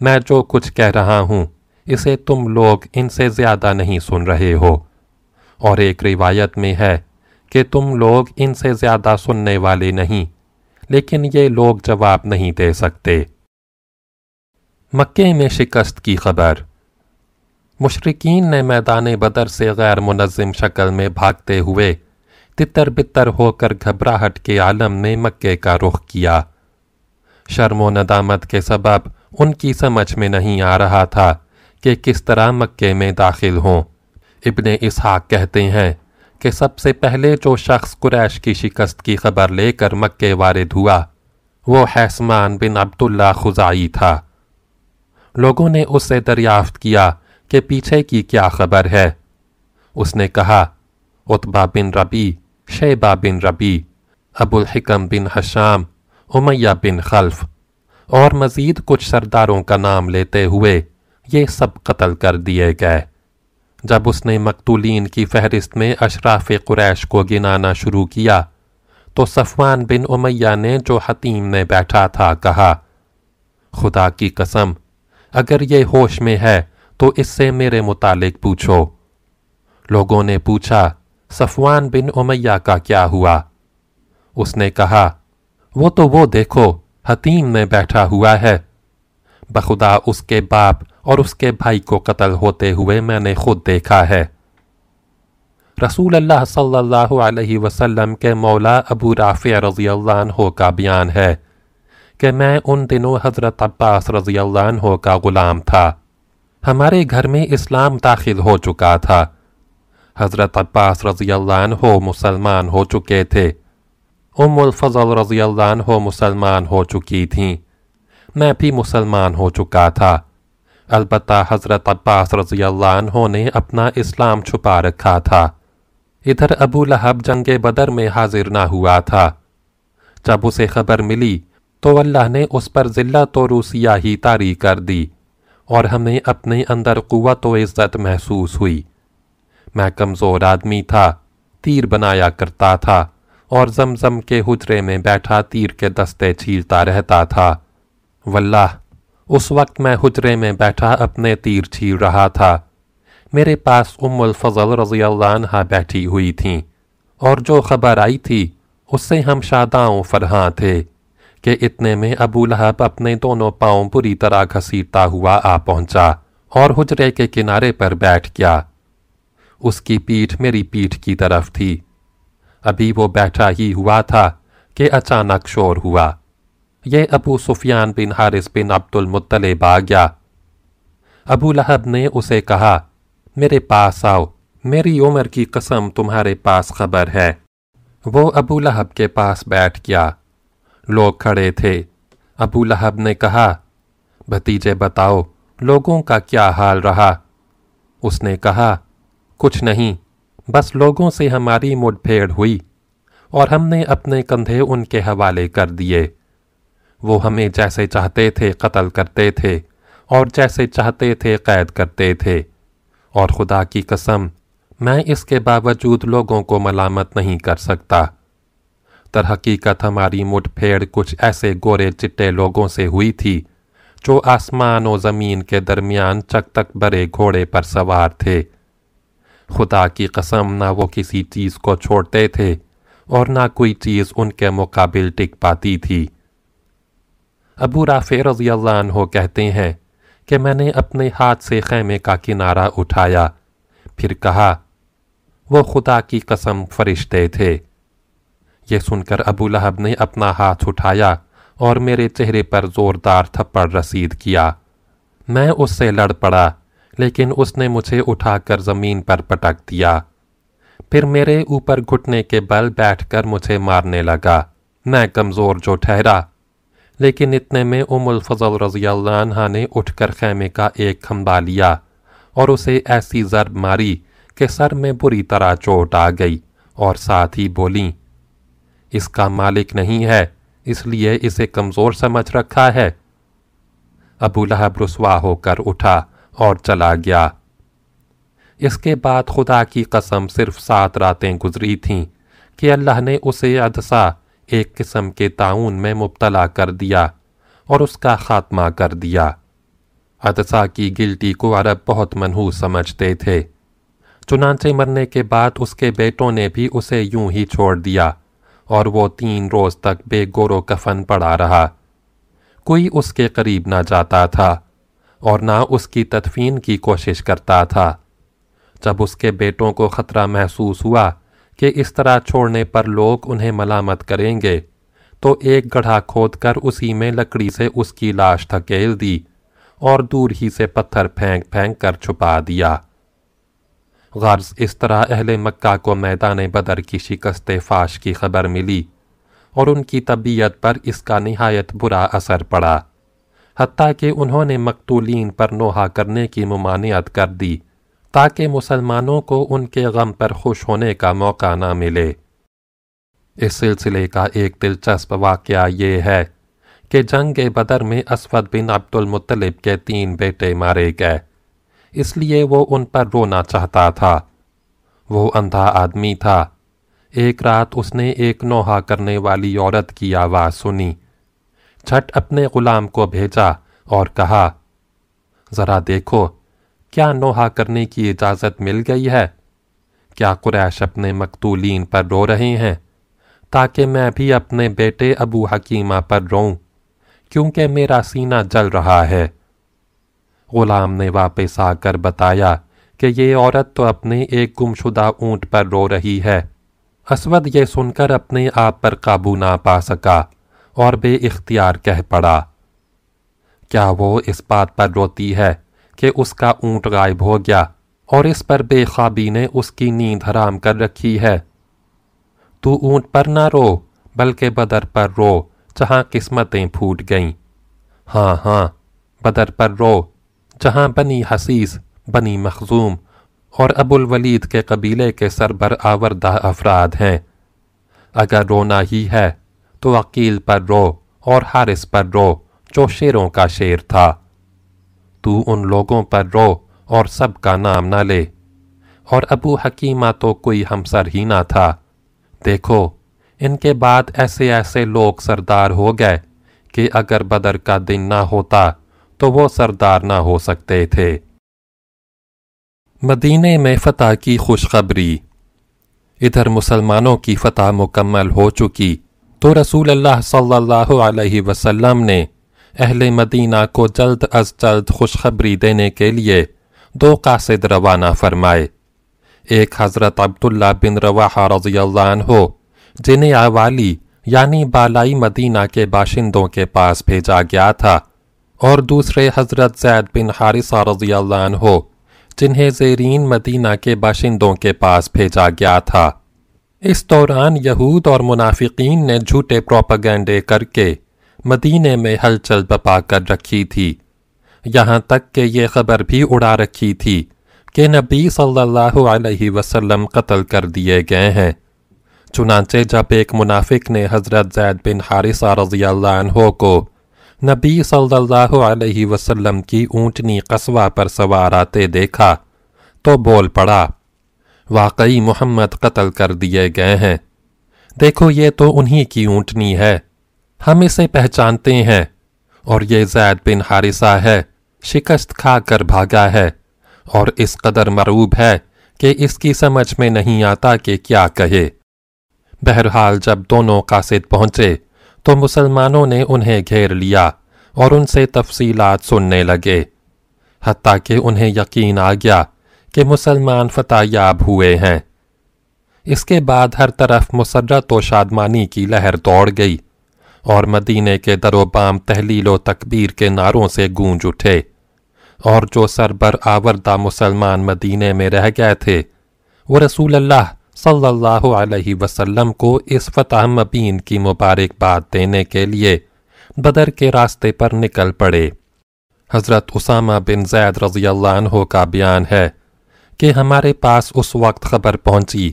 میں جو کچھ کہہ رہا ہوں، اسے تم لوگ ان سے زیادہ نہیں سن رہے ہو۔ اور ایک روایت میں ہے کہ تم لوگ ان سے زیادہ سننے والے نہیں، لیکن یہ لوگ جواب نہیں دے سکتے۔ مکے میں شکست کی خبر۔ مشرقین نے میدان بدر سے غیر منظم شکل میں بھاگتے ہوئے تتر بتر ہو کر گھبراہٹ کے عالم میں مکے کا رخ کیا۔ شرم و ندامت کے سبب ان کی سمجھ میں نہیں آ رہا تھا کہ کس طرح مکے میں داخل ہوں۔ ابن اسحاق کہتے ہیں کہ سب سے پہلے جو شخص قریش کی شکست کی خبر لے کر مکے وارد ہوا، وہ حیثمان بن عبداللہ خزائی تھا۔ لوگوں نے اس سے دریافت کیا کہ پیچھے کی کیا خبر ہے؟ اس نے کہا اتبا بن ربی شیبہ بن ربی ابو الحکم بن حشام، امیہ بن خلف، اور مزید کچھ سرداروں کا نام لیتے ہوئے یہ سب قتل کر دیے گئے۔ جب اس نے مقتولین کی فہرست میں اشراف قریش کو گنانا شروع کیا، تو صفوان بن امیہ نے جو حتیم میں بیٹھا تھا کہا، خدا کی قسم، اگر یہ ہوش میں ہے تو اس سے میرے متعلق پوچھو۔ لوگوں نے پوچھا، صفوان بن امیہ کا کیا ہوا؟ اس نے کہا، وہ تو وہ دیکھو، حتیم میں بیٹھا ہوا ہے۔ بخدا اس کے باپ اور اس کے بھائی کو قتل ہوتے ہوئے میں نے خود دیکھا ہے۔ رسول اللہ صلی اللہ علیہ وسلم کے مولا ابو رافع رضی اللہ عنہ کا بیان ہے کہ میں ان دنوں حضرت عباس رضی اللہ عنہ کا غلام تھا۔ ہمارے گھر میں اسلام داخل ہو چکا تھا۔ حضرت عباس رضی اللہ عنہ مسلمان ہو چکے تھے۔ ام الفضل رضی اللہ عنہ مسلمان ہو چکی تھیں۔ میں بھی مسلمان ہو چکا تھا۔ البتہ حضرت عباس رضی اللہ عنہ نے اپنا اسلام چھپا رکھا تھا۔ ادھر ابو لہب جنگ بدر میں حاضر نہ ہوا تھا۔ جب اسے خبر ملی تو اللہ نے اس پر ذلت و روسیہ ہی تاری کر دی۔ اور ہمیں اپنے اندر قوت و عزت محسوس ہوئی۔ میں کمزور آدمی تھا، تیر بنایا کرتا تھا اور زمزم کے حجرے میں بیٹھا تیر کے دستے چھیلتا رہتا تھا۔ واللہ، اس وقت میں حجرے میں بیٹھا اپنے تیر چھیل رہا تھا۔ میرے پاس ام الفضل رضی اللہ عنہ بیٹھی ہوئی تھیں اور جو خبر آئی تھی، اس سے ہم شاداؤں فرہاں تھے۔ کہ اتنے میں ابو لہب اپنے دونوں پاؤں بری طرح گھسیٹتا ہوا آ پہنچا اور حجرے کے کنارے پر بیٹھ گیا۔ اس کی پیٹھ میری پیٹھ کی طرف تھی۔ ابھی وہ بیٹھا ہی ہوا تھا کہ اچانک شور ہوا۔ یہ ابو سفیان بن حارث بن عبد المطلب آ گیا۔ ابو لہب نے اسے کہا، میرے پاس آؤ، میری عمر کی قسم تمہارے پاس خبر ہے۔ وہ ابو لہب کے پاس بیٹھ گیا۔ لوگ کھڑے تھے۔ ابو لہب نے کہا، بھتیجے بتاؤ، لوگوں کا کیا حال رہا؟ اس نے کہا، کچھ نہیں، بس لوگوں سے ہماری مڈ پھیڑ ہوئی اور ہم نے اپنے کندھے ان کے حوالے کر دیے۔ وہ ہمیں جیسے چاہتے تھے قتل کرتے تھے اور جیسے چاہتے تھے قید کرتے تھے۔ اور خدا کی قسم، میں اس کے باوجود لوگوں کو ملامت نہیں کر سکتا۔ در حقیقت ہماری مٹ پھیڑ کچھ ایسے گورے چٹے لوگوں سے ہوئی تھی جو آسمان و زمین کے درمیان چک تک برے گھوڑے پر سوار تھے خدا کی قسم نہ وہ کسی چیز کو چھوڑتے تھے اور نہ کوئی چیز ان کے مقابل ٹک پاتی تھی ابو رافع رضی اللہ عنہ کہتے ہیں کہ میں نے اپنے ہاتھ سے خیمے کا کنارہ اٹھایا پھر کہا وہ خدا کی قسم فرشتے تھے یہ سن کر ابو لہب نے اپنا ہاتھ اٹھایا اور میرے چہرے پر زوردار تھپڑ رسید کیا۔ میں اس سے لڑ پڑا، لیکن اس نے مجھے اٹھا کر زمین پر پٹک دیا۔ پھر میرے اوپر گھٹنے کے بل بیٹھ کر مجھے مارنے لگا۔ میں کمزور جو ٹھہرا، لیکن اتنے میں ام الفضل رضی اللہ عنہ نے اٹھ کر خیمے کا ایک کھمبا لیا اور اسے ایسی ضرب ماری کہ سر میں بری طرح چوٹ آ گئی اور ساتھ ہی بولیں اس کا مالک نہیں ہے، اس لیے اسے کمزور سمجھ رکھا ہے۔ ابو لہب رسوا ہو کر اٹھا اور چلا گیا۔ اس کے بعد خدا کی قسم صرف سات راتیں گزری تھیں کہ اللہ نے اسے عدسہ ایک قسم کے تعاون میں مبتلا کر دیا اور اس کا خاتمہ کر دیا۔ عدسہ کی گلٹی کو عرب بہت منحوس سمجھتے تھے۔ چنانچہ مرنے کے بعد اس کے بیٹوں نے بھی اسے یوں ہی چھوڑ دیا۔ اور وہ تین روز تک بے گورو کفن پڑا رہا۔ کوئی اس کے قریب نہ جاتا تھا اور نہ اس کی تدفین کی کوشش کرتا تھا۔ جب اس کے بیٹوں کو خطرہ محسوس ہوا کہ اس طرح چھوڑنے پر لوگ انہیں ملامت کریں گے، تو ایک گڑھا کھود کر اسی میں لکڑی سے اس کی لاش تھکیل دی اور دور ہی سے پتھر پھینک پھینک کر چھپا دیا۔ غرض، اس طرح اہل مکہ کو میدان بدر کی شکست فاش کی خبر ملی اور ان کی طبیعت پر اس کا نہایت برا اثر پڑا۔ حتیٰ کہ انہوں نے مقتولین پر نوحہ کرنے کی ممانعت کر دی تاکہ مسلمانوں کو ان کے غم پر خوش ہونے کا موقع نہ ملے۔ اس سلسلے کا ایک دلچسپ واقعہ یہ ہے کہ جنگ بدر میں اسود بن عبد المطلب کے تین بیٹے مارے گئے۔ اس لیے وہ ان پر رونا چاہتا تھا۔ وہ اندھا آدمی تھا۔ ایک رات اس نے ایک نوحہ کرنے والی عورت کی آواز سنی۔ چھٹ اپنے غلام کو بھیجا اور کہا، ذرا دیکھو، کیا نوحہ کرنے کی اجازت مل گئی ہے؟ کیا قریش اپنے مقتولین پر رو رہے ہیں؟ تاکہ میں بھی اپنے بیٹے ابو حکیمہ پر روں کیونکہ میرا سینہ جل رہا ہے۔ غلام نے واپس آ کر بتایا کہ یہ عورت تو اپنے ایک گمشدہ اونٹ پر رو رہی ہے۔ اسود یہ سن کر اپنے آپ پر قابو نہ پا سکا اور بے اختیار کہہ پڑا، کیا وہ اس بات پر روتی ہے کہ اس کا اونٹ غائب ہو گیا اور اس پر بے خوابی نے اس کی نیند حرام کر رکھی ہے؟ تو اونٹ پر نہ رو، بلکہ بدر پر رو، جہاں قسمتیں پھوٹ گئیں۔ ہاں ہاں بدر پر رو۔ جہاں بنی حسیس، بنی مخزوم اور ابو الولید کے قبیلے کے سربر آوردہ افراد ہیں۔ اگر رونا ہی ہے تو عقیل پر رو اور حارث پر رو جو شیروں کا شیر تھا۔ تو ان لوگوں پر رو اور سب کا نام نہ لے۔ اور ابو حکیمہ تو کوئی ہمسر ہی نہ تھا۔ دیکھو، ان کے بعد ایسے ایسے لوگ سردار ہو گئے کہ اگر بدر کا دن نہ ہوتا تو وہ سردار نہ ہو سکتے تھے۔ مدینے میں فتح کی خوشخبری۔ ادھر مسلمانوں کی فتح مکمل ہو چکی۔ تو رسول اللہ صلی اللہ علیہ وسلم نے اہل مدینہ کو جلد از جلد خوشخبری دینے کے لیے دو قاصد روانہ فرمائے۔ ایک حضرت عبداللہ بن رواحہ رضی اللہ عنہ، جنہیں آوالی یعنی بالائی مدینہ کے باشندوں کے پاس بھیجا گیا تھا۔ اور دوسرے حضرت زید بن حارثہ رضی اللہ عنہ، جنہیں زیرین مدینہ کے باشندوں کے پاس بھیجا گیا تھا۔ اس دوران یہود اور منافقین نے جھوٹے پروپگینڈے کر کے مدینے میں ہلچل بپا کر رکھی تھی۔ یہاں تک کہ یہ خبر بھی اڑا رکھی تھی کہ نبی صلی اللہ علیہ وسلم قتل کر دیے گئے ہیں۔ چنانچہ جب ایک منافق نے حضرت زید بن حارثہ رضی اللہ عنہ کو نبی صلی اللہ علیہ وسلم کی اونٹنی قصوہ پر سوار آتے دیکھا تو بول پڑا، واقعی محمد قتل کر دیے گئے ہیں۔ دیکھو یہ تو انہی کی اونٹنی ہے، ہم اسے پہچانتے ہیں اور یہ زید بن حارثہ ہے، شکست کھا کر بھاگا ہے اور اس قدر مروب ہے کہ اس کی سمجھ میں نہیں آتا کہ کیا کہے۔ بہرحال جب دونوں قاصد پہنچے تو مسلمانوں نے انہیں گھیر لیا اور ان سے تفصیلات سننے لگے، حتیٰ کہ انہیں یقین آ گیا کہ مسلمان فتح یاب ہوئے ہیں۔ اس کے بعد ہر طرف مسرت و شادمانی کی لہر دوڑ گئی اور مدینے کے در و بام تحلیل و تکبیر کے ناروں سے گونج اٹھے اور جو سربر آوردہ مسلمان مدینے میں رہ گئے تھے، وہ رسول اللہ صلی اللہ علیہ وسلم کو اس فتح مبین کی مبارکباد دینے کے لیے بدر کے راستے پر نکل پڑے۔ حضرت اسامہ بن زید رضی اللہ عنہ کا بیان ہے کہ ہمارے پاس اس وقت خبر پہنچی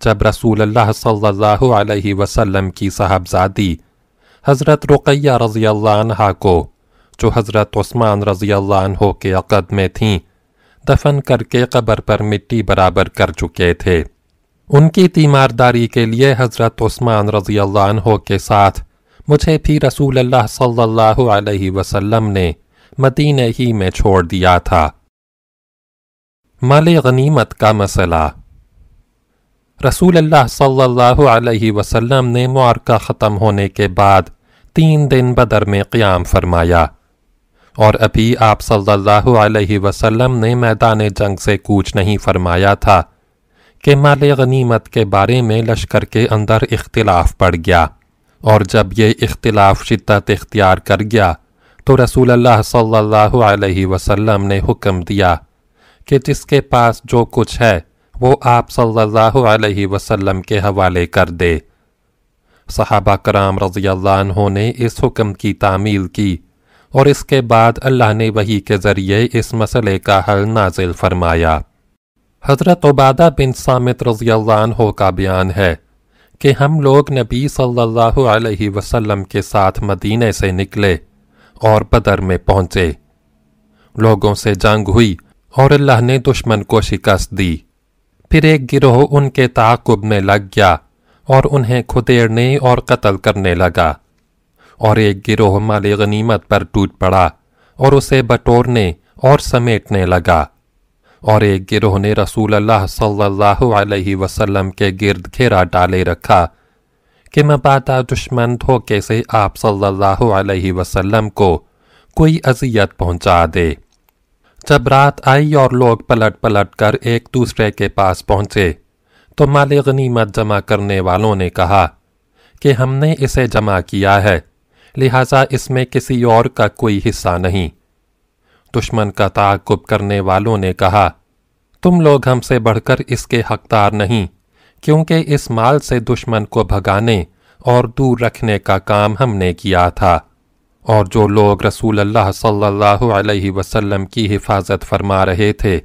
جب رسول اللہ صلی اللہ علیہ وسلم کی صاحبزادی حضرت رقیہ رضی اللہ عنہ کو، جو حضرت عثمان رضی اللہ عنہ کے عقد میں تھیں، دفن کر کے قبر پر مٹی برابر کر چکے تھے۔ ان کی تیمارداری کے لیے حضرت عثمان رضی اللہ عنہ کے ساتھ۔ مجھے بھی رسول اللہ صلی اللہ علیہ وسلم نے مدینہ ہی میں چھوڑ دیا تھا۔ مال غنیمت کا مسئلہ۔ رسول اللہ صلی اللہ علیہ وسلم نے معرکہ ختم ہونے کے بعد تین دن بدر میں قیام فرمایا۔ اور ابھی آپ صلی اللہ علیہ وسلم نے میدان جنگ سے کوچ نہیں فرمایا تھا۔ کہ مال غنیمت کے بارے میں لشکر کے اندر اختلاف پڑ گیا اور جب یہ اختلاف شدت اختیار کر گیا تو رسول اللہ صلی اللہ علیہ وسلم نے حکم دیا کہ جس کے پاس جو کچھ ہے وہ آپ صلی اللہ علیہ وسلم کے حوالے کر دے۔ صحابہ کرام رضی اللہ عنہ نے اس حکم کی تعمیل کی اور اس کے بعد اللہ نے وہی کے ذریعے اس مسئلے کا حل نازل فرمایا۔ حضرت عبادہ بن سامت رضی اللہ عنہ کا بیان ہے کہ ہم لوگ نبی صلی اللہ علیہ وسلم کے ساتھ مدینہ سے نکلے اور بدر میں پہنچے۔ لوگوں سے جنگ ہوئی اور اللہ نے دشمن کو شکست دی۔ پھر ایک گروہ ان کے تعاقب میں لگ گیا اور انہیں کھدیڑنے اور قتل کرنے لگا۔ اور ایک گروہ مال غنیمت پر ٹوٹ پڑا اور اسے بٹورنے اور سمیٹنے لگا۔ اور ایک گروہ نے رسول اللہ صلی اللہ علیہ وسلم کے گرد گھیرا ڈالے رکھا کہ مبادہ دشمن دھوکے سے آپ صلی اللہ علیہ وسلم کو کوئی اذیت پہنچا دے۔ جب رات آئی اور لوگ پلٹ پلٹ کر ایک دوسرے کے پاس پہنچے، تو مال غنیمت جمع کرنے والوں نے کہا کہ ہم نے اسے جمع کیا ہے، لہٰذا اس میں کسی اور کا کوئی حصہ نہیں۔ دشمن کا تعاقب کرنے والوں نے کہا، تم لوگ ہم سے بڑھ کر اس کے حقدار نہیں، کیونکہ اس مال سے دشمن کو بھگانے اور دور رکھنے کا کام ہم نے کیا تھا۔ اور جو لوگ رسول اللہ صلی اللہ علیہ وسلم کی حفاظت فرما رہے تھے،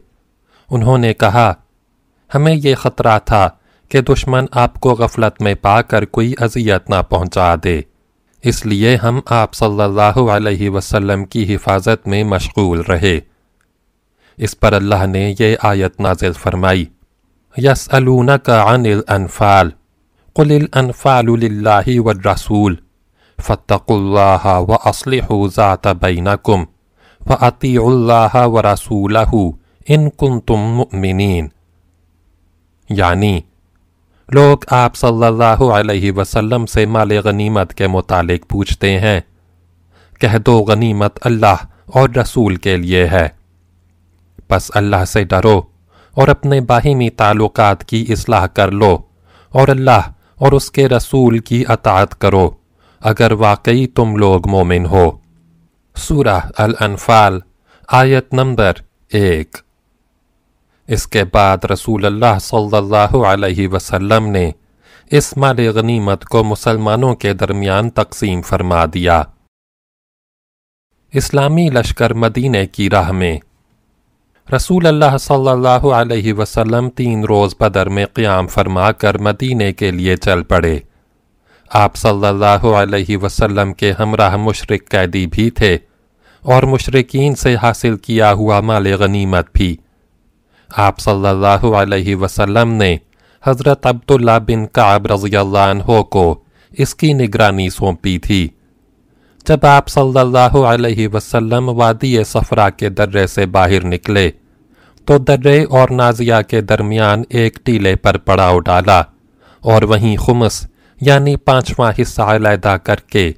انہوں نے کہا، ہمیں یہ خطرہ تھا کہ دشمن آپ کو غفلت میں پا کر کوئی اذیت نہ پہنچا دے۔ اس لیے ہم آپ صلی اللہ علیہ وسلم کی حفاظت میں مشغول رہے۔ اس پر اللہ نے یہ آیت نازل فرمائی۔ يسألونك عن الأنفال قل الأنفال لله والرسول، فاتقوا الله وأصلحوا ذات بينكم فأطيعوا الله ورسوله إن كنتم مؤمنين یعنی لوگ آپ صلی اللہ علیہ وسلم سے مال غنیمت کے متعلق پوچھتے ہیں۔ کہہ دو غنیمت اللہ اور رسول کے لیے ہے۔ پس اللہ سے ڈرو اور اپنے باہمی تعلقات کی اصلاح کر لو اور اللہ اور اس کے رسول کی اطاعت کرو۔ اگر واقعی تم لوگ مومن ہو۔ سورہ الانفال، آیت نمبر ایک۔ اس کے بعد رسول اللہ صلی اللہ علیہ وسلم نے اس مال غنیمت کو مسلمانوں کے درمیان تقسیم فرما دیا۔ اسلامی لشکر مدینہ کی راہ میں رسول اللہ صلی اللہ علیہ وسلم تین روز بدر میں قیام فرما کر مدینے کے لیے چل پڑے۔ آپ صلی اللہ علیہ وسلم کے ہمراہ مشرق قیدی بھی تھے اور مشرقین سے حاصل کیا ہوا مال غنیمت بھی۔ آپ صلی اللہ علیہ وسلم نے حضرت عبداللہ بن قعب رضی اللہ عنہ کو اس کی نگرانی سونپی تھی۔ جب آپ صلی اللہ علیہ وسلم وادی صفرا کے درے سے باہر نکلے، تو درے اور نازیہ کے درمیان ایک ٹیلے پر پڑاؤ ڈالا اور وہیں خمس یعنی پانچواں حصہ علیحدہ کر کے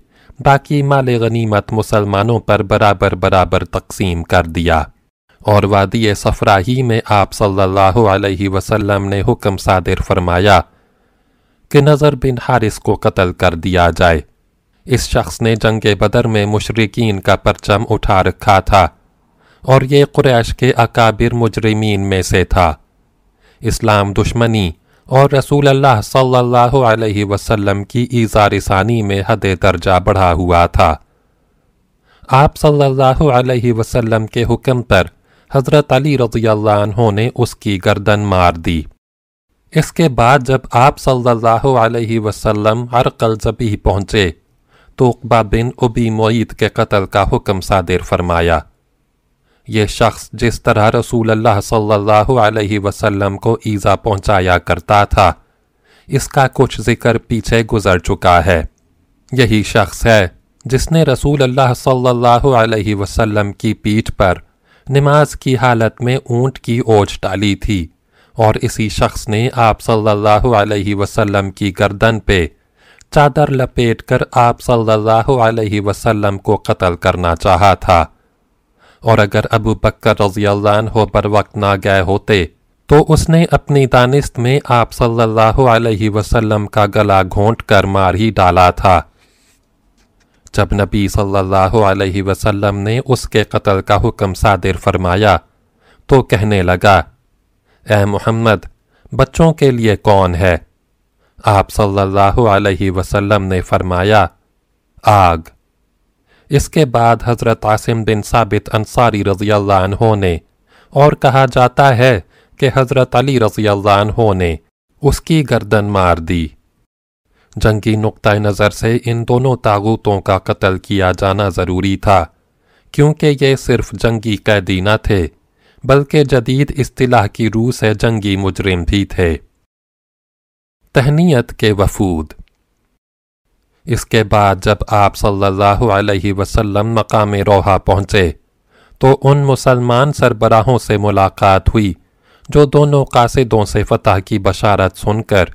باقی مال غنیمت مسلمانوں پر برابر برابر تقسیم کر دیا۔ اور وادی صفرا ہی میں آپ صلی اللہ علیہ وسلم نے حکم صادر فرمایا کہ نظر بن حارث کو قتل کر دیا جائے۔ اس شخص نے جنگ بدر میں مشرقین کا پرچم اٹھا رکھا تھا اور یہ قریش کے اکابر مجرمین میں سے تھا۔ اسلام دشمنی اور رسول اللہ صلی اللہ علیہ وسلم کی ایزا میں حد درجہ بڑھا ہوا تھا۔ آپ صلی اللہ علیہ وسلم کے حکم پر حضرت علی رضی اللہ عنہ نے اس کی گردن مار دی۔ اس کے بعد جب آپ صلی اللہ علیہ وسلم عرقل زبی پہنچے، تو اقبا بن ابی معید کے قتل کا حکم صادر فرمایا۔ یہ شخص جس طرح رسول اللہ صلی اللہ علیہ وسلم کو ایزا پہنچایا کرتا تھا، اس کا کچھ ذکر پیچھے گزر چکا ہے۔ یہی شخص ہے جس نے رسول اللہ صلی اللہ علیہ وسلم کی پیٹھ پر نماز کی حالت میں اونٹ کی اوچ ڈالی تھی اور اسی شخص نے آپ صلی اللہ علیہ وسلم کی گردن پہ چادر لپیٹ کر آپ صلی اللہ علیہ وسلم کو قتل کرنا چاہا تھا۔ اور اگر ابو بکر رضی اللہ عنہ پر وقت نہ گئے ہوتے تو اس نے اپنی دانست میں آپ صلی اللہ علیہ وسلم کا گلا گھونٹ کر مار ہی ڈالا تھا۔ جب نبی صلی اللہ علیہ وسلم نے اس کے قتل کا حکم صادر فرمایا، تو کہنے لگا، اے محمد، بچوں کے لیے کون ہے؟ آپ صلی اللہ علیہ وسلم نے فرمایا، آگ۔ اس کے بعد حضرت عاصم بن ثابت انصاری رضی اللہ عنہ نے، اور کہا جاتا ہے کہ حضرت علی رضی اللہ عنہ نے اس کی گردن مار دی۔ جنگی نقطہ نظر سے ان دونوں تاغوتوں کا قتل کیا جانا ضروری تھا، کیونکہ یہ صرف جنگی قیدی نہ تھے، بلکہ جدید اصطلاح کی روح سے جنگی مجرم بھی تھے۔ تہنیت کے وفود۔ اس کے بعد جب آپ صلی اللہ علیہ وسلم مقام روحا پہنچے، تو ان مسلمان سربراہوں سے ملاقات ہوئی، جو دونوں قاصدوں سے فتح کی بشارت سن کر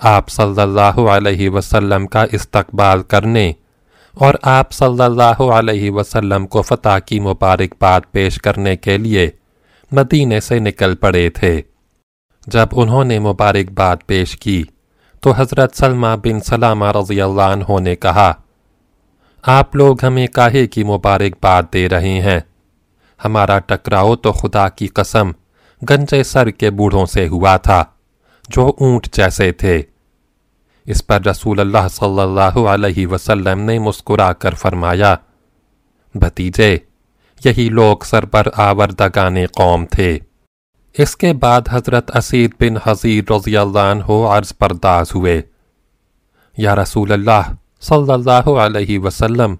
آپ صلی اللہ علیہ وسلم کا استقبال کرنے اور آپ صلی اللہ علیہ وسلم کو فتح کی مبارک بات پیش کرنے کے لیے مدینے سے نکل پڑے تھے۔ جب انہوں نے مبارک بات پیش کی تو حضرت سلمہ بن سلامہ رضی اللہ عنہ نے کہا، آپ لوگ ہمیں کاہے کی مبارک بات دے رہے ہیں۔ ہمارا ٹکراؤ تو خدا کی قسم گنجے سر کے بوڑھوں سے ہوا تھا۔ جو اونٹ جیسے تھے۔ اس پر رسول اللہ صلی اللہ علیہ وسلم نے مسکرا کر فرمایا، بھتیجے، یہی لوگ سر پر آوردگان قوم تھے۔ اس کے بعد حضرت اسید بن حضیر رضی اللہ عنہ عرض پرداز ہوئے۔ یا رسول اللہ صلی اللہ علیہ وسلم،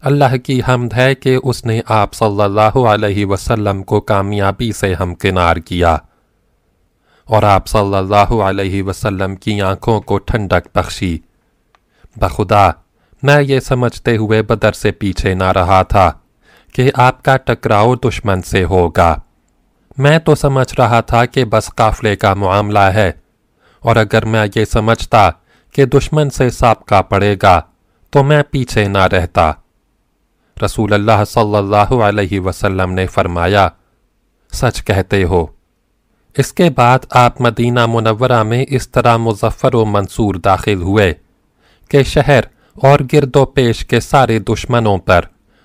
اللہ کی حمد ہے کہ اس نے آپ صلی اللہ علیہ وسلم کو کامیابی سے ہمکنار کیا۔ اور آپ صلی اللہ علیہ وسلم کی آنکھوں کو ٹھنڈک بخشی۔ بخدا، میں یہ سمجھتے ہوئے بدر سے پیچھے نہ رہا تھا کہ آپ کا ٹکراؤ دشمن سے ہوگا۔ میں تو سمجھ رہا تھا کہ بس قافلے کا معاملہ ہے، اور اگر میں یہ سمجھتا کہ دشمن سے سابقہ پڑے گا، تو میں پیچھے نہ رہتا۔ رسول اللہ صلی اللہ علیہ وسلم نے فرمایا، سچ کہتے ہو اس کے بعد آپ مدینہ منورہ میں اس طرح مظفر و منصور داخل ہوئے کہ شہر اور گرد و پیش کے سارے دشمنوں پر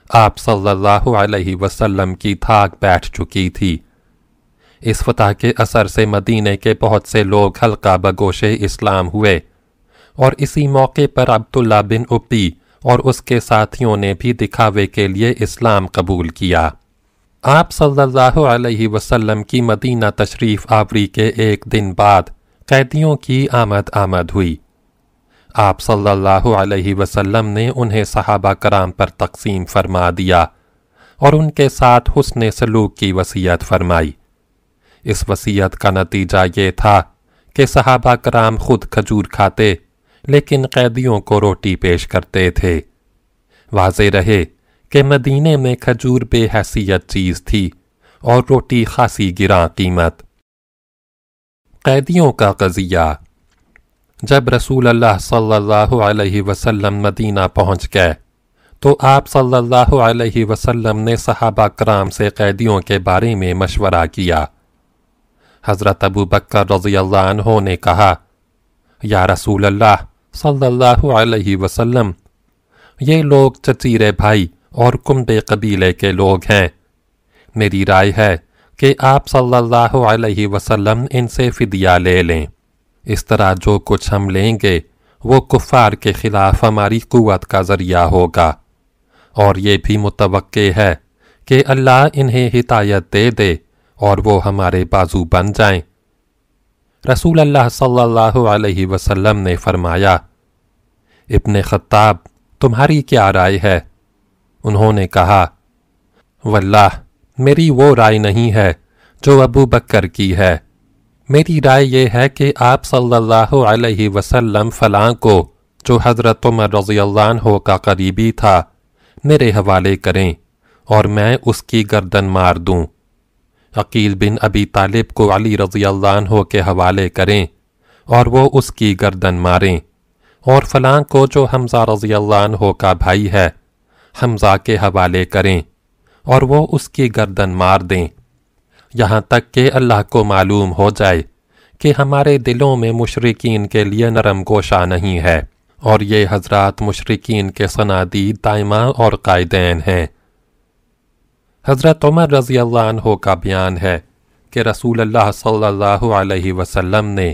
آپ صلی اللہ علیہ وسلم کی تھاک بیٹھ چکی تھی۔ اس فتح کے اثر سے مدینے کے بہت سے لوگ حلقہ بگوش اسلام ہوئے اور اسی موقع پر عبداللہ بن ابی اور اس کے ساتھیوں نے بھی دکھاوے کے لیے اسلام قبول کیا۔ آپ صلی اللہ علیہ وسلم کی مدینہ تشریف آوری کے ایک دن بعد قیدیوں کی آمد آمد ہوئی۔ آپ صلی اللہ علیہ وسلم نے انہیں صحابہ کرام پر تقسیم فرما دیا اور ان کے ساتھ حسن سلوک کی وصیت فرمائی۔ اس وصیت کا نتیجہ یہ تھا کہ صحابہ کرام خود کھجور کھاتے لیکن قیدیوں کو روٹی پیش کرتے تھے۔ واضح رہے کہ مدینے میں کھجور بے حیثیت چیز تھی اور روٹی خاصی گراں قیمت۔ قیدیوں کا قضیہ۔ جب رسول اللہ صلی اللہ علیہ وسلم مدینہ پہنچ گئے، تو آپ صلی اللہ علیہ وسلم نے صحابہ کرام سے قیدیوں کے بارے میں مشورہ کیا۔ حضرت ابو بکر رضی اللہ عنہ نے کہا، یا رسول اللہ صلی اللہ علیہ وسلم، یہ لوگ چچیرے بھائی اور کمبے قبیلے کے لوگ ہیں۔ میری رائے ہے کہ آپ صلی اللہ علیہ وسلم ان سے فدیہ لے لیں۔ اس طرح جو کچھ ہم لیں گے، وہ کفار کے خلاف ہماری قوت کا ذریعہ ہوگا۔ اور یہ بھی متوقع ہے کہ اللہ انہیں ہدایت دے دے اور وہ ہمارے بازو بن جائیں۔ رسول اللہ صلی اللہ علیہ وسلم نے فرمایا، ابن خطاب، تمہاری کیا رائے ہے؟ انہوں نے کہا، واللہ، میری وہ رائے نہیں ہے جو ابو بکر کی ہے۔ میری رائے یہ ہے کہ آپ صلی اللہ علیہ وسلم فلاں کو، جو حضرت عمر رضی اللہ عنہ کا قریبی تھا، میرے حوالے کریں اور میں اس کی گردن مار دوں۔ عقیل بن ابی طالب کو علی رضی اللہ عنہ کے حوالے کریں اور وہ اس کی گردن ماریں۔ اور فلاں کو جو حمزہ رضی اللہ عنہ کا بھائی ہے حمزہ کے حوالے کریں اور وہ اس کی گردن مار دیں۔ یہاں تک کہ اللہ کو معلوم ہو جائے کہ ہمارے دلوں میں مشرقین کے لیے نرم گوشہ نہیں ہے اور یہ حضرات مشرقین کے صنادید دائمہ اور قائدین ہیں۔ حضرت عمر رضی اللہ عنہ کا بیان ہے کہ رسول اللہ صلی اللہ علیہ وسلم نے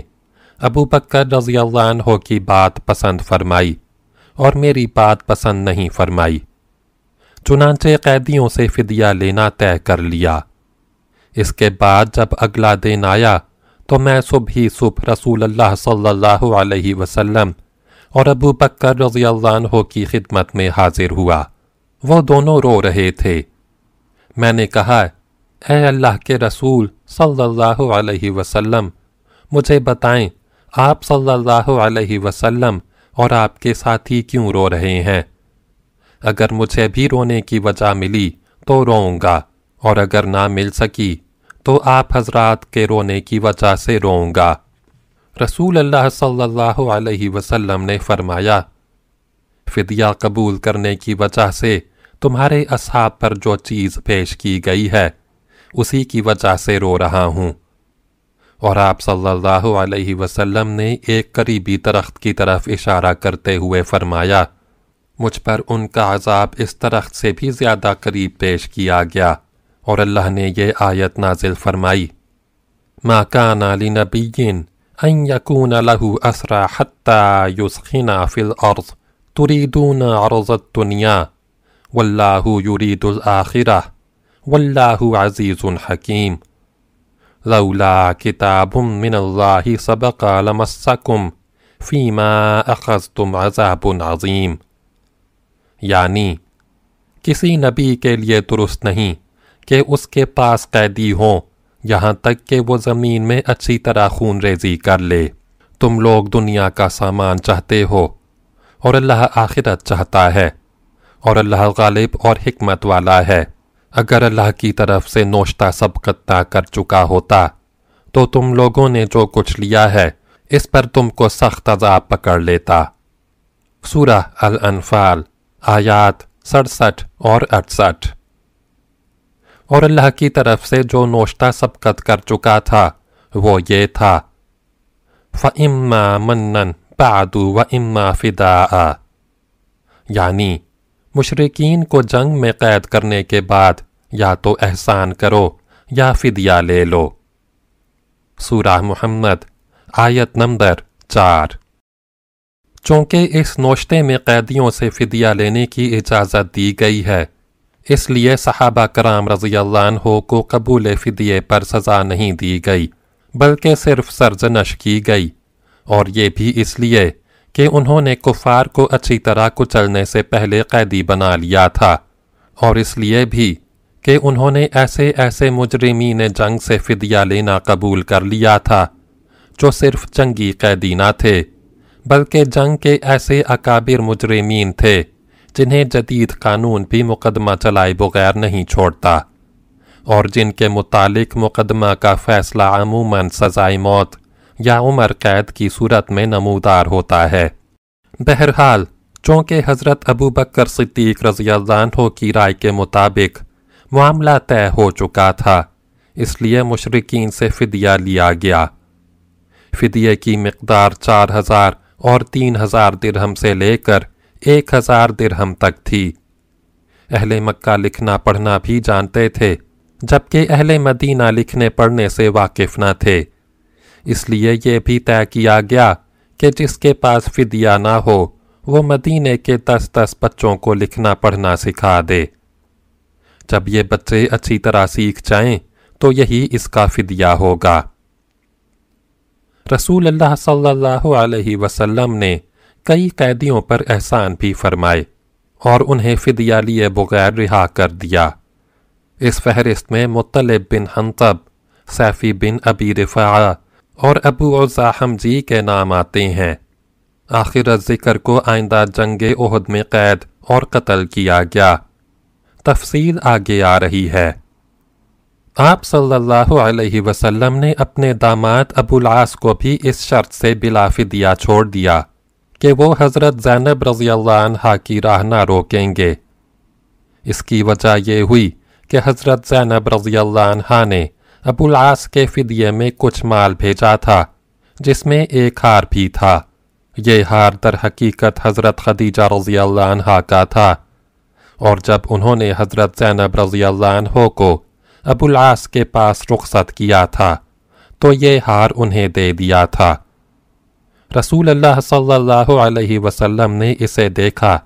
ابو بکر رضی اللہ عنہ کی بات پسند فرمائی اور میری بات پسند نہیں فرمائی۔ چنانچہ قیدیوں سے فدیہ لینا طے کر لیا۔ اس کے بعد جب اگلا دن آیا تو میں صبح ہی صبح رسول اللہ صلی اللہ علیہ وسلم اور ابو بکر رضی اللہ عنہ کی خدمت میں حاضر ہوا۔ وہ دونوں رو رہے تھے۔ میں نے کہا، اے اللہ کے رسول صلی اللہ علیہ وسلم، مجھے بتائیں، آپ صلی اللہ علیہ وسلم اور آپ کے ساتھی کیوں رو رہے ہیں؟ اگر مجھے بھی رونے کی وجہ ملی تو روؤں گا، اور اگر نہ مل سکی تو آپ حضرات کے رونے کی وجہ سے روؤں گا۔ رسول اللہ صلی اللہ علیہ وسلم نے فرمایا، فدیہ قبول کرنے کی وجہ سے تمہارے اصحاب پر جو چیز پیش کی گئی ہے، اسی کی وجہ سے رو رہا ہوں۔ اور آپ صلی اللہ علیہ وسلم نے ایک قریبی درخت کی طرف اشارہ کرتے ہوئے فرمایا مجھ پر ان کا عذاب اس درخت سے بھی زیادہ قریب پیش کیا گیا اور اللہ نے یہ آیت نازل فرمائی ما كان لنبي ان يكون له اسرى حتى يسخن في الارض تريدون عرض الدنيا والله يريد الاخره والله عزيز حكيم لولا كتاب من الله سبق لمسكم فيما اخذتم عذاب عظيم یعنی کسی نبی کے لیے درست نہیں کہ اس کے پاس قیدی ہوں، یہاں تک کہ وہ زمین میں اچھی طرح خون ریزی کر لے۔ تم لوگ دنیا کا سامان چاہتے ہو اور اللہ آخرت چاہتا ہے، اور اللہ غالب اور حکمت والا ہے۔ اگر اللہ کی طرف سے نوشتہ سبقت نہ کر چکا ہوتا، تو تم لوگوں نے جو کچھ لیا ہے، اس پر تم کو سخت عذاب پکڑ لیتا۔ سورہ الانفال آیات سڑسٹھ اور اٹھسٹھ۔ اور اللہ کی طرف سے جو نوشتہ سبقت کر چکا تھا، وہ یہ تھا۔ فَإِمَّا مَنَّن بَعْدُ وَإِمَّا فِدَاءَ۔ یعنی مشرقین کو جنگ میں قید کرنے کے بعد یا تو احسان کرو یا فدیہ لے لو۔ سورہ محمد، آیت نمبر چار۔ چونکہ اس نوشتے میں قیدیوں سے فدیہ لینے کی اجازت دی گئی ہے۔ اس لیے صحابہ کرام رضی اللہ عنہ کو قبول فدیے پر سزا نہیں دی گئی، بلکہ صرف سرزنش کی گئی۔ اور یہ بھی اس لیے کہ انہوں نے کفار کو اچھی طرح کچلنے سے پہلے قیدی بنا لیا تھا۔ اور اس لیے بھی کہ انہوں نے ایسے ایسے مجرمین جنگ سے فدیہ لینا قبول کر لیا تھا، جو صرف جنگی قیدی نہ تھے۔ بلکہ جنگ کے ایسے اکابر مجرمین تھے جنہیں جدید قانون بھی مقدمہ چلائے بغیر نہیں چھوڑتا اور جن کے متعلق مقدمہ کا فیصلہ عموماً سزائے موت یا عمر قید کی صورت میں نمودار ہوتا ہے۔ بہرحال، چونکہ حضرت ابو بکر صدیق رضی اللہ عنہ کی رائے کے مطابق معاملہ طے ہو چکا تھا، اس لیے مشرقین سے فدیہ لیا گیا۔ فدیے کی مقدار چار ہزار اور تین ہزار درہم سے لے کر ایک ہزار درہم تک تھی۔ اہل مکہ لکھنا پڑھنا بھی جانتے تھے، جبکہ اہل مدینہ لکھنے پڑھنے سے واقف نہ تھے۔ اس لیے یہ بھی طے کیا گیا کہ جس کے پاس فدیہ نہ ہو، وہ مدینے کے دس دس بچوں کو لکھنا پڑھنا سکھا دے۔ جب یہ بچے اچھی طرح سیکھ جائیں، تو یہی اس کا فدیہ ہوگا۔ رسول اللہ صلی اللہ علیہ وسلم نے کئی قیدیوں پر احسان بھی فرمائے اور انہیں فدیہ لیے بغیر رہا کر دیا۔ اس فہرست میں مطلب بن حنطب، سیفی بن ابی رفاع اور ابو عزاحم جی کے نام آتے ہیں۔ آخر ذکر کو آئندہ جنگ عہد میں قید اور قتل کیا گیا۔ تفصیل آگے آ رہی ہے۔ آپ صلی اللہ علیہ وسلم نے اپنے داماد ابو العاص کو بھی اس شرط سے بلا فدیہ چھوڑ دیا کہ وہ حضرت زینب رضی اللہ عنہ کی راہ نہ روکیں گے۔ اس کی وجہ یہ ہوئی کہ حضرت زینب رضی اللہ عنہ نے ابو العاص کے فدیے میں کچھ مال بھیجا تھا، جس میں ایک ہار بھی تھا۔ یہ ہار در حقیقت حضرت خدیجہ رضی اللہ عنہ کا تھا۔ اور جب انہوں نے حضرت زینب رضی اللہ عنہ کو ابو العاص کے پاس رخصت کیا تھا، تو یہ ہار انہیں دے دیا تھا۔ رسول اللہ صلی اللہ علیہ وسلم نے اسے دیکھا،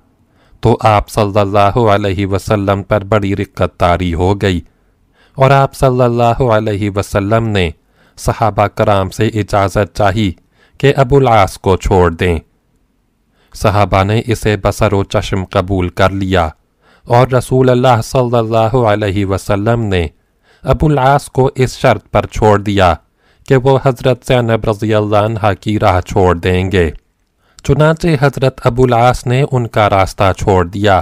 تو آپ صلی اللہ علیہ وسلم پر بڑی رقت تاری ہو گئی۔ اور آپ صلی اللہ علیہ وسلم نے صحابہ کرام سے اجازت چاہی کہ ابو العاص کو چھوڑ دیں۔ صحابہ نے اسے بسر و چشم قبول کر لیا اور رسول اللہ صلی اللہ علیہ وسلم نے ابو العاص کو اس شرط پر چھوڑ دیا کہ وہ حضرت زینب رضی اللہ عنہ کی راہ چھوڑ دیں گے۔ چنانچہ حضرت ابو العاص نے ان کا راستہ چھوڑ دیا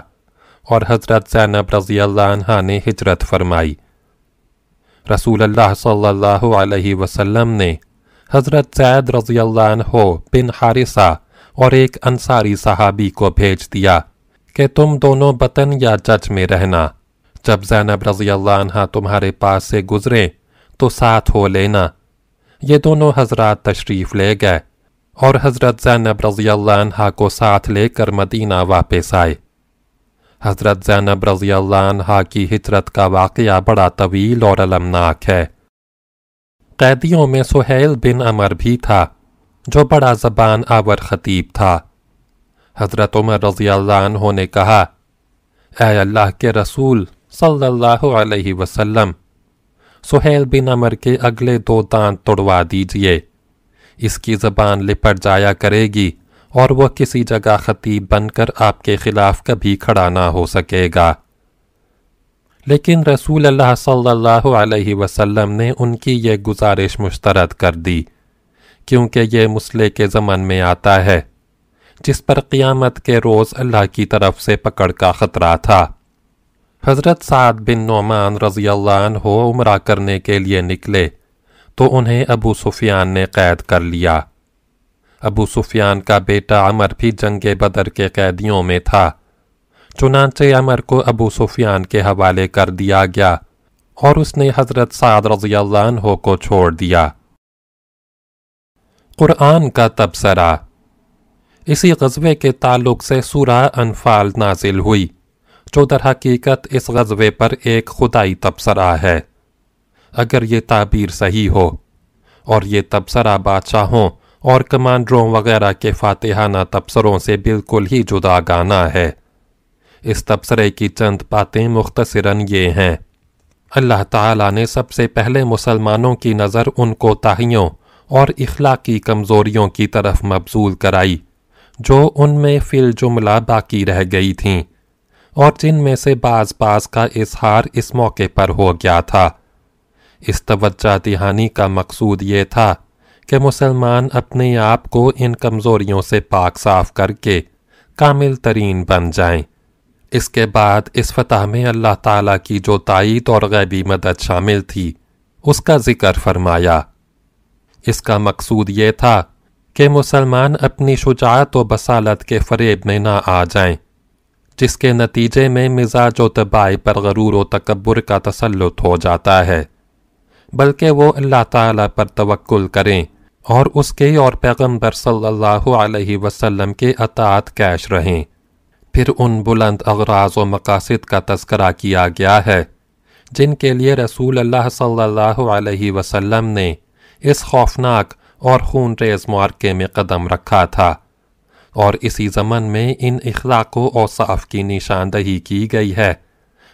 اور حضرت زینب رضی اللہ عنہ نے ہجرت فرمائی۔ رسول اللہ صلی اللہ علیہ وسلم نے حضرت زید رضی اللہ عنہ بن حارثہ اور ایک انصاری صحابی کو بھیج دیا کہ تم دونوں بطن یا جج میں رہنا۔ جب زینب رضی اللہ عنہ تمہارے پاس سے گزرے تو ساتھ ہو لینا۔ یہ دونوں حضرات تشریف لے گئے اور حضرت زینب رضی اللہ عنہ کو ساتھ لے کر مدینہ واپس آئے۔ حضرت زینب رضی اللہ عنہ کی ہجرت کا واقعہ بڑا طویل اور علمناک ہے۔ قیدیوں میں سہیل بن عمر بھی تھا، جو بڑا زبان آور خطیب تھا۔ حضرت عمر رضی اللہ عنہ نے کہا، اے اللہ کے رسول صلی اللہ علیہ وسلم، سہیل بن عمر کے اگلے دو دانت توڑوا دیجیے۔ اس کی زبان لپٹ جایا کرے گی اور وہ کسی جگہ خطیب بن کر آپ کے خلاف کبھی کھڑا نہ ہو سکے گا۔ لیکن رسول اللہ صلی اللہ علیہ وسلم نے ان کی یہ گزارش مشترد کر دی، کیونکہ یہ مسئلے کے زمن میں آتا ہے، جس پر قیامت کے روز اللہ کی طرف سے پکڑ کا خطرہ تھا۔ حضرت سعد بن نعمان رضی اللہ عنہ عمرہ کرنے کے لیے نکلے تو انہیں ابو سفیان نے قید کر لیا۔ ابو سفیان کا بیٹا عمر بھی جنگ بدر کے قیدیوں میں تھا۔ چنانچہ عمر کو ابو سفیان کے حوالے کر دیا گیا اور اس نے حضرت سعد رضی اللہ عنہ کو چھوڑ دیا۔ قرآن کا تبصرہ۔ اسی غزوے کے تعلق سے سورہ انفال نازل ہوئی۔ جو در حقیقت اس غزوے پر ایک خدائی تبصرہ ہے۔ اگر یہ تعبیر صحیح ہو اور یہ تبصرہ بادشاہوں اور کمانڈروں وغیرہ کے فاتحانہ تبصروں سے بالکل ہی جدا گانا ہے، اس تبصرے کی چند باتیں مختصراً یہ ہیں۔ اللہ تعالیٰ نے سب سے پہلے مسلمانوں کی نظر ان کو تاہیوں اور اخلاقی کمزوریوں کی طرف مبزول کرائی، جو ان میں فی الجملہ باقی رہ گئی تھیں۔ اور جن میں سے بعض بعض کا اظہار اس موقع پر ہو گیا تھا۔ اس توجہ دہانی کا مقصود یہ تھا کہ مسلمان اپنے آپ کو ان کمزوریوں سے پاک صاف کر کے کامل ترین بن جائیں۔ اس کے بعد اس فتح میں اللہ تعالیٰ کی جو تائید اور غیبی مدد شامل تھی، اس کا ذکر فرمایا۔ اس کا مقصود یہ تھا کہ مسلمان اپنی شجاعت و بصالت کے فریب میں نہ آ جائیں۔ جس کے نتیجے میں مزاج و طبائی پر غرور و تکبر کا تسلط ہو جاتا ہے، بلکہ وہ اللہ تعالیٰ پر توکل کریں اور اس کے اور پیغمبر صلی اللہ علیہ وسلم کے اطاعت کیش رہیں۔ پھر ان بلند اغراض و مقاصد کا تذکرہ کیا گیا ہے، جن کے لیے رسول اللہ صلی اللہ علیہ وسلم نے اس خوفناک اور خون ریز معرکے میں قدم رکھا تھا۔ اور اسی زمن میں ان اخلاق و اوصاف کی نشاندہی کی گئی ہے،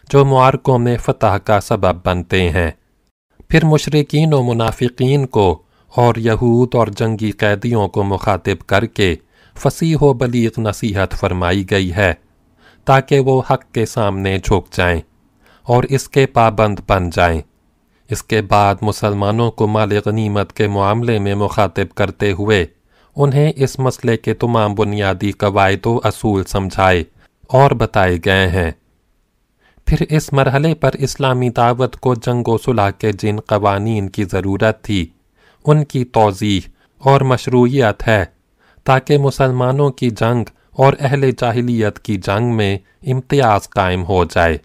جو معارکوں میں فتح کا سبب بنتے ہیں۔ پھر مشرقین و منافقین کو اور یہود اور جنگی قیدیوں کو مخاطب کر کے فصیح و بلیغ نصیحت فرمائی گئی ہے، تاکہ وہ حق کے سامنے جھک جائیں اور اس کے پابند بن جائیں۔ اس کے بعد مسلمانوں کو مال غنیمت کے معاملے میں مخاطب کرتے ہوئے انہیں اس مسئلے کے تمام بنیادی قواعد و اصول سمجھائے اور بتائے گئے ہیں۔ پھر اس مرحلے پر اسلامی دعوت کو جنگ و صلح کے جن قوانین کی ضرورت تھی، ان کی توضیح اور مشروعیت ہے تاکہ مسلمانوں کی جنگ اور اہل جاہلیت کی جنگ میں امتیاز قائم ہو جائے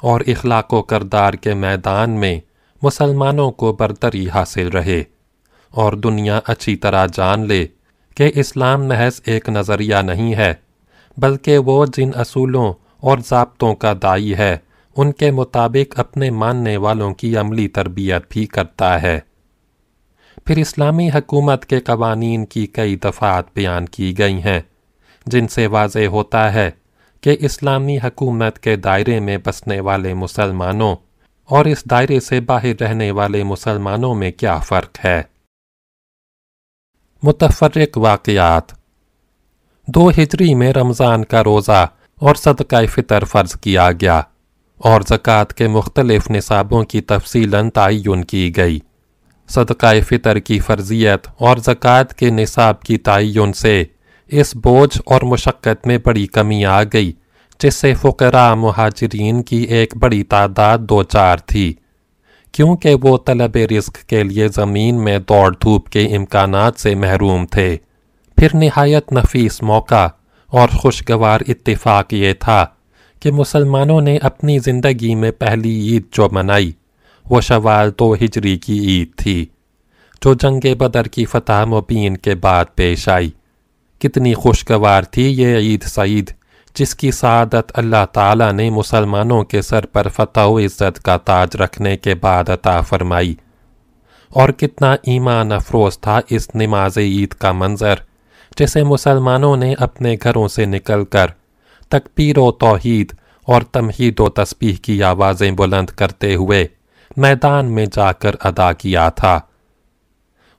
اور اخلاق و کردار کے میدان میں مسلمانوں کو برتری حاصل رہے اور دنیا اچھی طرح جان لے۔ کہ اسلام محض ایک نظریہ نہیں ہے، بلکہ وہ جن اصولوں اور ضابطوں کا دائی ہے، ان کے مطابق اپنے ماننے والوں کی عملی تربیت بھی کرتا ہے۔ پھر اسلامی حکومت کے قوانین کی کئی دفعات بیان کی گئی ہیں، جن سے واضح ہوتا ہے کہ اسلامی حکومت کے دائرے میں بسنے والے مسلمانوں اور اس دائرے سے باہر رہنے والے مسلمانوں میں کیا فرق ہے۔ متفرق واقعات۔ دو ہجری میں رمضان کا روزہ اور صدقہ فطر فرض کیا گیا اور زکوٰۃ کے مختلف نصابوں کی تفصیل تعین کی گئی۔ صدقہ فطر کی فرضیت اور زکوٰۃ کے نصاب کی تعین سے اس بوجھ اور مشقت میں بڑی کمی آ گئی، جس سے فقراء مہاجرین کی ایک بڑی تعداد دو چار تھی۔ کیونکہ وہ طلب رزق کے لیے زمین میں دوڑ دھوپ کے امکانات سے محروم تھے۔ پھر نہایت نفیس موقع اور خوشگوار اتفاق یہ تھا کہ مسلمانوں نے اپنی زندگی میں پہلی عید جو منائی، وہ شوال دو ہجری کی عید تھی، جو جنگ بدر کی فتح مبین کے بعد پیش آئی۔ کتنی خوشگوار تھی یہ عید سعید۔ جس کی سعادت اللہ تعالیٰ نے مسلمانوں کے سر پر فتح و عزت کا تاج رکھنے کے بعد عطا فرمائی۔ اور کتنا ایمان افروز تھا اس نماز عید کا منظر، جسے مسلمانوں نے اپنے گھروں سے نکل کر تکبیر و توحید اور تمہید و تسبیح کی آوازیں بلند کرتے ہوئے میدان میں جا کر ادا کیا تھا۔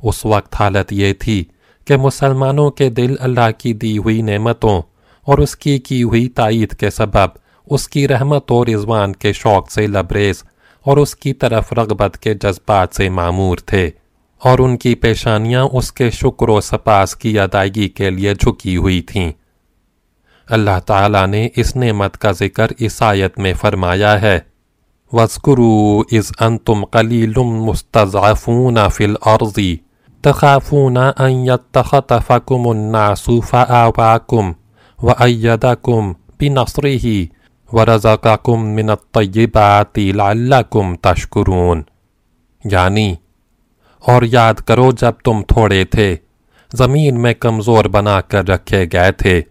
اس وقت حالت یہ تھی کہ مسلمانوں کے دل اللہ کی دی ہوئی نعمتوں اور اس کی کی ہوئی تائید کے سبب، اس کی رحمت و رضوان کے شوق سے لبریز اور اس کی طرف رغبت کے جذبات سے معمور تھے اور ان کی پیشانیاں اس کے شکر و سپاس کی ادائیگی کے لیے جھکی ہوئی تھیں۔ اللہ تعالیٰ نے اس نعمت کا ذکر اس آیت میں فرمایا ہے وَذْكُرُوا إِذْ أَنْتُمْ قَلِيلٌ مُسْتَضْعَفُونَ فِي الْأَرْضِ تَخَافُونَ أَنْ يَتَّخَطَفَكُمُ النَّاسُ فَآوَاكُمْ وَأَيَّدَكُمْ بِنَصْرِهِ وَرَزَقَكُمْ مِنَ الطَّيِّبَاتِ لَعَلَّكُمْ تَشْكُرُونَ یعنی اور یاد کرو جب تم تھوڑے تھے، زمین میں کمزور بنا کر رکھے گئے تھے،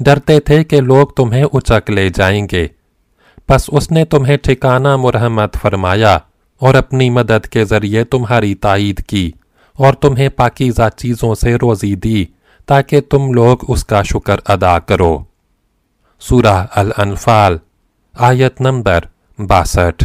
ڈرتے تھے کہ لوگ تمہیں اچک لے جائیں گے۔ پس اس نے تمہیں ٹھکانہ مرحمت فرمایا اور اپنی مدد کے ذریعے تمہاری تائید کی اور تمہیں پاکیزہ چیزوں سے روزی دی۔ تاکہ تم لوگ اس کا شکر ادا کرو۔ سورہ الانفال آیت نمبر باسٹھ۔